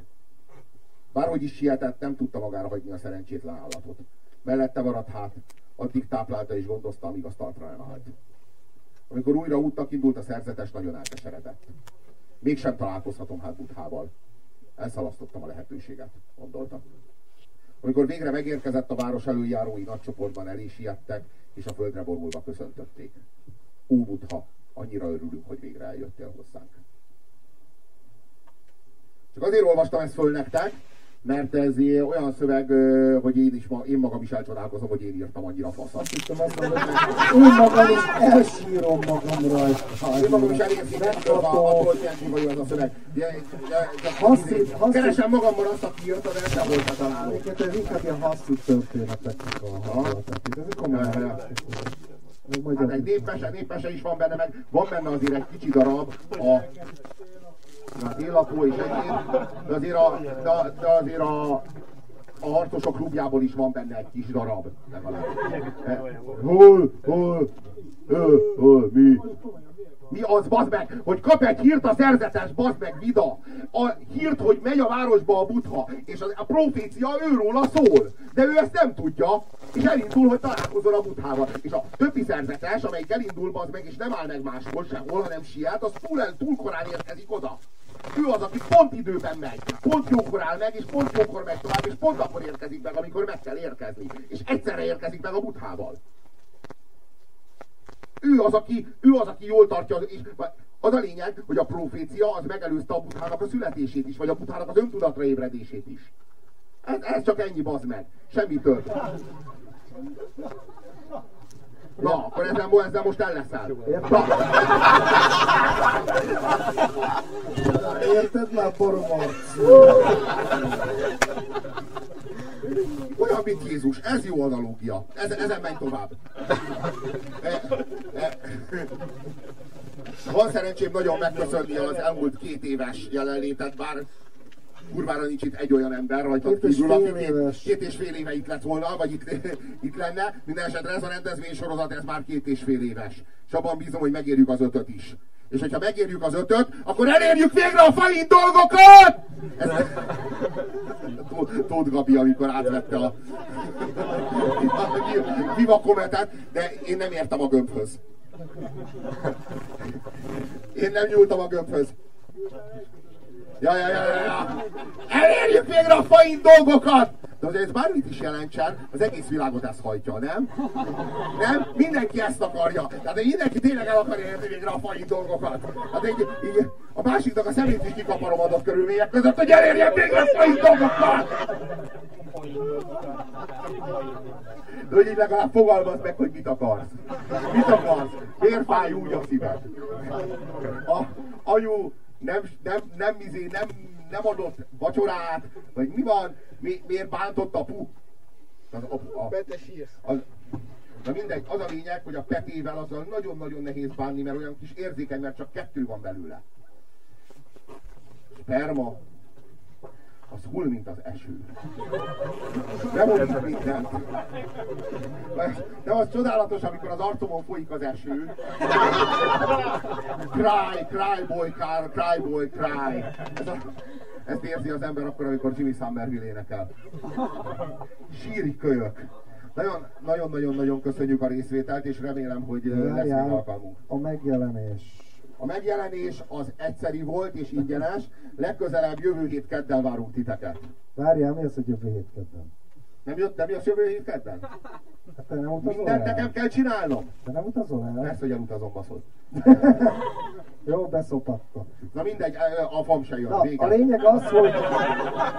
S2: Bárhogy is sietett, nem tudta magára hagyni a szerencsétlen állatot. Mellette maradt hát, addig táplálta és gondozta, amíg az talpra nem állt. Amikor újra útnak indult a szerzetes, nagyon elkeseredett. Mégsem találkozhatom hát Buthával. Elszalasztottam a lehetőséget, gondolta. Amikor végre megérkezett a város előjárói nagy csoportban elé siettek, és a földre borulva köszöntötték. Ó, Butha, annyira örülünk, hogy végre eljöttél hozzánk. Csak azért olvastam ezt föl nektek, mert ez olyan szöveg, hogy én, is, én magam is elcsodálkozom, hogy én írtam annyira faszat.
S1: Azt hittem azt mondod, hogy én magam is elsírom magam rajta.
S2: Én magam is elérzékenykedem attól, hogy milyen jó ez a szöveg. De, de, de, keresem magamban azt, aki írta, de sem volt találó.
S1: Egyébként ez inkább ilyen hasszú történeteknek a hangulatát. Ez egy komoly
S2: Hát egy népmese, népmese is van benne, meg van benne azért egy kicsi darab a, a élapó és egyéb, de azért a, de, de azért a, a harcosok klubjából is van benne egy kis darab, legalább. Hol, hol, hol, hol, mi? Mi az, bazd meg, hogy kap egy hírt a szerzetes, bazd meg, Vida. A hírt, hogy megy a városba a butha, és a, a profécia őróla szól. De ő ezt nem tudja, és elindul, hogy találkozol a buthával. És a többi szerzetes, amelyik elindul, bazd meg, és nem áll meg máshol sehol, hanem siet, az túl, túl korán érkezik oda. Ő az, aki pont időben megy, pont jókor áll meg, és pont jókor megy tovább, és pont akkor érkezik meg, amikor meg kell érkezni. És egyszerre érkezik meg a buthával. Ő az, aki, ő az, aki jól tartja, és az a lényeg, hogy a profécia az megelőzte a buthának a születését is, vagy a buthának az öntudatra ébredését is. Ez, ez csak ennyi, bazd meg. Semmi több. Na, akkor ezzel, ezzel most el leszel.
S1: Érted már, boromarc?
S2: Olyan, mint Jézus. Ez jó analógia. Ez, ezen menj tovább. E, e, van szerencsém nagyon megköszönni az elmúlt két éves jelenlétet, bár kurvára nincs itt egy olyan ember rajta kívül, aki két, két és fél éve itt lett volna, vagy itt, itt lenne. Minden esetre ez a rendezvény sorozat, ez már két és fél éves. És abban bízom, hogy megérjük az ötöt is. És hogyha megérjük az ötöt, akkor elérjük végre a fain dolgokat! Ez... Tóth Gabi, amikor átvette a Viva kommentet, de én nem értem a gömbhöz. Én nem nyúltam a gömbhöz. Ja, ja, ja, ja, ja. Elérjük végre a fain dolgokat! De azért bármit is jelentsen, az egész világot ezt hajtja, nem? Nem? Mindenki ezt akarja. Tehát mindenki tényleg el akarja érni végre a fain dolgokat. Hát így, így a másiknak a szemét is kikaparom adott körülmények között, hogy elérjen végre a fain dolgokat! De hogy így legalább fogalmazd meg, hogy mit akarsz. Mit akarsz? Miért fáj úgy a szíved? A, anyu, nem, nem, nem, izé, nem, nem adott vacsorát, vagy mi van, mi, miért bántott apu? Az, a, a, az, Na mindegy, az a lényeg, hogy a Petével azzal nagyon-nagyon nehéz bánni, mert olyan kis érzékeny, mert csak kettő van belőle. Sperma, az hull, mint az eső. Nem mondjuk mindent. De az csodálatos, amikor az arcomon folyik az eső. Cry, cry boy, cry, cry boy, cry. Ez a, ezt érzi az ember akkor, amikor Jimmy Somerville énekel. Síri kölyök. Nagyon-nagyon-nagyon köszönjük a részvételt, és remélem, hogy lesz még alkalmunk.
S1: A megjelenés.
S2: A megjelenés az egyszeri volt és ingyenes. Legközelebb jövő hét keddel várunk titeket.
S1: Várjál, mi az, hogy jövő hét kedden?
S2: Nem, jött, nem jössz jövő hét kedden?
S1: Hát te nem utazol
S2: Mindent el? nekem kell csinálnom.
S1: Te nem utazol el?
S2: Persze, hogy elutazom, baszod.
S1: Jó, beszopatta.
S2: Na mindegy, a fam se jön.
S1: Na, a lényeg az, hogy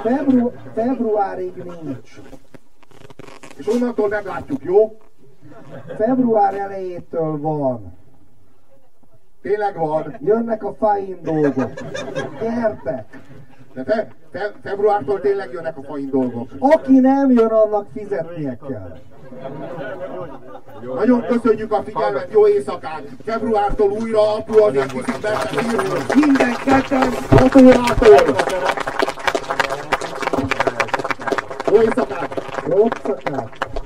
S1: febru februárig nincs.
S2: És onnantól meglátjuk, jó?
S1: Február elejétől van.
S2: Tényleg van.
S1: Jönnek a fáin dolgok. Gyertek!
S2: De fe, fe, februártól tényleg jönnek a fain dolgok.
S1: Aki nem jön, annak fizetnie kell.
S2: Nagyon köszönjük a figyelmet, jó éjszakát! Februártól újra viszik be, minden ketten 6 órától! Jó éjszakát!
S1: Jó szakát!